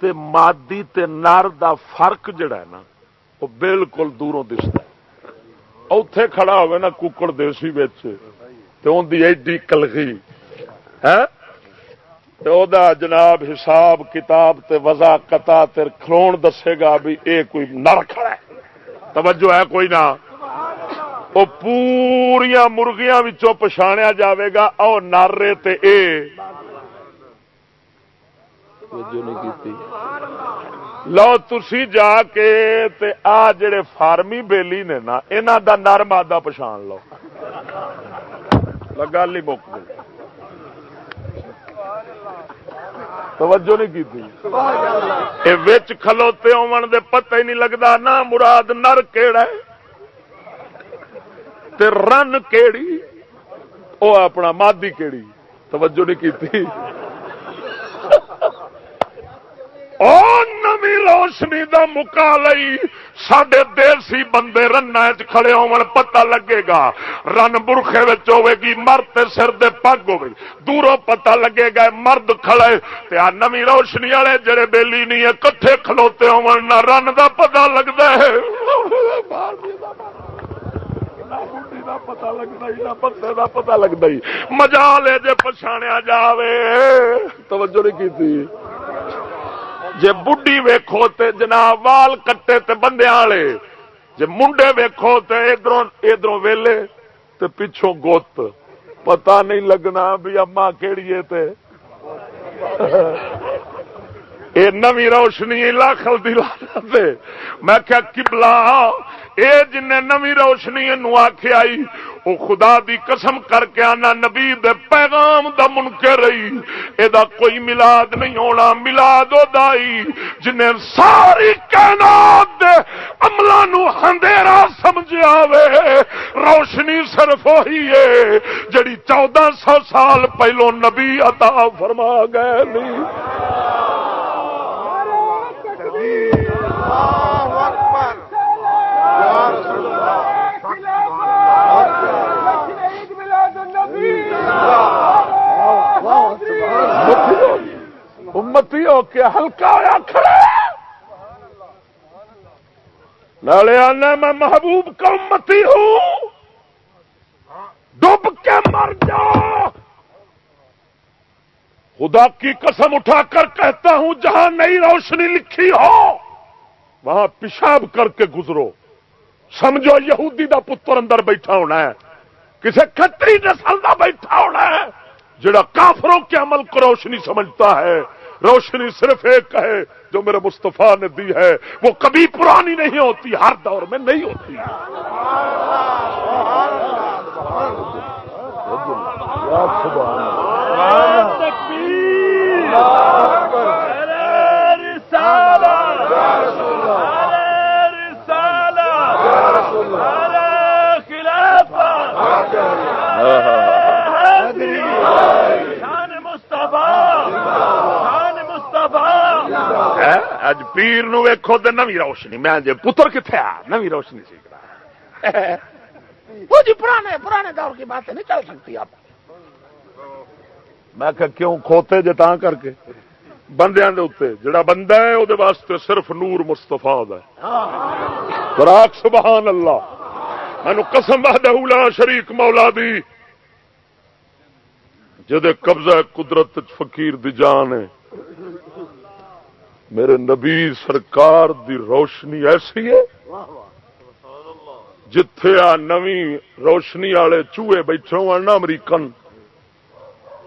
تے مادی تے نر دا فرق جڑا ہے نا، وہ بالکل دوروں دستا اتے کھڑا ہوئے نا ککڑ دیسی بیچے بچ ایڈی کلگی ہے؟ جناب حساب کتاب تے وزا کتا کھلون دسے گا بھی اے کوئی نر کھڑا ہے۔ توجہ ہے کوئی نہ؟ وہ پوریا مرغیاں پچھاڑیا جاوے گا او نارے تے اے۔ لو تھی جا کے تے آ جڑے فارمی بیلی نے نا انہ دا نر مادہ پچھان لو۔ گل ہی مک گئی۔ توجہ نہیں کی کھلوتے ہون دے پتہ ہی نہیں لگتا نہ مراد نر کیڑا ہے تے رن کیڑی، او اپنا مادی کیڑی۔ توجہ نہیں کی نمی روشنی دا مکا لئی سڈے دیسی بندے رن کھڑے ہون، پتہ لگے گا۔ رن برخے ہوے گی، مرد سر دے پگ ہوے۔ دوروں پتہ لگے گا، مرد کھڑے تے آ نمی روشنی والے جڑے بیلی نہیں ہے کٹھے کھلوتے ہون، نہ رن دا پتہ لگتا ہے۔ پتا لگتا ہی نہ کا پتا لگتا ہی مزا لے جے پچھاڑیا جاوے۔ توجہ نہیں کی جے بڈی ویکھو تے جناب وال کٹے تے بندے والے، جے منڈے ویکھو تے ادھروں ادھروں ویلے تے پچھوں گوت۔ پتہ نہیں لگنا بھی اما کہڑی تے۔ اے نوی روشنی لاکھل دی لانا میں کیا کبلا اے جن نوی روشنی آخیا آئی وہ خدا دی قسم کر کے آنا نبی دے پیغام دا منکر رہی اے دا کوئی ملاد نہیں ہونا ملاد دائی جن ساری کائنات دے عملہ نو ہندیرا سمجھا وے روشنی صرف وہی ہے جڑی چودہ سو سال پہلو نبی عطا فرما گئے نہیں امتی ہو کے ہلکا ہوا کھڑا نالے آنا میں محبوب کا امتی ہوں۔ ڈب کے مر جا۔ خدا کی قسم اٹھا کر کہتا ہوں، جہاں نئی روشنی لکھی ہو، وہاں پیشاب کر کے گزرو۔ سمجھو، یہودی دا پتر اندر بیٹھا ہونا ہے۔ کسی کتری نسل کا بیٹھا ہونا ہے، جڑا کافروں کے عمل کو روشنی سمجھتا ہے۔ روشنی صرف ایک ہے جو میرے مستفا نے دی ہے وہ کبھی پرانی نہیں ہوتی ہر دور میں نہیں ہوتی اج پیر نو ویکھو تے نوی روشنی۔ میں جی پتر کتنے آ؟ نوی روشنی سیکھ رہا وہ جی پرانے پرانے دور کی باتیں نہیں چل سکتی آپ۔ میں کہ کیوں کھوتے جے تاں کر کے؟ بندیاں دے اوتے جڑا بندہ ہے او دے واسطے صرف نور مصطفی دا ہے۔ براک سبحان اللہ۔ مینو قسم وحدہ لا شریک مولا دی۔ جدے قبضہ قدرت فقیر دی جان ہے۔ میرے نبی سرکار دی روشنی ایسی ہے جتھے آ نوی روشنی والے چوہے بیٹھے ہونا امریکن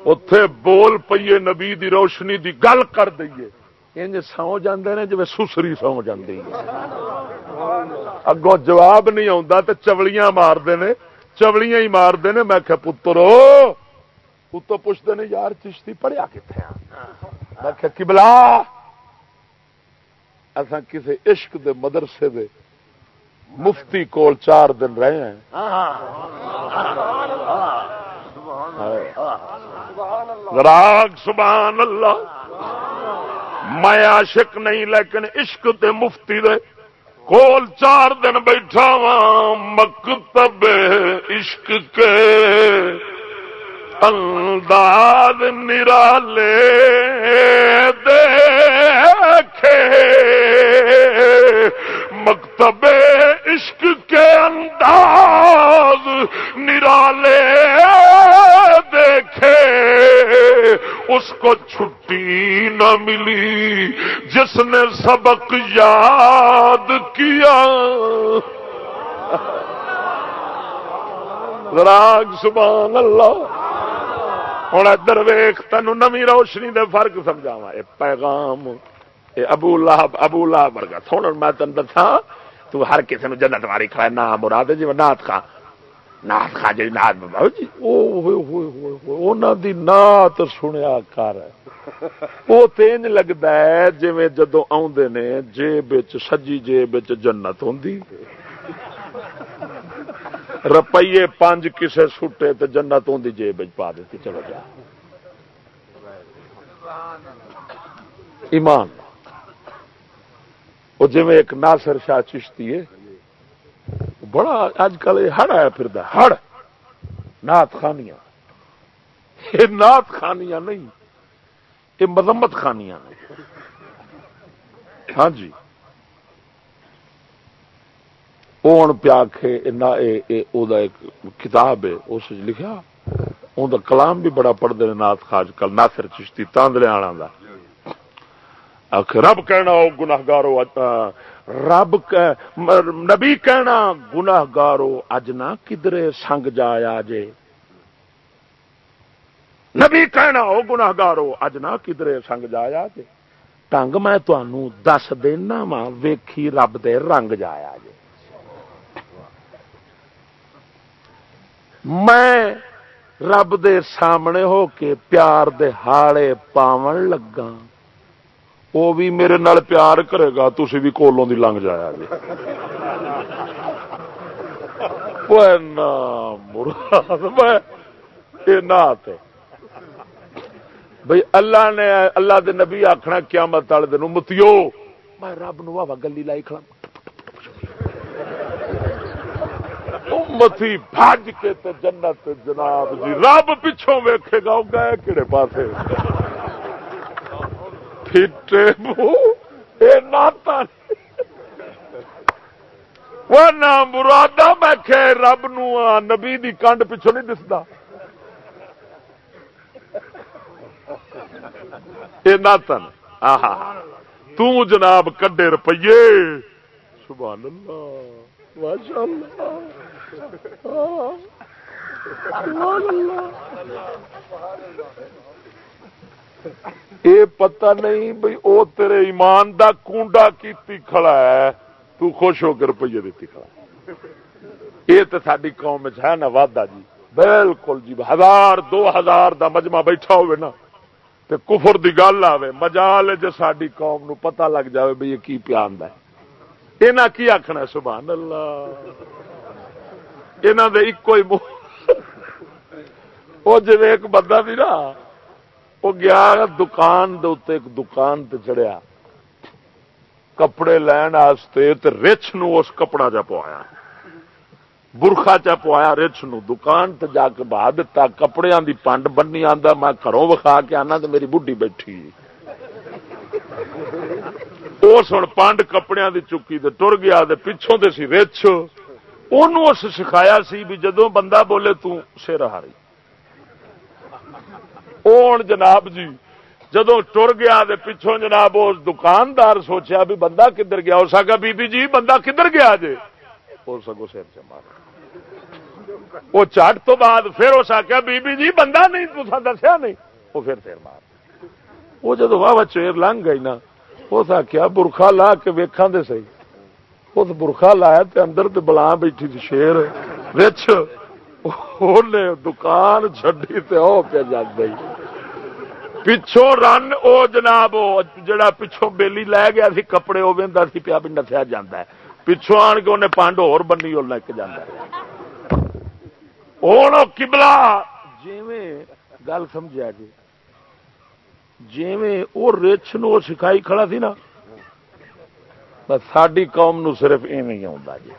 اتے بول پیے نبی دی روشنی دی گل کر دئیے۔ انج سو جاندے نے جی سسری سو جاندی اگوں جواب نہیں آتا تو چولیاں مارتے نے چولیاں ہی مارتے نے۔ میں کہ پترو اتو پوچھتے ہیں یار چشتی پڑھیا کتنے میں کہ کبلا اصا کسی عشق دے مدرسے دے مفتی کول چار دن رہے ہیں۔ راگ سبحان اللہ۔ میں عاشق نہیں لیکن عشق دے مفتی دے کول چار دن بیٹھا وا مکتب عشق کے۔ انداز نرالے دیکھے۔ مکتب عشق کے انداز نرالے دیکھے۔ اس کو چھٹی نہ ملی جس نے سبق یاد کیا۔ راگ، سبحان اللہ۔ ہوں، ادھر ویخ تین نمی روشنی دے فرق سمجھاوا یہ پیغام۔ ابو لہب ابو لہب ورگا۔ سن میں تین دسا تو ہر کسی نے جنت ماری کھڑا نہ مراد جی نات خان نات خان جی نات بابا۔ جی دی نات سنیا کر۔ وہ تین لگتا ہے جی جدو آدھے نے، جیب سجی جیب جنت ہوں روپیے پانچ کسے سٹے تو جنت ہوں جیب پا دیتی، چلو جا۔ ایمان۔ وہ جی ایک ناصر شاہ چشتی ہے، بڑا اج کل یہ ہڑ آیا پھر ہڑ نات خانیاں۔ یہ نات خانیاں نہیں، یہ مذمت خانیاں ہاں جی۔ وہ پیا کے کتاب ہے اس لکھا ان کلام بھی بڑا پڑھتے ہیں نات خاج کل، ناصر چشتی تاندلے آنا کا رب کہنا ہو گناہ گارو رب نبی کہنا گناہ گارو اج نہ کدرے سنگ جایا جے۔ نبی کہنا ہو گناہ گارو اج نہ کدرے سنگ جایا جے۔ ٹنگ میں تنوع دس دینا وا ویکھی رب دے رنگ جایا جے۔ میں رب دے سامنے ہو کے پیار دے ہاڑے پاون لگا وہ بھی میرے نال پیار کرے گا تھی بھی کولوں دی لنگ جایا جی مراد بھائی اللہ نے اللہ دے نبی آخنا قیامت والے دن متیو میں رب نو ہوا گلی لائی کھڑا متی بج کے تے جنت جناب جی رب پچھوں ویکھے گا گئے کہڑے پاسے مرادا میں کہ رب نو نبی دی کنڈ پچھو نہیں دستا۔ یہ ناتن تو جناب کڈے روپیے سبحان اللہ ماشاء اللہ سبحان اللہ۔ یہ پتہ نہیں بھائی او تیرے ایمان دا کنڈا کیتی کھڑا ہے، تو خوش ہو کے روپیے دیتی کھڑا یہ تو ساری قوم ہے نا وعدہ جی۔ بالکل جی ہزار، دو ہزار دا مجمع بیٹھا ہوئے نا۔ تے کفر دی گل آئے مجال جو ساری قوم نو پتہ لگ جاوے بھئی یہ کی پیان ہے۔ یہاں کی آخنا سبحان اللہ۔ یہاں دے ایک کوئی وہ جی ایک بندہ بھی نا وہ گیا دکان دے ایک دکان تے چڑیا کپڑے لین رچ نو اس کپڑا چا پوایا۔ برخا چا پوایا رچ نو۔ دکان تے جا کے بہا دتا۔ کپڑے دی پنڈ بنی آندا۔ میں گھروں وکھا کے آنا تو میری بڈھی بیٹھی۔ اس ہوں پانڈ کپڑے دی چکی تے ٹر گیا تے پچھوں تے سی رچ اس سکھایا سی بھی جدو بندہ بولے تو ہاری۔ اون جناب جی جدو ٹر گیا دے پچھوں جناب اس دکاندار سوچیا بھی بندہ کدھر گیا اس آگا بی بی جی بندہ کدھر گیا جی وہ سگو سر سے مار وہ چٹ تو بعد پھر اس آخیا بی بی جی بندہ نہیں تو دسیا نہیں۔ وہ پھر پھر مار۔ وہ جدو واہ چیر لنگ گئی نا، اس آخیا برخا لا کے ویکھا دے سی اس برخا لایا تے اندر تے بلا بیٹھی تھی شیر رچ دکان چڈی تے او پہ جگ پچھوں رن او جناب جڑا پچھوں بیلی لے گیا سی کپڑے وہ سی پیا بھی نسیا جا پچھوں آن کے انہیں پانڈ ہو بنی اور لگ جانا ہوں کبلا جی گل سمجھا جی جی وہ رچ نو سکھائی کھڑا سی نا ساری قوم نو صرف ایویں آ جی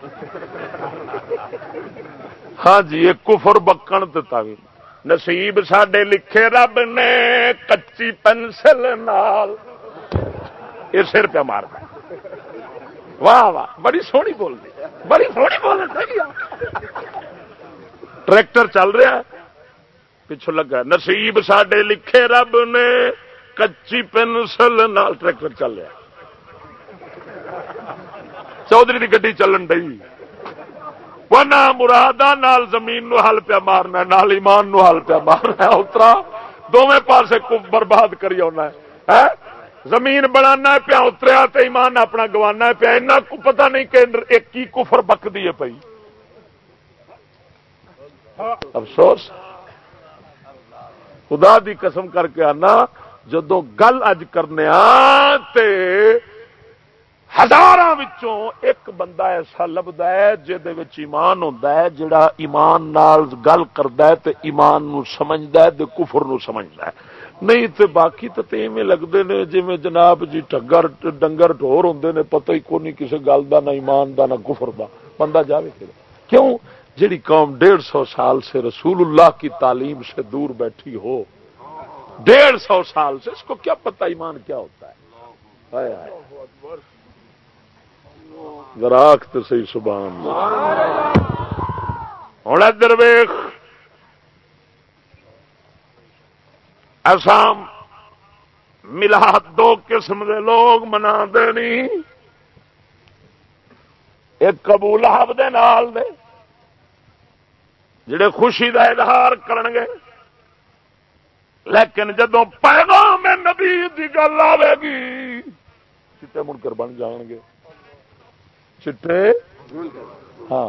ہاں جی یہ کفر بکن تاوی نصیب سڈے لکھے رب نے کچی پینسل نال یہ سر پہ مار واہ واہ بڑی سونی بول رہی بڑی سونی بول ٹریکٹر چل رہا پچھو لگا نصیب سڈے لکھے رب نے کچی پینسل نال ٹریکٹر چل رہا چودھری کی گی چلن ڈی نہ مرادا نال زمین نو حل پیا مارنا نال ایمان نو حل پیا مارنا اترا دونوں پاسے برباد کری آنا ہے۔ زمین بنا پیا اتریا تو ایمان اپنا گوانا پیا۔ اینا کو پتا نہیں کہ ایک کی کفر بکتی ہے پی افسوس۔ خدا دی قسم کر کے آنا جدو گل اج کرنے تے ایک بندہ ایسا لبدا ہے جہد ایمان ہوتا ہے، جڑا ایمان نال گل کرتا ہے تے ایمان نو سمجھدا ہے تے کفر نو سمجھدا ہے۔ نہیں تے باقی تو ایویں لگتے نے جی جناب جی ٹگر ڈنگر ڈور ہوں نے، پتہ ہی کون کسی گل کا نہ ایمان دا، نہ کفر دا۔ بندہ جاوے پھر کیوں؟ جیڑی قوم ڈیڑھ سو سال سے رسول اللہ کی تعلیم سے دور بیٹھی ہو۔ ڈیڑھ سو سال سے اس کو کیا پتہ ایمان کیا ہوتا ہے۔ گراخ تو سی سبحان ہوں ادھر ویخ ایسا ملا دو قسم دے لوگ منا دینی ایک قبول حب دے نال دے، جڑے خوشی دا اظہار کرنگے۔ لیکن جدو پیغام نبی دی گل آئے گی چٹے مڑ کر بن جان گے۔ چٹے۔ ہاں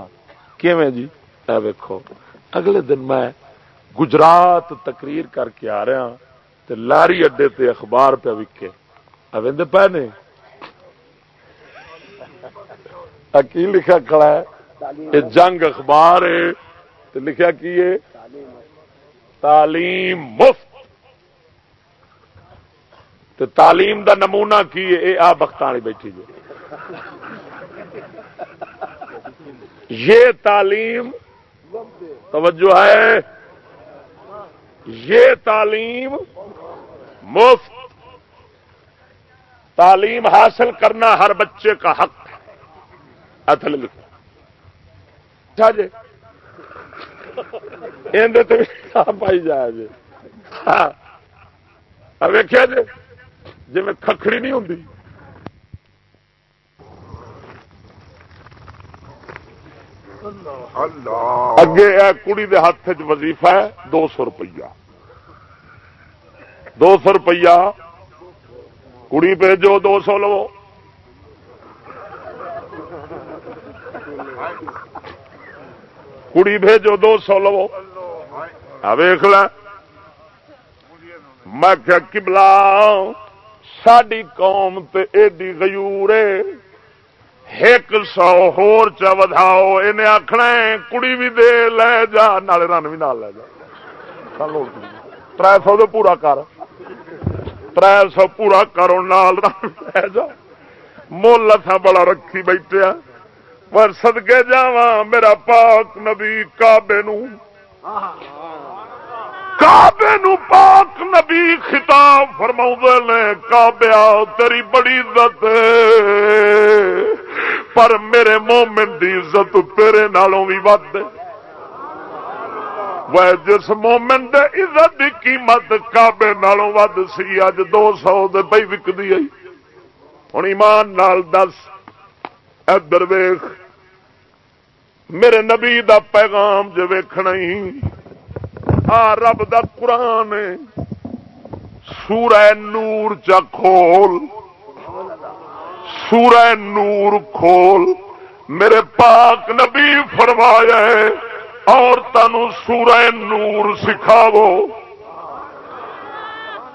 کیویں جی؟ اے ویکھو، اگلے دن میں گجرات تقریر کر کے آ رہا ہاں، تے لاری اڈے تے اخبار پہ وکے اوند پہ نے؟ کی لکھا کھڑا ہے؟ یہ جنگ اخبار ہے۔ تو لکھا کی ہے؟ تعلیم مفت۔ تو تعلیم دا نمونہ کی ہے؟ اے آ بختانی بیٹھی جو یہ تعلیم توجہ ہے یہ تعلیم مفت تعلیم حاصل کرنا ہر بچے کا حق ہے۔ اتل لکھا اچھا جی۔ پائی جائے جی۔ ہاں۔ جی۔ جی میں ککڑی نہیں ہوں اگے کڑی دے ہاتھ چ وظیفہ ہے دو سو روپیہ. دو سو روپیہ. کڑی بھیجو دو سو لو. کڑی بھیجو دو سو لو. ویخ میں کیا کبلا ہاں؟ ساری قوم تے ایڈی غیور ایک سو ہور چا وداؤ انہیں آخنا کڑی بھی دے، لے جا، نالے رن بھی نال لے جا۔ تر سو تو پورا کر۔ تر سو پورا کرو، نال رن لے جا۔ مل اتنا بڑا رکھی بیٹھے ہاں۔ پر سدکے جا میرا پاک نبی کابے نو کابے نو پاک نبی خطاب فرما نے کابیا تیری بڑی عزت پر میرے مومن دی عزت تیرے نالوں بھی ود وہ جس مومن دے عزت کی قیمت کابے نالوں ود سی، اج دو سو پی وکتی آئی۔ ہوں ایمان نال دس، ادھر ویخ میرے نبی دا پیغام جو ویکھنا ہی آ رب دا قرآن۔ سورہ نور چا کھول۔ سورہ نور کھول۔ میرے پاک نبی فرمایا ہے اور تنو سورہ نور سکھاو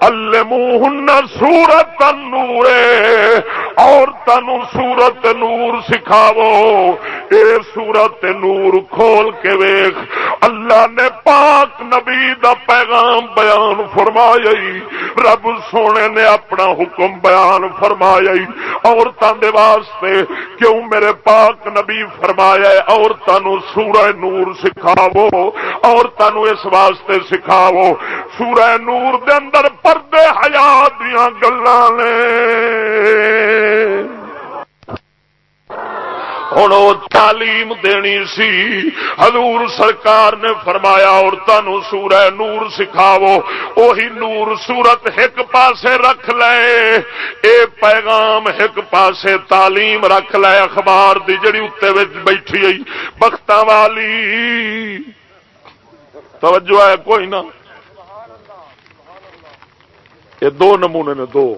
الموہن سورت نور اور تن سورت نور سکھاو اے سورت نور کھول کے ویخ اللہ نے پاک نبی دا پیغام بیان فرمایا رب سونے نے اپنا حکم بیان فرمایا عورتوں دے واسطے کیوں میرے پاک نبی فرمایا عورتوں سورہ نور سکھاو عورتوں اس واسطے سکھاو سورہ نور دے اندر پردے حیات دیا گلا نے۔ ہوں تعلیم دینی سی۔ حضور سرکار نے فرمایا عورتوں سورہ نور سکھاو اوہی نور سورت ایک پاسے رکھ لے۔ اے پیغام ایک پاسے تعلیم رکھ لے۔ اخبار دی جڑی اتنے بیٹھی آئی بخت والی۔ توجہ ہے کوئی نہ؟ یہ دو نمونے نے دو۔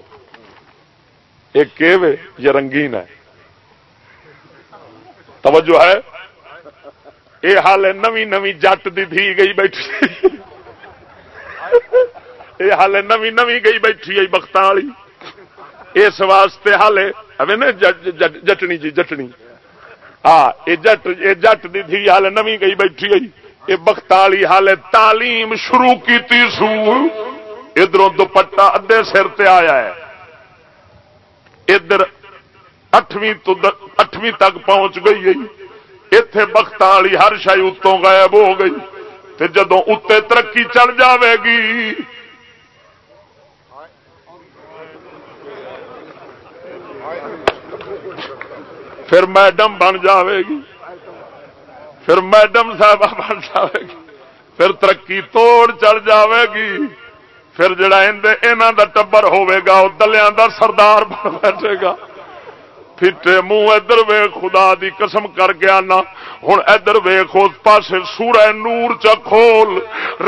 ایک یہ رنگین ہے۔ توجہ ہے؟ یہ حال نوی نوی جٹ دی دھی گئی بیٹھی۔ یہ حال نوی نوی گئی بیٹھی ہے بخت والی اس واسطے حال نا جٹنی جی جٹنی۔ ہاں یہ جٹ یہ جٹ دی دھی حال نوی گئی بیٹھی ہے یہ بخت والی حال تعلیم شروع کی سو۔ ادھر دوپٹا ادے سر تے آیا ہے۔ ادھر اٹھویں اٹھویں تک پہنچ گئی اتے بخت والی ہر شائی اتوں غائب ہو گئی۔ تے جدو اتنے ترقی چل جاوے گی۔ پھر میڈم بن جاوے گی۔ پھر میڈم صاحب بن جاوے گی۔ پھر ترقی توڑ چل جاوے گی۔ پھر جڑا یہاں دا ٹبر ہوے گا وہ دلیا دا سردار بن بیٹھے گا۔ پھٹے منہ ادھر وے خدا دی قسم کر گیا نا ہوں ادھر ویخ اس پاس سورہ نور چ کھول۔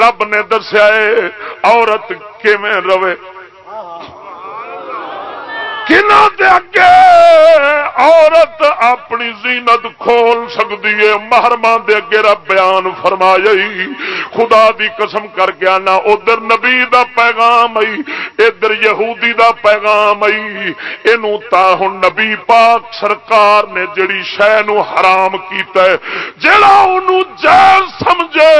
رب نے دسیا عورت کیویں روے دے اگے عورت اپنی زینت کھول سکتی ہے محرما دے اگے رب بیان فرمایا خدا دی قسم کر گیا نہ ادھر نبی دا پیغام آئی، ادھر یہودی دا پیغام آئی تا ہوں نبی پاک سرکار نے جڑی شہ نو حرام کیتا ہے جڑا انہوں جائز سمجھے،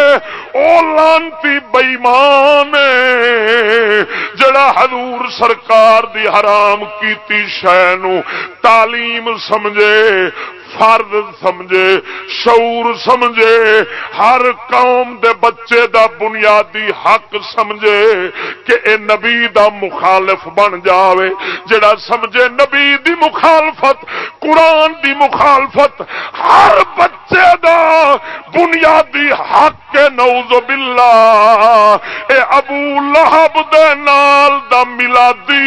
او لانتی بئیمان جڑا حضور سرکار دی حرام کی شہ تعلیم سمجھے فرد سمجھے، شعور سمجھے، ہر قوم دے بچے دا بنیادی حق سمجھے کہ اے نبی دا مخالف بن جاوے۔ جڑا سمجھے نبی دی مخالفت، قرآن دی مخالفت، ہر بچے دا بنیادی حق کے نوز باللہ۔ اے ابو لہب دے نال دا ملادی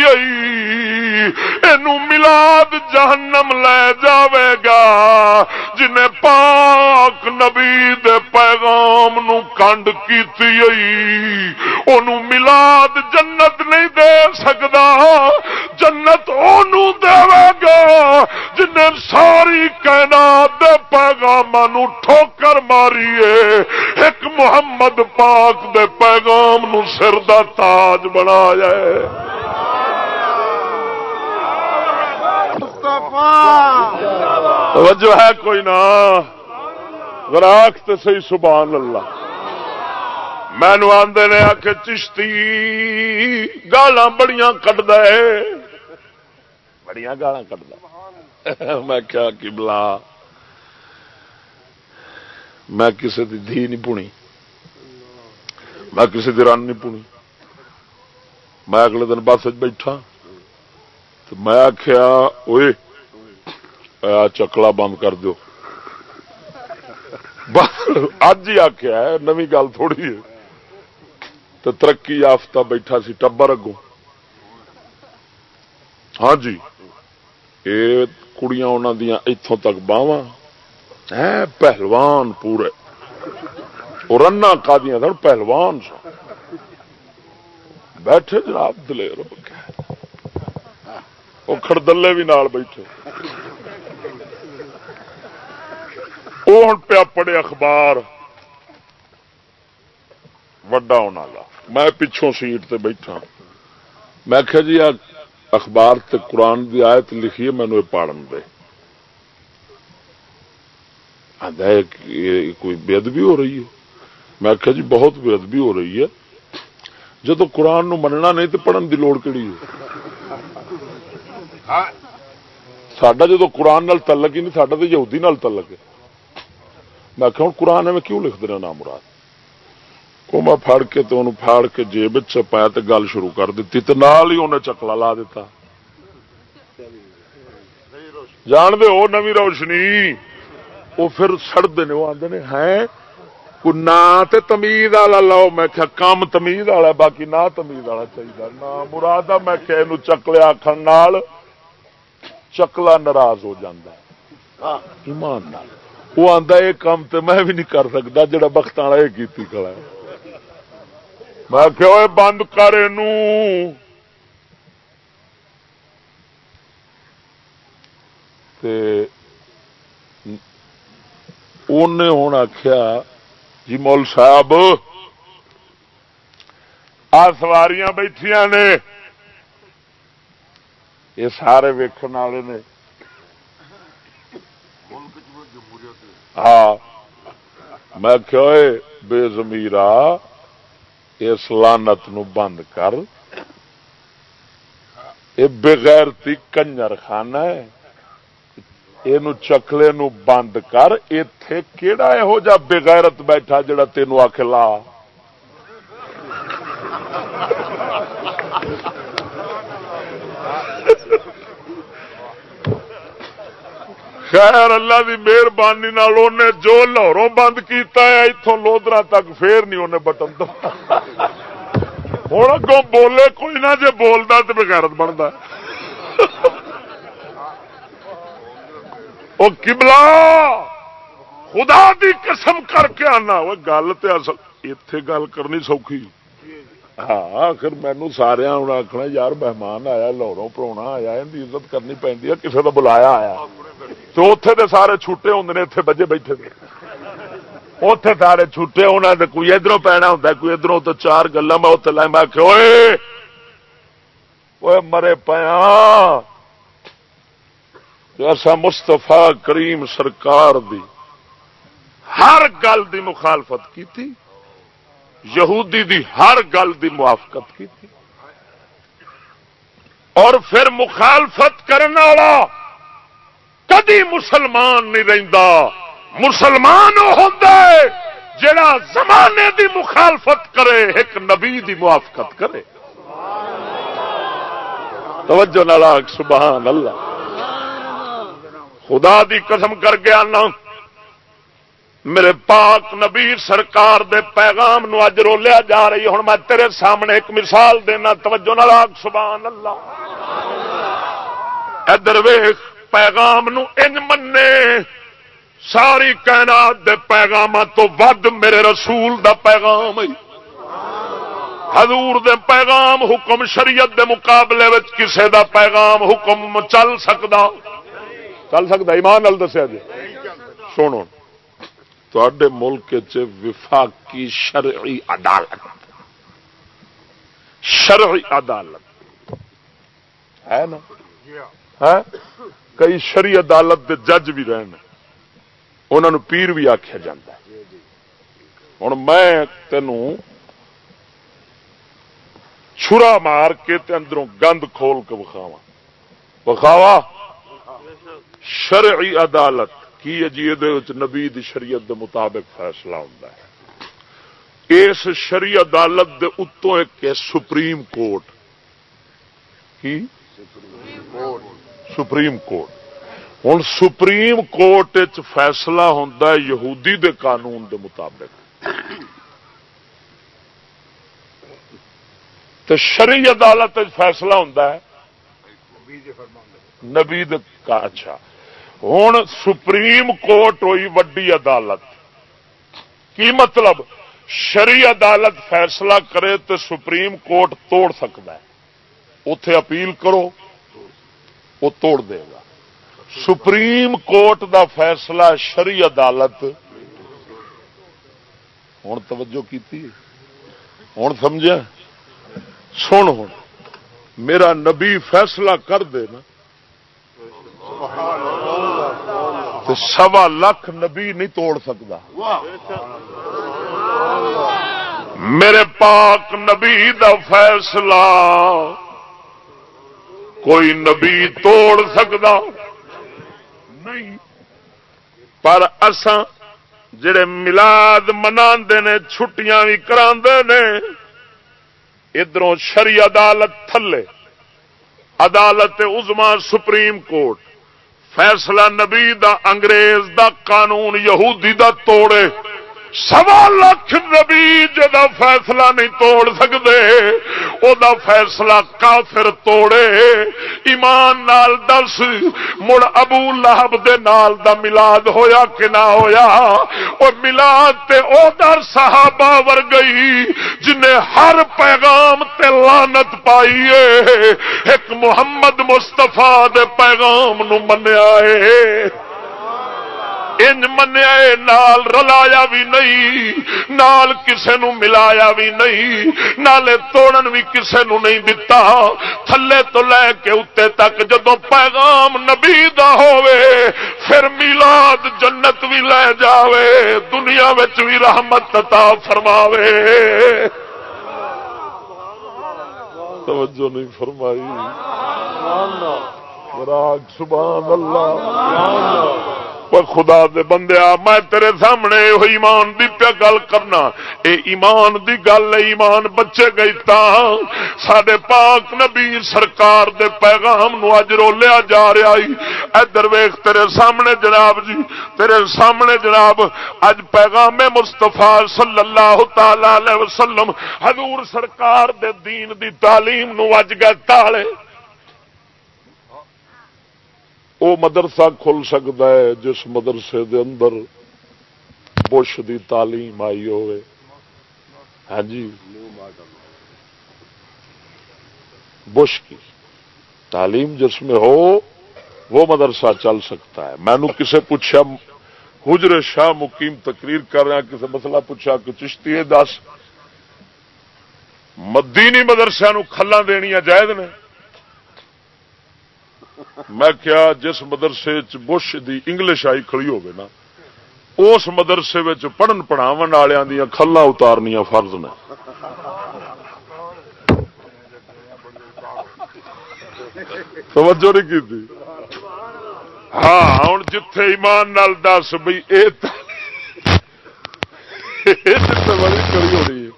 اینو ملاد جہنم لے جاوے گا۔ جنہیں پاک نبی دے پیغام نو کنڈ کیتی اونوں ملاد جنت نہیں دے سکدا جنت اونوں دے گا جنہیں ساری کائنات دے پیغام نو ٹھوکر ماری ایک محمد پاک دے پیغام نو سر دا تاج بنایا ہے توجہ ہے کوئی نہ گراک تو سی سبحان اللہ۔ مینو آدھے نے آ کے چشتی گالا بڑیاں کٹ بڑیاں گالا کٹ دے [laughs] میں کیا کی بلا میں کسی کی دھی نہیں پونی۔ میں کسی کی رن نہیں پونی۔ میں اگلے دن بس بیٹھا۔ تو میں آخیا چکلا بند کر دو اج ہی آخیا ہے نو گل تھوڑی ہے۔ تو ترقی یافتہ بیٹھا سی ٹبر اگوں۔ ہاں جی یہ کڑیاں انہوں دیا اتوں تک باہواں پہلوان پورے۔ رنا کا دیا سن، پہلوان سن۔ بیٹھے جناب دلیر۔ وہ کھڑدلے بھی نال بیٹھے وہ ہوں پیا پڑے اخبار وڈا ہونا میں پچھوں سیٹ تے بیٹھا میں کہ جی اخبار تے قرآن کی آیت لکھیے مینو پڑھن دے کوئی بے ادبی ہو رہی ہے میں آخیا جی بہت بے ادبی ہو رہی ہے جب قرآن نو مننا نہیں تو پڑھن کی لوڑ کہڑی ہے ہاں۔ سڈا جدو قرآن نال تعلق ہی نہیں سڈا تو یہودی نال تعلق ہے۔ میں آخیا ہوں، قرآن میں کیوں لکھ دینا نام مراد؟ کو میں پھڑ کے تو انہوں پھاڑ کے جیب چپایا تو گل شروع کر دیتی تو نال ہی انہیں چکلا لا دیتا۔ جان دے وہ نوی روشنی۔ وہ پھر سڑتے ہیں وہ آتے ہیں ہے نہ تمیز والا لو میں کیا کام تمیز والا باقی نہ تمیز والا چاہیے۔ نہ مراد میں کیا چکلے آخر نال چکلا ناراض ہو جاتا ایمان وہ آتا یہ کام تو میں بھی نہیں کر سکتا جڑا بخت والا یہ کی کلا میں کہ بند کر ہوں آخیا جی مول صاحب آ سواریاں بیٹھیا نے۔ یہ سارے ویکن والے نے ہاں میں کہ بے زمیرا اس لانت نو بند کر یہ بغیر تی کنجر خانہ ہے یہ چکلے نو بند کر اتے کہڑا یہو جا بغیرت بیٹھا جڑا تینوں آخ لا خیر اللہ کی مہربانی جو لاہوروں بند کیتا ہے اتوں لودرا تک پھر نہیں انہیں بٹن دو ہوں اگوں بولے، کوئی نہ جی بولتا تو بغیرت بنتا وہ کبلا خدا دی قسم کر کے آنا۔ وہ گل تو اتے گل کرنی سوکھی۔ ہاں آخر مینو سارا ہوں آخنا یار مہمان آیا لاہوروں پرونا آیا ان کی عزت کرنی پی کسی کا بلایا آیا تو اتے تو سارے چھوٹے ہوں نے اتنے بجے بیٹھے دے اتے سارے چھوٹے ہونا تو کوئی ادھر پینا ہوں کوئی ادھر تو چار گلا میں اتنے لائی میں کہ مرے پیا ایسا مستفا کریم سرکار دی ہر گل دی مخالفت کی تھی یہودی دی ہر گل دی موافقت کی تھی اور پھر مخالفت کرنے والا کدی مسلمان نہیں رہتا مسلمان ہوتا ہے جڑا زمانے دی مخالفت کرے، ایک نبی دی موافقت کرے۔ توجہ نالاک سبحان اللہ۔ خدا دی قسم کر کے آنا۔ میرے پاک نبی سرکار دے پیغام نو اج رولیا جا رہی ہوں میں تیرے سامنے ایک مثال دینا، توجہ نالاک سبحان اللہ ادھر ویخ پیغام نو انج ساری کائنات دے پیغام تو ود میرے رسول دا پیغام حضور دے پیغام حکم شریعت دے مقابلے کسے دا پیغام حکم چل سکتا چل سکتا ایمان نال دسیا جی۔ سنو۔ تے ملک وفاقی شرعی عدالت۔ شرعی عدالت۔ ہے نا؟ کئی شری عدالت دے جج بھی رہن۔ انہوں پیر بھی آخیا جا ہوں میں تینوں چھرا مار کے تے اندروں گند کھول کے وکھاوا وکھاوا؟ شرعی عدالت۔ کی ہے جی؟ نبی شریعت دے مطابق فیصلہ ہوتا ہے۔ اس شری عدالت دے اتوں ایک سپریم کورٹ۔ کی؟ Supreme court. ہوں سپریم کورٹ فیصلہ ہوتا ہے یہودی دے قانون دے مطابق۔ تو شری عدالت فیصلہ ہوتا ہے۔ نبی کا اچھا۔ ہوں سپریم کورٹ ہوئی وڈی عدالت۔ کی مطلب؟ شری عدالت فیصلہ کرے تو سپریم کورٹ توڑ سکتا ہے۔ اتے اپیل کرو، وہ توڑ دے گا۔ سپریم کورٹ دا فیصلہ شری عدالت۔ ہوں توجہ کی ہوں سمجھا؟ سن ہوں۔ میرا نبی فیصلہ کر دے نا۔ تو سوا لاکھ نبی نہیں توڑ سکتا۔ میرے پاک نبی دا فیصلہ کوئی نبی توڑ سکتا نہیں۔ پر اساں جڑے ملاد منا نے، چھٹیاں بھی کرا نے ادھر شری عدالت تھلے۔ عدالت عظما سپریم کورٹ۔ فیصلہ نبی دا انگریز دا قانون یہودی دا توڑے۔ سوا لکھ نبی جا فیصلہ نہیں توڑ سکتے او دا فیصلہ کافر توڑے۔ ایمان نال دس، مڑ ابو لہب دے نال دا ملاد ہویا کہ نہ ہویا۔ او ملاد تے او در صحابہ ور گئی جنہیں ہر پیغام تے لانت پائیے ایک محمد مستفا دے پیغام نو منیا ہے۔ انج منیا نال رلایا بھی نہیں نال کسے نو ملایا بھی نہیں نالے توڑن بھی کسے نو نہیں دتا۔ تھلے تو لے کے اتنے تک جدو پیغام نبی دا ہووے پھر میلاد جنت بھی لے جاوے دنیا بھی رحمت عطا فرماوے۔ توجہ نہیں فرمائی۔ سبحان اللہ۔ پر خدا دے بندیا میں تیرے سامنے یہ ایمان دی پیا گل کرنا اے ایمان دی گل ایمان بچے گئی تا سڈے پاک نبی سرکار دے پیغام نو اج رولیا جا رہا ادھر ویخ تیرے سامنے جناب جی تیرے سامنے جناب اج پیغام مستفا صلی اللہ تعالی وسلم حضور سرکار دے دین دی تعلیم نو اج گئے تالے وہ مدرسہ کھل سکتا ہے جس مدرسے دے اندر بش دی تعلیم آئی ہوئے۔ ہاں جی۔ بش کی تعلیم جس میں ہو، وہ مدرسہ چل سکتا ہے۔ میں نے کسے پوچھا، حجر شاہ مقیم تقریر کر رہا کسی مسئلہ پوچھا کہ چشتی ہے، دس۔ مدینی مدرسے کھلا دنیا جائز نے؟ میں کیا جس مدرسے بش دی انگلش آئی کھڑی ہوگی نا، اس مدرسے پڑھن پڑھاو والوں دیا کھلا اتارنیا فرض نے۔ توجہ نہیں کی ہاں ہوں جتھے ایمان نال دس بھائی بڑی کڑی ہو رہی ہے۔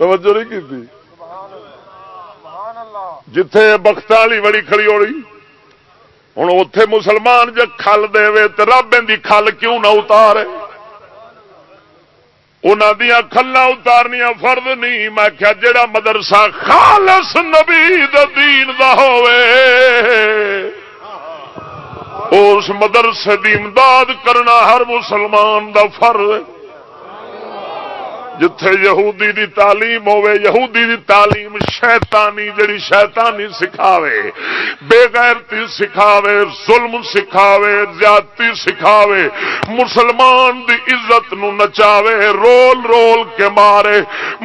توجہ نہیں کی جتھے بخت والی بڑی کھڑی ہو رہی ہوں اتے مسلمان جب کھل دے تو رب کی کھل کیوں نہ اتارے انہوں دیا کھلا اتارنیا فرد نہیں میں کیا جڑا مدرسہ خالص نبی دین دا ہوئے اس مدرسے دی امداد کرنا ہر مسلمان دا فرض جتھے یہودی دی تعلیم ہوے یہودی دی تعلیم شیطانی، جڑی شیطانی سکھاوے بے غیرتی سکھاوے، ظلم سکھاوے، زیادتی سکھاوے، مسلمان دی عزت نو نچاوے، رول رول کے مارے،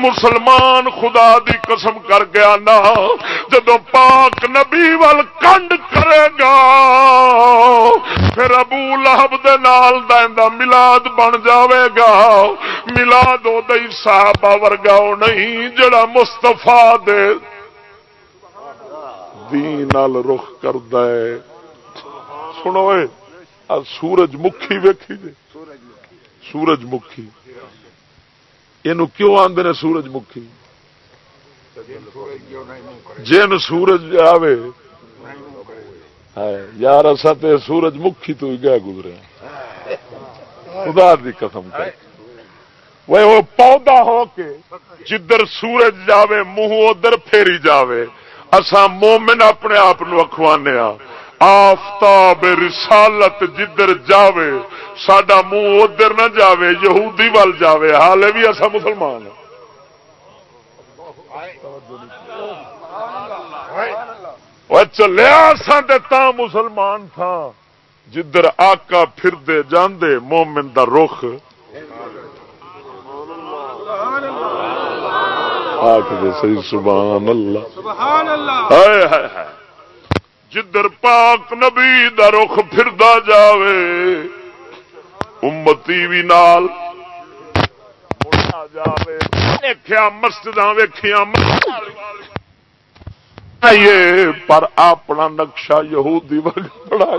مسلمان خدا دی قسم کر گیا نا جدو پاک نبی وال کنڈ کرے گا، پھر ابو لہب دے نال دا ملاد بن جاوے گا، ملاد او دئی کوئی صحابہ ورگا نہیں جڑا مستفا دے دین رخ کرد سنو سورج مکھی ویکھی جی سورج مکھی۔ یہ کیوں آدھے نے سورج مکھی؟ جن سورج آوے۔ یار اصا تے سورج مکھی تو ہی گیا گزرے۔ خدا دی قسم کر۔ وہ پودا ہو کے جدھر سورج جاوے منہ ادھر پھیری جاوے اسا مومن اپنے آپ اخوانے آ آفتاب رسالت جدھر جاوے سڈا منہ ادھر نہ جاوے یہودی وال جاوے حالے بھی ایسا مسلمان چلیا سا مسلمان تھا جدھر آکا پھردے جاندے مومن دا رخ سبحان اللہ۔ جدھر پاک نبی دا رخ پھردا جاوے امتی بھی نال جاوے۔ پر اپنا نقشہ یہودی ورگ بڑا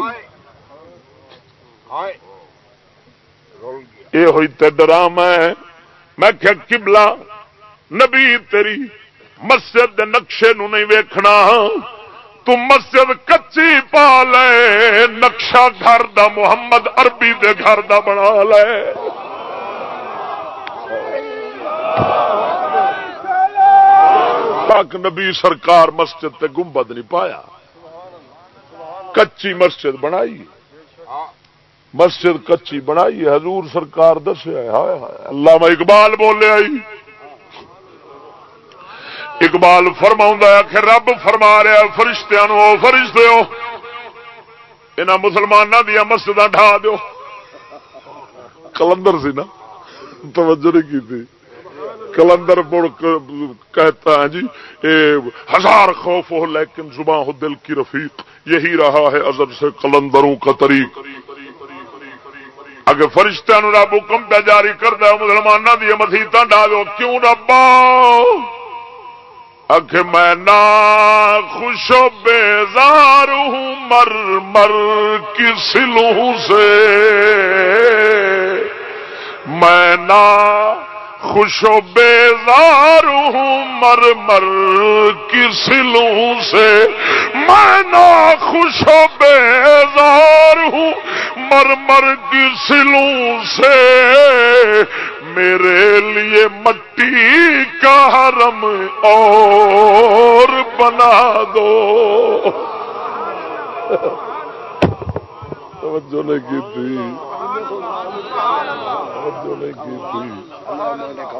یہ ہوئی تے ڈرامہ میں کیا کبلا نبی تیری مسجد دے نقشے نو نہیں ویکھنا۔ تو مسجد کچی پا لے، نقشہ گھر دا محمد عربی دے گھر دا بنا لے۔ پاک نبی سرکار مسجد تے گنبد نہیں پایا۔ کچی مسجد بنائی۔ مسجد کچی بنائی، حضور سرکار دسیا اللہ میں اقبال بولے آئی۔ اقبال فرما کہ رب فرما رہا فرشتہ نو فرشتے ہو یہاں مسلمانوں دیا مسجد ڈھا دو کلندر سی نا۔ توجہ نہیں کی تھی۔ کلندر مڑ کہتا ہے ہاں جی اے ہزار خوف ہو، لیکن زباں ہو دل کی رفیق۔ یہی رہا ہے ازب سے کلندروں کا طریق۔ اگر فرشتہ رب حکم پہ جاری کرتا مسلمانوں دیا مسیحت ڈا دو کیوں ربا؟ اکھ میں نا خوش و بیزار ہوں مر مر کی سلوں سے۔ میں نا خوش و بیزار ہوں مر مر کی سلوں سے۔ میں نا خوش و بیزار ہوں مر مر کی سلوں سے۔ میرے لیے مٹی کا حرم اور بنا دو۔ توجہ نہیں کی تھی۔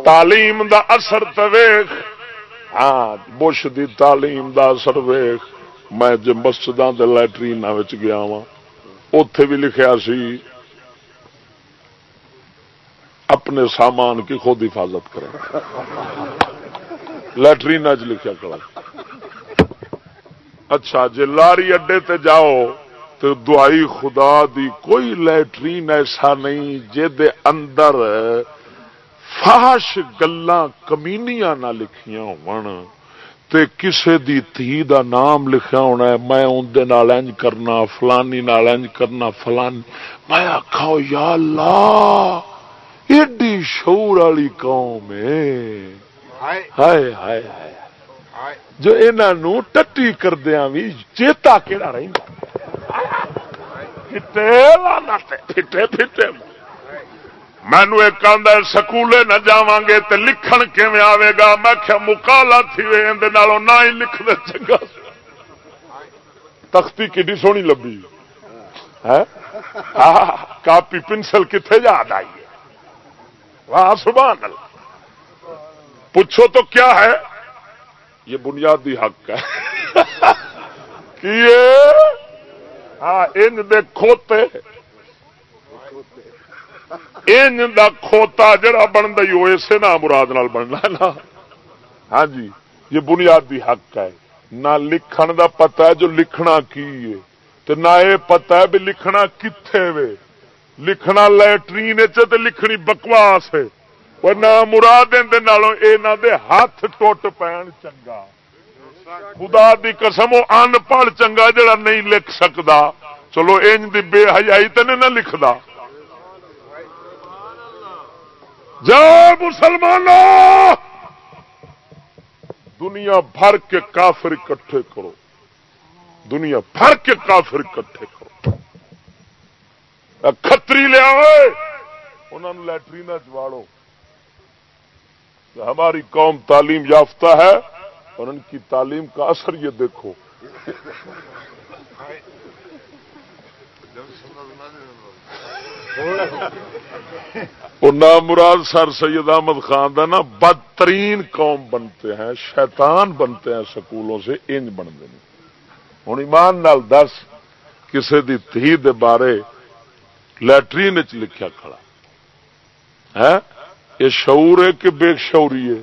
تعلیم دا اثر تویخ ہاں بش دی تعلیم دا اثر ویخ میں جب مسجدوں کے لٹرین گیا وا اتے بھی لکھیا سی، اپنے سامان کی خود حفاظت کریں۔ لٹرین اج لکھا کلا اچھا جی لاری اڈے تے جاؤ تو دعائی خدا دی کوئی لیٹرین ایسا نہیں جے اندر فاش گلا کمینیاں نہ لکھیاں ہون۔ تے کسے دی تھی دا نام لکھا ہونا ہے میں اندر انج کرنا فلانی نال انج کرنا فلانی۔ میں آخا یا اللہ ایڈی شعور والی قوم ہائے۔ ہائے جو انہوں ٹٹی کردیا بھی چیتا کہڑا رہی مینو ایک آدھا سکولے نہ جا گے تو لکھن کیون آئے گا میں کیا مکالا تھی نہ ہی لکھ دے چنگا تختی کی سونی لبی کاپی پنسل کتنے یاد آئی ہے واہ سبحان اللہ پوچھو تو کیا ہے یہ بنیادی حق ہے ہاں ان دے کھوتے۔ ان دا کھوتا جڑا بن گئی وہ اسے نہ مراد نال بننا ہے نا ہاں جی یہ بنیادی حق ہے۔ نہ لکھن دا پتہ ہے جو لکھنا کی ہے تو نہ یہ پتا ہے بھی لکھنا کتنے وے۔ لکھنا لٹرین لکھنی بکواس ہے۔ نہ مراد اندر اے نہ دے ہاتھ ٹوٹ پین چنگا۔ خدا دی قسم، وہ ان پڑھ چنگا جڑا نہیں لکھ سکتا چلو ان دی بے حیائی تو نہیں نہ لکھتا جا مسلمانوں دنیا بھر کے کافر اکٹھے کرو۔ دنیا بھر کے کافر اکٹھے کرو۔ کتری لیا انہوں لٹرین چواڑو ہماری قوم تعلیم یافتہ ہے۔ اور ان کی تعلیم کا اثر یہ دیکھو۔ نام مراد سر سید احمد خان دا نا بدترین قوم بنتے ہیں، شیطان بنتے ہیں سکولوں سے، انج بنتے ہیں۔ ہوں ایمان نال دس کسی دی تھی دے بارے لٹرین چ لکھا کھڑا۔ ہے یہ شعور ہے کہ بے شعوری ہے۔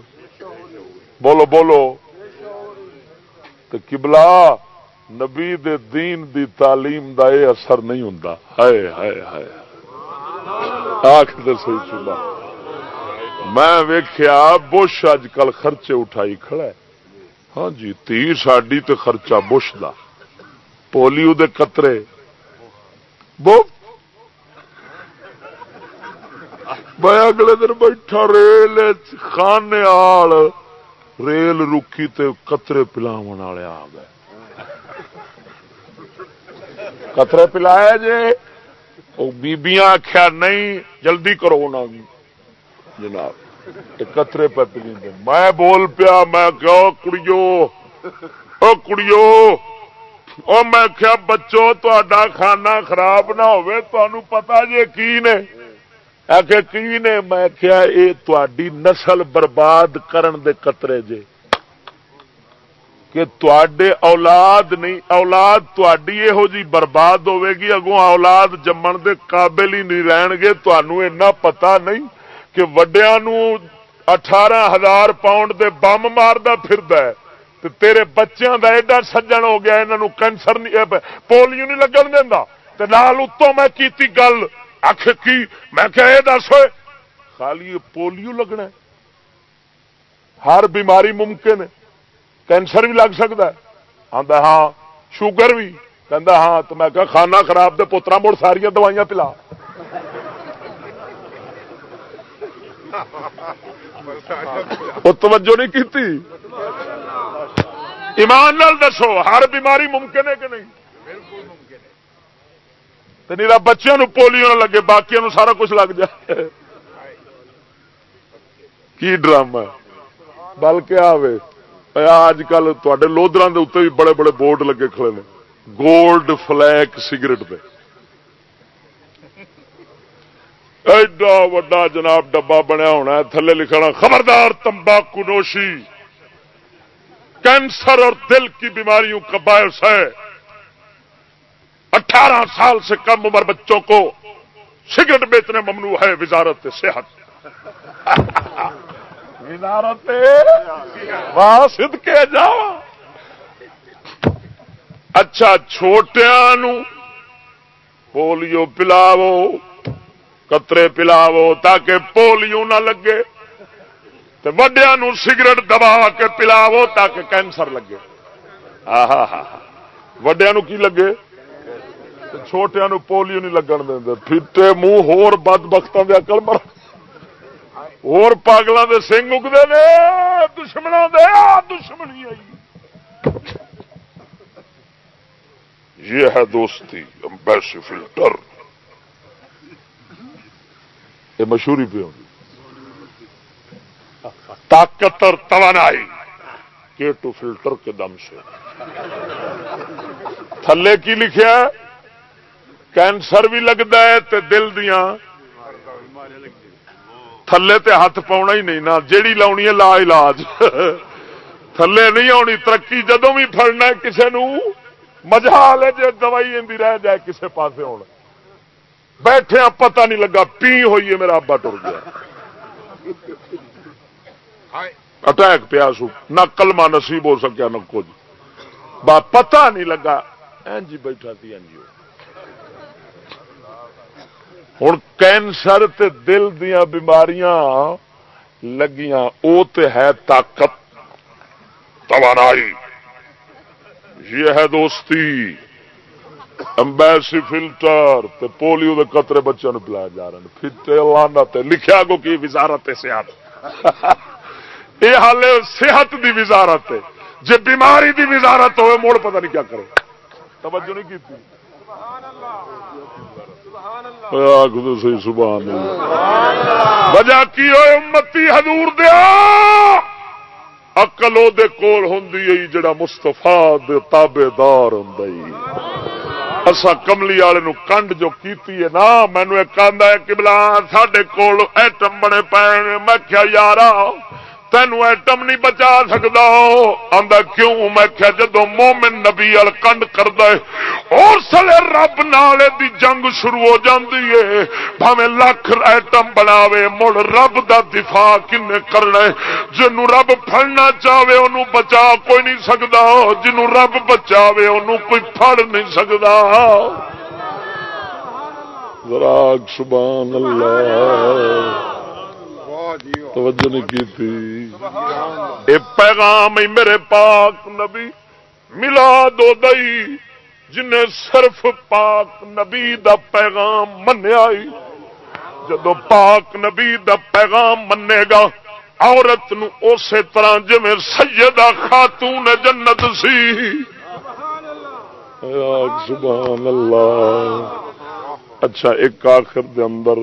بولو بولو۔ تو کبلا نبی دے دین دی تعلیم دا اے اثر نہیں ہوں ہائے ہائے ہائے۔ آخر سی چلا میں ویخیا بش اج کل خرچے اٹھائی کھڑا ہے۔ ہاں جی تی ساڈی تو خرچہ بش دا۔ پولیو دے قطرے۔ بو۔ میں اگلے دن بیٹھا ریل خانے آل۔ ریل روکی تے قطرے پلاو والے آ گئے قطرے پلایا جے بیبیاں آخیا نہیں، جلدی کرو نا جناب قطرے پہ پلی میں بول پیا، میں کہ کڑیو، او کڑیو، او میں کیا بچو تا کھانا خراب نہ ہوئے تو پتا جی کی نے؟ آخر کی نے میں کیا اے تاری نسل برباد کرن دے قطرے جے۔ کہ تے اولاد نہیں، اولاد تھی یہو جی برباد ہوے گی، اگوں اولاد جمن دے قابل ہی نہیں رہن گے۔ تانوں تمہیں پتا نہیں کہ وڈیا اٹھارہ ہزار پاؤنڈ دے بم ماردا پھر تیرے بچیاں دا ایڈا سجن ہو گیا، انہاں انہوں کینسر نہیں، پولیو نہیں لگن دینا لال اتوں میں کیتی گل۔ اکھ کی؟ میں کیا یہ دس ہوئے۔ خالی پولیو لگنا ہر بیماری ممکن ہے۔ کینسر بھی لگ سکتا ہے۔ آتا ہاں شوگر بھی۔ کہہ ہاں تو میں کہ کھانا خراب دے پوترا مڑ ساریا دوائیاں پلا توجہ نہیں کی ایمان نال دسو، ہر بیماری ممکن ہے کہ نہیں؟ نیلا بچوں پولیو نہ لگے باقی سارا کچھ لگ جائے کی ڈرامہ بلکہ آئے اج کل تے لودرا کے اتنے بھی بڑے بڑے بورڈ لگے کھڑے نے گولڈ فلیک سگریٹ پہ ایڈا وا جناب ڈبا بنیا ہونا تھلے لکھنا خبردار تمباکو نوشی کینسر اور دل کی بیماریوں کا باعث ہے اٹھارہ سال سے کم عمر بچوں کو سگریٹ بیچنے ممنوع ہے وزارت صحت۔ [laughs] وزارت سد کے جاؤ۔ اچھا چھوٹیا پولیو پلاو کترے پلاو تاکہ پولیو نہ لگے۔ وڈیا سگریٹ دبا کے پلاو تاکہ کینسر لگے۔ ہاں ہاں ہاں وڈیا کی لگے؟ چھوٹیا پولیو نہیں لگن دیں پھٹے منہ ہور بد بختوں کے اکل مر اور پاگلوں کے سنگ اگتے نے دشمنوں دے دشمنی آئی یہ ہے دوستی امبیسی فلٹر یہ مشہوری پہ ہوگی طاقت اور توانائی کے ٹو فلٹر کے دم سے تھلے کی لکھا کینسر بھی لگتا ہے تے دل دیا تھلے تے ہاتھ پاؤنا ہی نہیں نا جیڑی لاؤنی ہے لا علاج تھلے نہیں آنی ترقی جدو بھی فڑنا کسی مجھال ہے جی دوائی اندی رہ جائے کسے پاس ہونا بیٹھے پتہ نہیں لگا پی ہوئی ہے میرا ابا ٹر گیا اٹیک پیا سو نہ کلمہ نصیب ہو سکیا نہ کچھ پتہ نہیں لگا این جی بیٹھا سی این جی ہوں کینسر تے دل دیا بیماریاں لگیاں، او تے ہے طاقت، توانائی۔ یہ ہے دوستی۔ امبیسی فلٹر تے پولیو دے قطرے بچوں پلایا جا رہے ہیں پھر لانا تے لکھیا گو کی وزارت صحت۔ [laughs] یہ حال صحت دی وزارت ہے۔ جی بیماری دی وزارت ہوئے موڑ پتہ نہیں کیا کرے۔ توجہ نہیں کی سی سبحان وجہ کی ہوئے امتی حضور دیا اقل وہ کول ہوں جڑا مستفا تابے دار ہوں اصا کملی والے کنڈ جو کیتی ہے نا مینو ایک آدھا ہے کہ بلا سڈے کول ایٹم بنے پے میں کیا یار تینو ایٹم نہیں بچا سکتا آدھا کیوں میں کیا جدو مومن نبی کنڈ کرتا ہے اس لیے رب نالے دی جنگ شروع ہو جاتی ہے بھاوے لکھ ایٹم بناوے مڑ رب دا دفاع کن کرنا جنوں رب پھڑنا چاہے انہوں بچا کوئی نہیں سکتا جنوں رب بچاوے انہوں کوئی پھڑ نہیں سکتا ذراک سبحان اللہ توجہ نہیں کی تھی۔ اے پیغام میرے پاک نبی ملا دو دئی جن صرف پاک نبی دا پیغام منیا جدو پاک نبی دا پیغام منے گا عورت نو اسی طرح جی سیدہ خاتون جنت سی۔ سبحان اللہ۔ اچھا ایک آخر دے اندر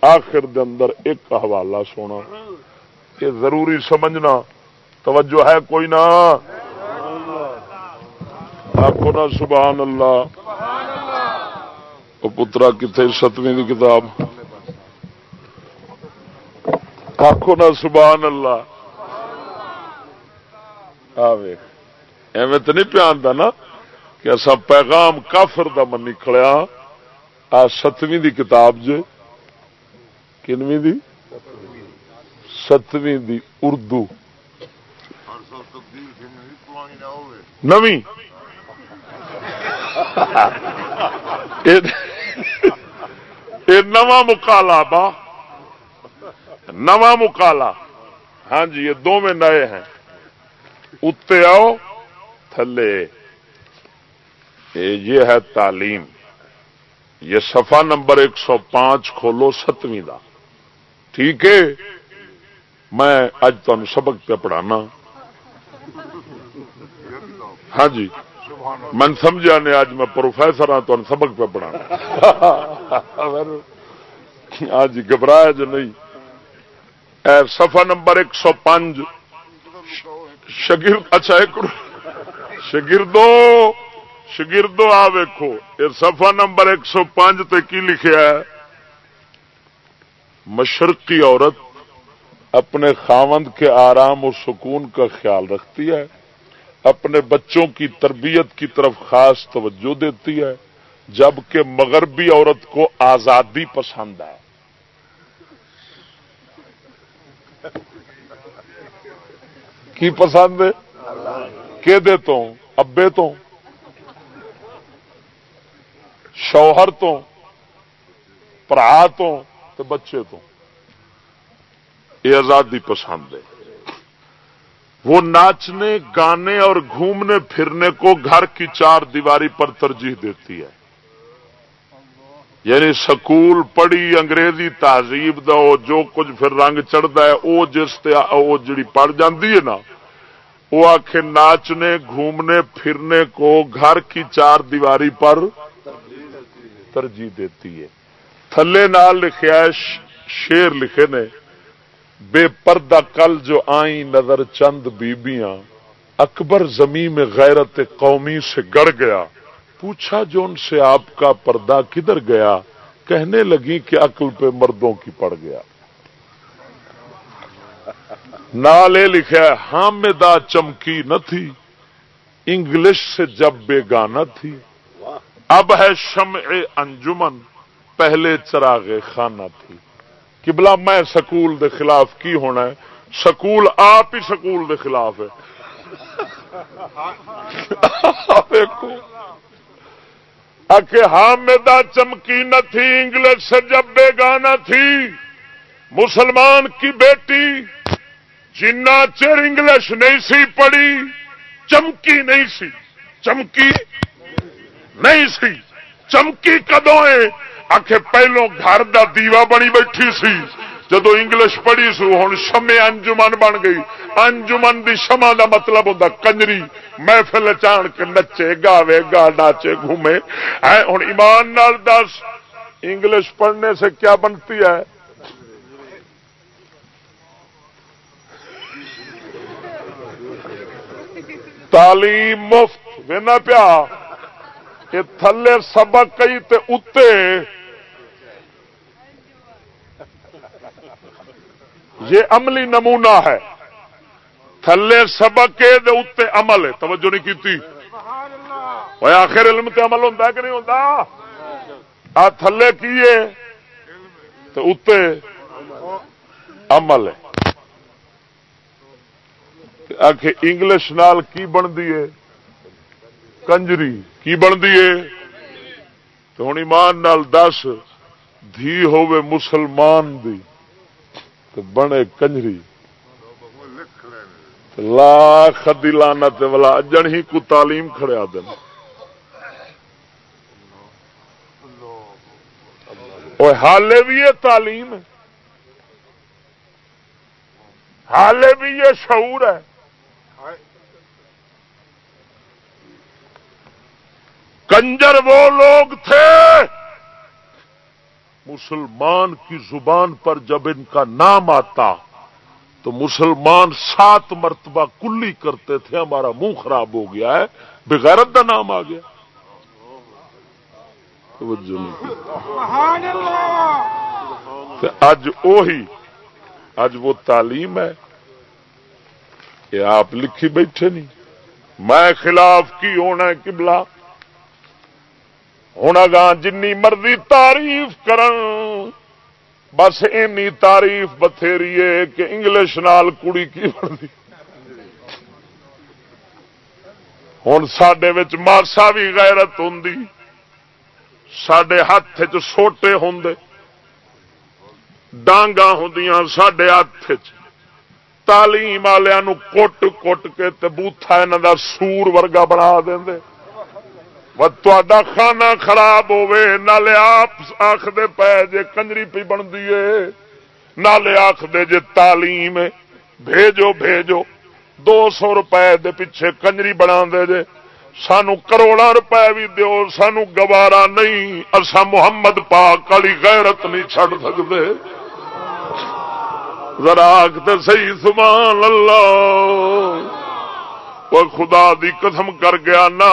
آخر دے اندر ایک حوالہ سونا۔ یہ ضروری سمجھنا۔ توجہ ہے کوئی نہ؟ آخو نا سبحان اللہ پترا کتنے ستویں کی کتاب۔ آخو نا سبحان اللہ ایویں تو نہیں پیان دا نا کہ اصا پیغام کافر دا من نکلیا ہاں۔ آ ستویں دی کتاب جو کنویں دی ستویں دی اردو نویں نواں مکالا با نواں مکالا ہاں جی یہ دونوں نئے ہیں اتنے آؤ تھلے یہ ہے تعلیم یہ سفا نمبر ایک سو پانچ کھولو ستویں کا ٹھیک ہے؟ میں اج تمہیں سبق پہ پڑھانا۔ ہاں جی۔ من سمجھا نے اج میں پروفیسر ہاں تمہیں سبق پہ پڑھانا۔ آج گھبرایا جو نہیں۔ سفا نمبر ایک سو پانچ۔ شگرد اچھا ایک شگردو شگردو، آ ویکو یہ سفا نمبر ایک سو پانچ تے کی لکھا ہے؟ مشرقی عورت اپنے خاوند کے آرام اور سکون کا خیال رکھتی ہے، اپنے بچوں کی تربیت کی طرف خاص توجہ دیتی ہے، جبکہ مغربی عورت کو آزادی پسند ہے۔ کی پسند ہے؟ کہ دے تو ابے تو شوہر تو پرا تو تو بچے تو۔ یہ آزادی پسند ہے۔ وہ ناچنے، گانے اور گھومنے، پھرنے کو گھر کی چار دیواری پر ترجیح دیتی ہے۔ یعنی سکول پڑھی، انگریزی تہذیب دا جو کچھ پھر رنگ چڑھتا ہے، وہ جس وہ جڑی پڑ جاتی ہے نا، وہ آخ ناچنے، گھومنے، پھرنے کو گھر کی چار دیواری پر ترجیح دیتی ہے۔ تھلے نال لکھیا شیر لکھے نے، بے پردہ کل جو آئی نظر چند بیبیاں، اکبر زمین میں غیرت قومی سے گڑ گیا۔ پوچھا جو ان سے آپ کا پردہ کدھر گیا، کہنے لگی کہ عقل پہ مردوں کی پڑ گیا۔ نالے لکھا حامدہ چمکی نہ تھی، انگلش سے جب بے گانا تھی۔ اب ہے شمع انجمن۔ پہلے چراغ خانہ تھی۔ کبلا میں سکول دے خلاف کی ہونا ہے؟ سکول آپ ہی سکول دے خلاف ہے۔ [laughs] حامدہ چمکی نہ تھی، انگلش سے جب بے گانا تھی، مسلمان کی بیٹی جنا چر انگلش نہیں سی پڑھی، چمکی نہیں سی۔ چمکی نہیں سی۔ چمکی کدو ہے آخ پہلو گھر دا دیوا بنی بیٹھی سی۔ جدو انگلش پڑھی سو ہوں شمے انجمن بن گئی۔ انجمن دی شما دا مطلب ہوتا کنجری۔ محفل چان کے نچے، گاوے، گا ناچے، گھومے۔ ہوں ایمان نال دس۔ انگلش پڑھنے سے کیا بنتی ہے؟ تعلیم مفت۔ ونا پیا کہ تھلے سبق کئی تے اتے۔ یہ عملی نمونہ ہے۔ تھلے سبق کے دے عمل ہے۔ توجہ نہیں کی آخر علم تے عمل ہوتا کہ نہیں ہوتا آ تھلے کیے تو عمل ہے۔ آخ انگلش نال کی بنتی ہے؟ کنجری، کی بنتی ہے؟ تو ہوں ایمان نال دس، دھی ہوے مسلمان دی۔ تو بنے کنجری۔ لاکھ دلانا والا اجن ہی کو تعلیم کھڑیا دن۔ حالے بھی یہ تعلیم ہے۔ حالے بھی یہ شعور ہے۔ کنجر وہ لوگ تھے مسلمان کی زبان پر جب ان کا نام آتا تو مسلمان سات مرتبہ کلی کرتے تھے ہمارا منہ خراب ہو گیا ہے بغیرت کا نام آ گیا۔ اج وہی اج وہ تعلیم ہے۔ کہ آپ لکھی بیٹھے نہیں۔ میں خلاف کی ہونا کبلا ہوں اگاں جن مرضی تعریف کرن بس اینی تعریف بتھیری ہے کہ انگلش نال کڑی کی بنتی ہوں سڈے مارسا بھی غیرت ہوں سڈے ہاتھ چوٹے ہوں ڈانگا ہوں سڈے ہاتھ تعلیم والوں کٹ کٹ کے بوتھا یہاں کا سور ورگا بنا دیں تا کھانا خراب ہوے نالے آپ آخر پے جے کنجری پی بنتی ہے نالے آخر جے تعلیم بھیجو بھیجو دو سو روپے پیچھے کنجری بنا دے جے سانو کروڑا روپے بھی دیو سانو گوارا نہیں اصا محمد پاک والی غیرت نہیں چڑ سکتے ذرا صحیح سبحان اللہ وہ خدا دی قسم کر گیا نا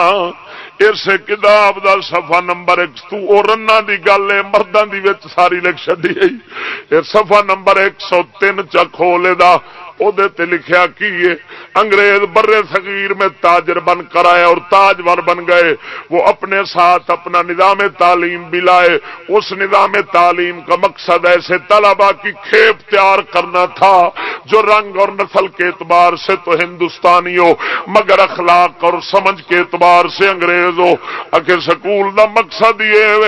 اس کتاب دا صفحہ نمبر ایک تو رنا دی گل ہے مردوں دی وچ ساری لکھ چڈی گئی۔ صفحہ نمبر 103 چا کھولے دا تے لکھیا کی انگریز برے صغیر میں تاجر بن کر آئے اور تاجور بن گئے۔ وہ اپنے ساتھ اپنا نظام تعلیم بھی لائے۔ اس نظام تعلیم کا مقصد ایسے طلبا کی کھیپ تیار کرنا تھا جو رنگ اور نسل کے اعتبار سے تو ہندوستانی ہو، مگر اخلاق اور سمجھ کے اعتبار سے انگریز ہو۔ اگر سکول کا مقصد یہ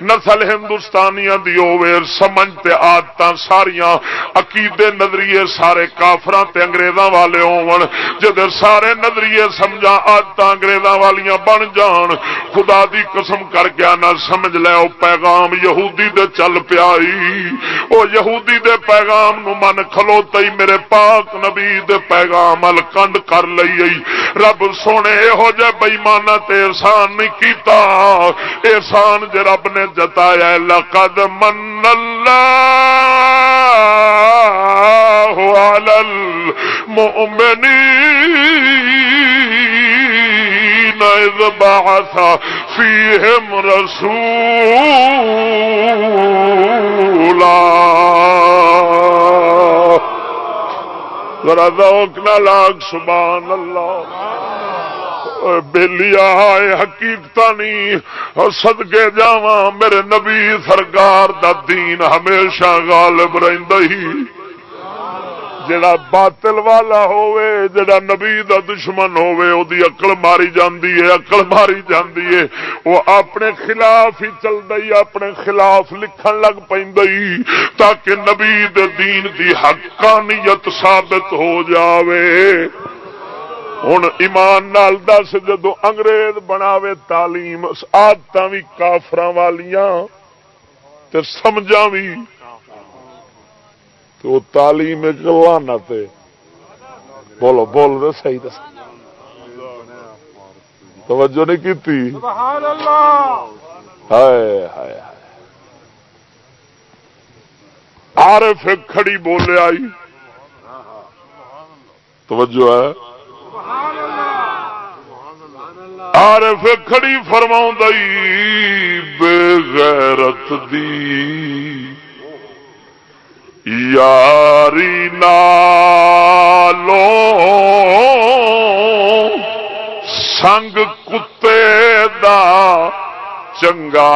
نسل ہندوستانیاں دی ہوئے، سمجھ تے آدت ساریاں، عقیدے، نظریے سارے کا کافر اگریزاں والے ہون۔ جدھر سارے نظریے سمجھا آدت اگریزاں والیاں بن جان۔ خدا دی قسم کر کے نہ سمجھ لے او پیغام یہودی دے چل پیا او یہودی دے پیغام نو من کھلوتا ہی میرے پاک نبی دے پیغام الکنڈ کر لئی رب سونے ہو جے بئیمانہ تے احسان نہیں کیتا۔ احسان جے رب نے جتایا، لقد من اللہ على المؤمنين إذ بعث فيهم رسولا. ذرا ذوق نہ لاگ، سبحان اللہ. بےلیا حقیقت نہیں سدگے جا میرے نبی سرکار دا دین ہمیشہ غالب رہی جڑا باطل والا ہوئے جڑا نبی دا دشمن ہوئے او دی اکل ماری جاندی ہے اکل ماری جاندی ہے، وہ اپنے خلاف ہی چل دئی اپنے خلاف لکھن لگ پئی تاکہ نبی دے دین دی حقانیت ثابت ہو جاوے۔ ہوں ایمان نال دس جدو انگریز بناوے تعلیم آدت بھی کافر والیاں، تے سمجھا بھی تو تعلیم لانا بولو بول رہے صحیح دس۔ توجہ نہیں کی ہائے ہائے عارف کھڑی بولے آئی۔ توجہ ہے۔ عارف کھڑی فرما بے غیرت دی۔ یاری نالو سنگ کتے دا چنگا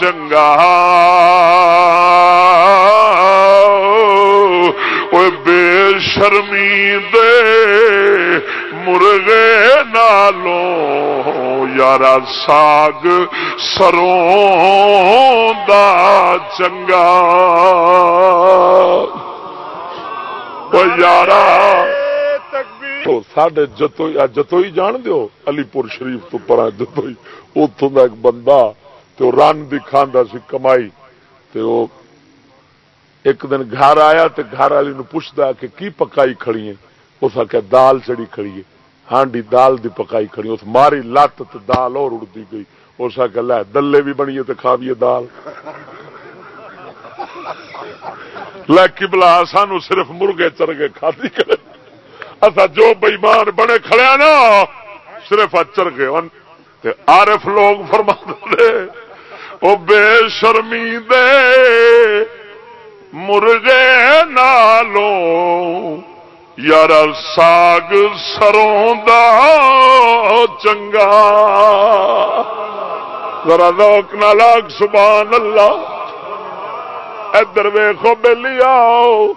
چنگا۔ بے شرمی دے مرغے نالوں یار ساگ سروں دا چنگا۔ یارا سڈے جتو جتوئی جتوئی جان دو علی پور شریف تو پرا جتوئی اتوں کا ایک بندہ تو رن بھی کھانا سی کمائی۔ تو ایک دن گھر آیا تو گھر والی پوچھتا کہ کی پکائی کھڑی ہے؟ اس آخیا دال چڑی کھڑی ہے۔ ہانڈی دال دی پکائی کھڑی اس ماری لت تو دال اور اڑتی گئی۔ اس آخیا لے، دلے بھی بنیے تو کھاویے دال۔ لے بلا سانو صرف مرغے چرگے کھادی کرے۔ اصا جو بئیمان بنے کھڑے نا، صرف اچر گئے آرف لوگ فرما دے او بے شرمی دے مرغے نالو یار ساگ سروں دا چنگا۔ ذرا روک نہ لاگ سبحان اللہ۔ ادھر ویخو بہلی آؤ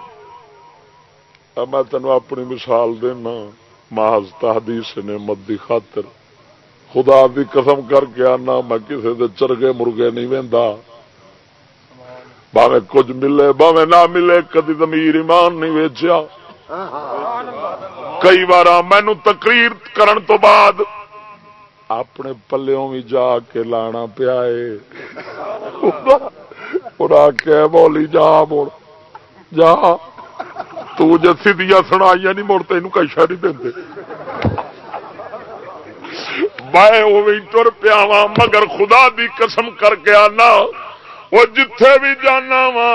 میں تینوں اپنی مثال دینا، محض تحدیث نے مت دی خاطر۔ خدا دی قسم کر کے آنا، میں کسی دے چرگے مرگے نہیں وہدا باوے کچھ ملے باوے نہ ملے، کدی زمیر ایمان نہیں ویچیا۔ کئی بار مینو تقریر کرن تو بعد اپنے پلوں بھی جا کے لانا پیا ہے بولی جا مڑ جا۔ تھی دیا سنائی نہیں، مڑ تین کشا نہیں دے میں تر پیا وا مگر خدا دی قسم کر کے آنا، وہ جتھے بھی جانا وا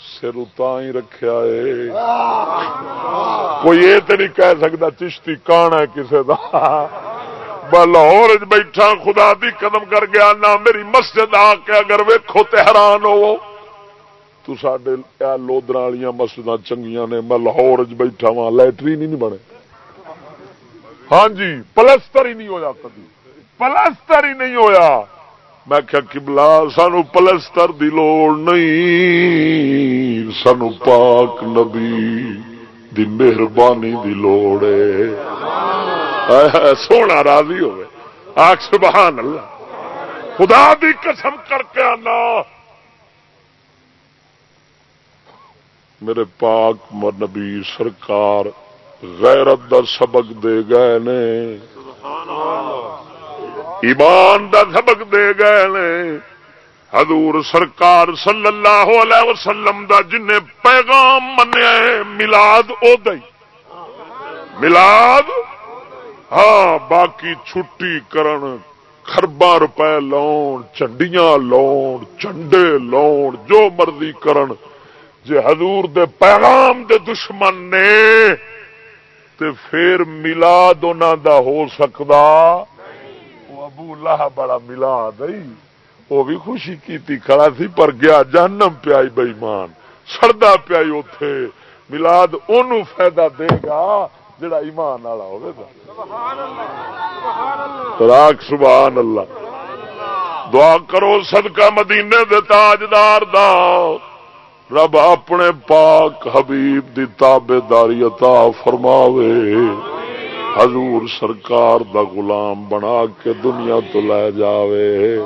سر ہی رکھا ہے۔ کوئی یہ تو نہیں کہہ سکتا، چشتی کان ہے کسی کا لاہور بیٹھا، خدا دی قدم کر کے آنا، میری مسجد آ کے اگر ویکو تو حیران ہو تو سڈے لودر والی مسجد چنگیاں نے، میں لاہور بیٹھا وا لائٹری نہیں بنے۔ ہاں جی پلستر ہی نہیں ہوا کبھی۔ پلستر ہی نہیں ہویا۔ میں کیا کبلا سانو پلستر دی لوڑ نہیں، سانو پاک نبی دی مہربانی دی لوڑ ہے۔ سونا راضی ہوئے۔ آخ، سبحان اللہ۔ خدا دی قسم کر کے آنا۔ میرے پاک نبی سرکار غیرت دا سبق دے گئے نے۔ ایمان دا سبق دے گئے نے۔ حضور سرکار صلی اللہ علیہ وسلم دا جن پیغام منیا ہے ملاد او ملاد ہاں باقی چھٹی کرن خربا روپے لاؤ چنڈیاں لاؤ چنڈے لاؤ جو مرضی کرن۔ جے حضور دے پیغام دے دشمن نے تے پھر ملاد انہوں دا ہو سکتا ابو اللہ بڑا ملاد وہ بھی خوشی کی کھڑا سی پر گیا، جہنم پیائی بئیمان سڑدا پیائی اتے ملاد ان فائدہ دے گا جڑا ایمان والا ہوگا راک سبحان اللہ۔ دعا کرو، صدقہ مدینے دے تاجدار دا۔ رب اپنے پاک حبیب دی تابے داری عطا فرماوے۔ حضور سرکار دا غلام بنا کے دنیا تو لے جاوے۔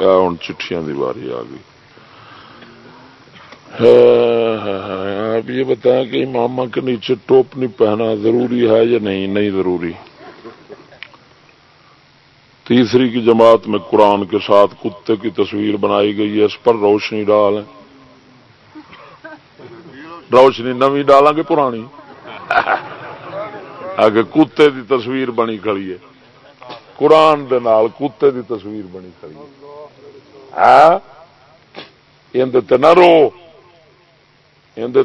ہوں چٹھیاں دی باری آ گئی۔ ہاں، ہاں، ہاں، آپ یہ بتائیں کہ امامہ کے نیچے ٹوپ نہیں پہنا ضروری ہے یا نہیں؟ نہیں ضروری۔ تیسری کی جماعت میں قرآن کے ساتھ کتے کی تصویر بنائی گئی ہے، اس پر روشنی ڈال روشنی نوی ڈالیں گے، پرانی؟ [laughs] آگے کتے دی تصویر بنی کھڑی ہے۔ قرآن دے نال کتے دی تصویر بنی کھڑی ہے۔ ہاں؟ نہ رو۔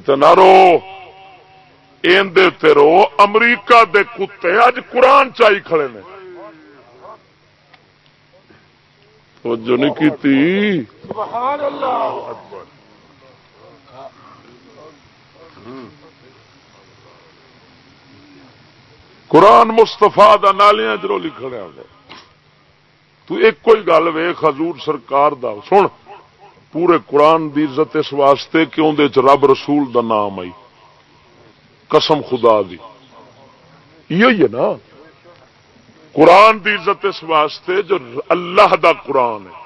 نہ رو۔ رو۔ امریکہ دے کتے اج قرآن چائی کھڑے نے۔ جو نہیں کی قرآن مستفا نالیاں چرو لکھنے تو ایک کوئی گل ویخ حضور سرکار دا، سن، پورے قرآن دی عزت اس واسطے کہ اندر رب رسول دا نام آئی۔ قسم خدا دی۔ یہ نا۔ قرآن دی عزت اس واسطے جو اللہ دا قرآن ہے۔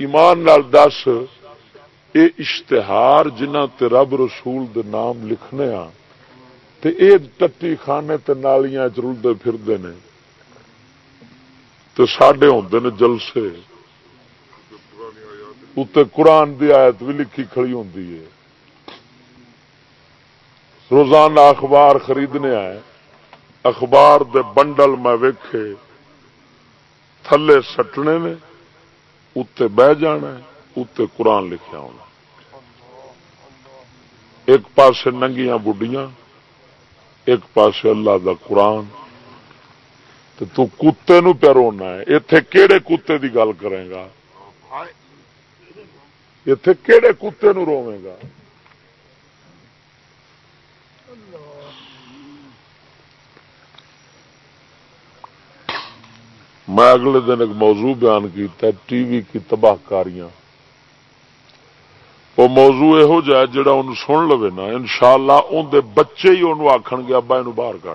ایمان نال دس، اے اشتہار جنہ تے رب رسول دے نام لکھنے آ تے اے ٹٹی خانے تے نالیاں چلتے پھرتے ہیں تو ساڈے ہوتے نے جلسے اتنے قرآن دی آیت بھی لکھی کھڑی ہوتی ہے۔ روزانہ اخبار خریدنے آئے۔ اخبار دے بنڈل میں ویکھے، تھلے سٹنے نے اتنے بہ جانا اتنے قرآن لکھا ہونا ایک پاس ننگیاں بڑھیاں ایک پاس اللہ دا قرآن۔ تو کتے نو پہ رونا ہے۔ اتے کہڑے کتے دی گل کرے گا؟ اتے کہڑے کتے نو روے گا؟ میں اگلے دن ایک موضوع بیان کیتا ہے، ٹی وی کی تباہ کاریاں۔ وہ موضوع یہو جہ جا سن لو نا ان شاء اللہ اندر بچے ہی انہوں آخ گے، ابا یہ باہر کھ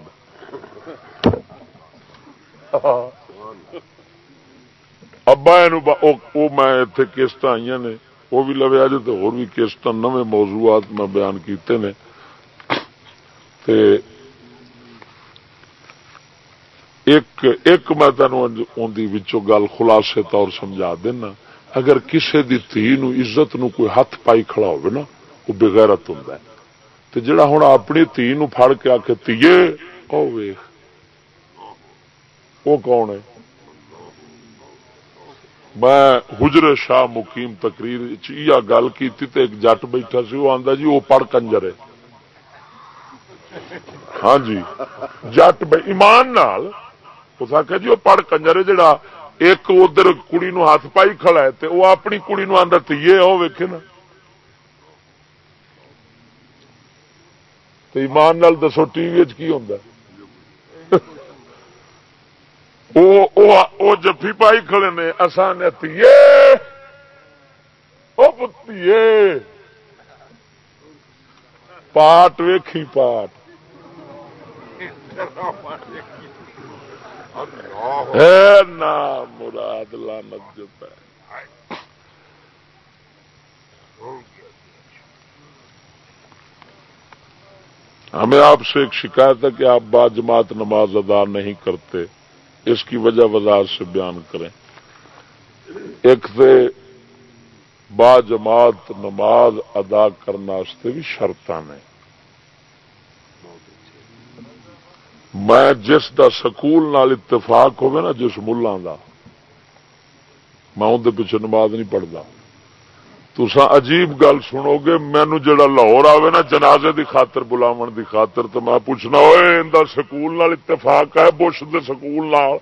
ابا یہ میں اتنے کشت آئی نے، وہ بھی لویا جی تو ہوئی کشت نویں موضوعات میں بیان کیتے ہیں ایک ایک میں تینوں گل خلاصے طور سمجھا دینا۔ اگر کسی دی تھی عزت نو کوئی ہاتھ پائی کھڑا ہوگا نا، وہ بغیرت ہوں تو جڑا ہوں اپنی تھی نو پھڑ کے آ کے تیے ویخ۔ وہ کون ہے؟ میں حجر شاہ مقیم تقریر گل کی ایک جٹ بیٹھا سی، وہ آتا جی وہ پڑھ کنجر ہے۔ ہاں جی۔ جٹ ایمان نال اس آخر جی وہ پڑھ کنجر ہے جڑا ایک ادھر کڑی نو ہاتھ پائی کھڑا ہے تے وہ اپنی کڑی نو آدھا تیے وہ ویکے نا۔ تو ایمان نال دسو، ٹی وی کی ہوں [laughs] وہ جفی پائی کھڑے نے اسان تیے آسان پاٹ ویکھی پاٹ۔ [laughs] مراد لانت جو پہ۔ ہمیں آپ سے ایک شکایت ہے کہ آپ با جماعت نماز ادا نہیں کرتے۔ اس کی وجہ وضاحت سے بیان کریں۔ ایک تو با جماعت نماز ادا کرنے بھی شرط نے میں جس دا سکول نال اتفاق ہوگا نا، جس ملا دا، میں اندر پیچھے نماز نہیں پڑھتا تسا عجیب گل سنو گے مینو جڑا لاہور آئے نا، جنازے دی خاطر بلاو دی خاطر، تو میں پوچھنا ہوئے ان سکول نال اتفاق ہے، بش دے سکول نال؟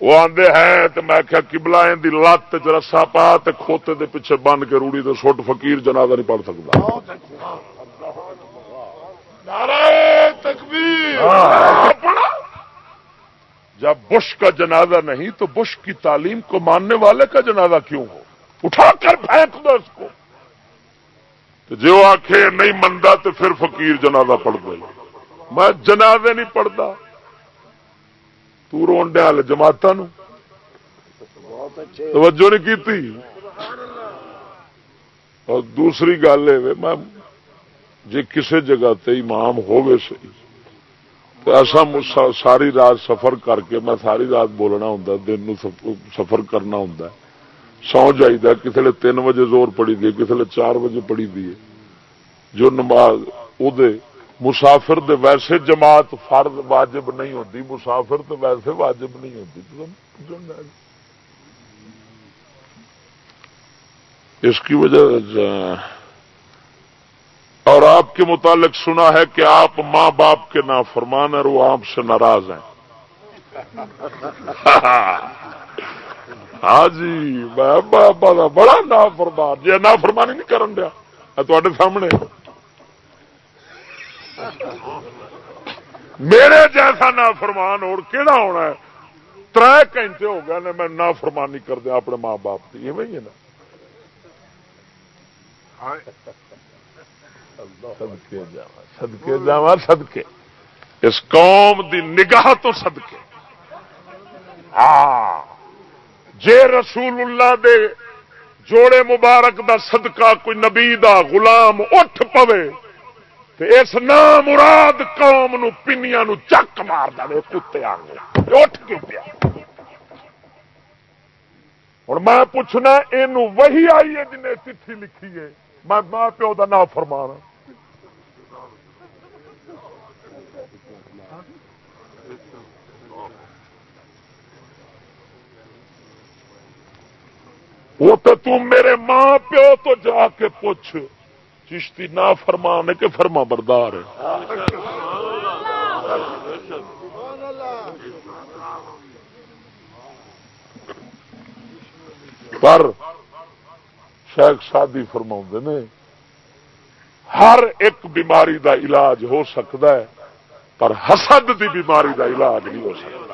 وہ آدھے ہیں، تو میں کیا کبلا دی لت چ رسا پا کھوتے دے پیچھے بن کے روڑی تو سٹ فقیر جنازہ نہیں پڑھ سکتا جب بش کا جنازہ نہیں تو بش کی تعلیم کو ماننے والے کا جنازہ کیوں ہو؟ اٹھا کر پھینک دو اس کو۔ تو جو آخے نہیں منتا تو پھر فقیر جنازہ پڑھ گئی میں جنازے نہیں پڑھتا۔ تون ڈیا جماعت توجہ نہیں کی اور دوسری گل ہے میں جی کسی جگہ تے امام ہوگے سی تو ایسا ساری رات سفر کر کے میں ساری رات بولنا ہوں دن سفر کرنا ہوں سو جائیے کسی نے تین بجے زور پڑی دی کسی نے چار بجے پڑی دی جو نماز دے مسافر دے ویسے جماعت فرد واجب نہیں ہوتی مسافر تو ویسے واجب نہیں ہوتی اس کی وجہ اور آپ کے متعلق سنا ہے کہ آپ ماں باپ کے نا فرمان اور وہ آپ سے ناراض ہیں۔ ہاں جی بڑا نا فرمان جی نا فرمانی نہیں کرن دیا تے سامنے۔ میرے جیسا نا فرمان اور کہڑا ہونا ہے؟ تر گھنٹے ہو گئے میں نا فرمانی کر دیا اپنے ماں باپ کی، ایویں نا؟ سدکے جا سدکے اس قوم دی نگاہ تو سدکے ہاں۔ جے رسول اللہ دے جوڑے مبارک دا صدقہ کوئی نبی دا غلام اٹھ پوے اس نام مراد قوم نو پنیا نو چک مار دے کتے آ اٹھ کے پیا۔ ہوں میں پوچھنا یہ وہی آئی ہے جنہیں چٹھی لکھی ہے۔ میں ماں پیو کا نام فرمان ہاں۔ وہ تو تم میرے ماں پیو تو جا کے پوچھ۔ چشتی نہ فرمان کہ فرما بردار پر شیخ شادی فرما نے، ہر ایک بیماری دا علاج ہو سکتا ہے، پر حسد دی بیماری دا علاج نہیں ہو سکتا۔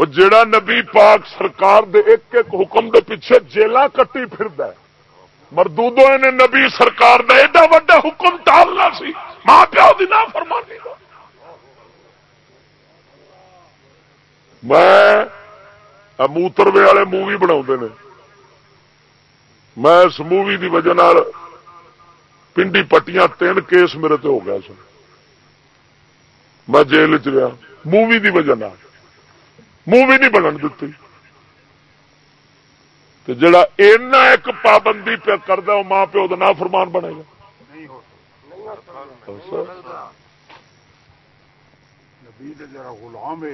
وہ جڑا نبی پاک سرکار دے ایک ایک حکم دے پیچھے جیلا کٹی پھر مردودو نے نبی سرکار دا ایڈا وڈا حکم ٹالنا سی۔ ماں پیو دی نہ فرمانی میں موتروے والے مووی بنا میں اس مووی دی وجہ پنڈی پٹیاں تین کیس میرے تے ہو گیا سن۔ میں جیل چ گیا مووی دی وجہ منہ بھی نہیں بنن دیتی۔ تو جڑا اینا ایک پابندی پہ کرتا وہ ماں پیو نہ فرمان بنے گا۔ غلام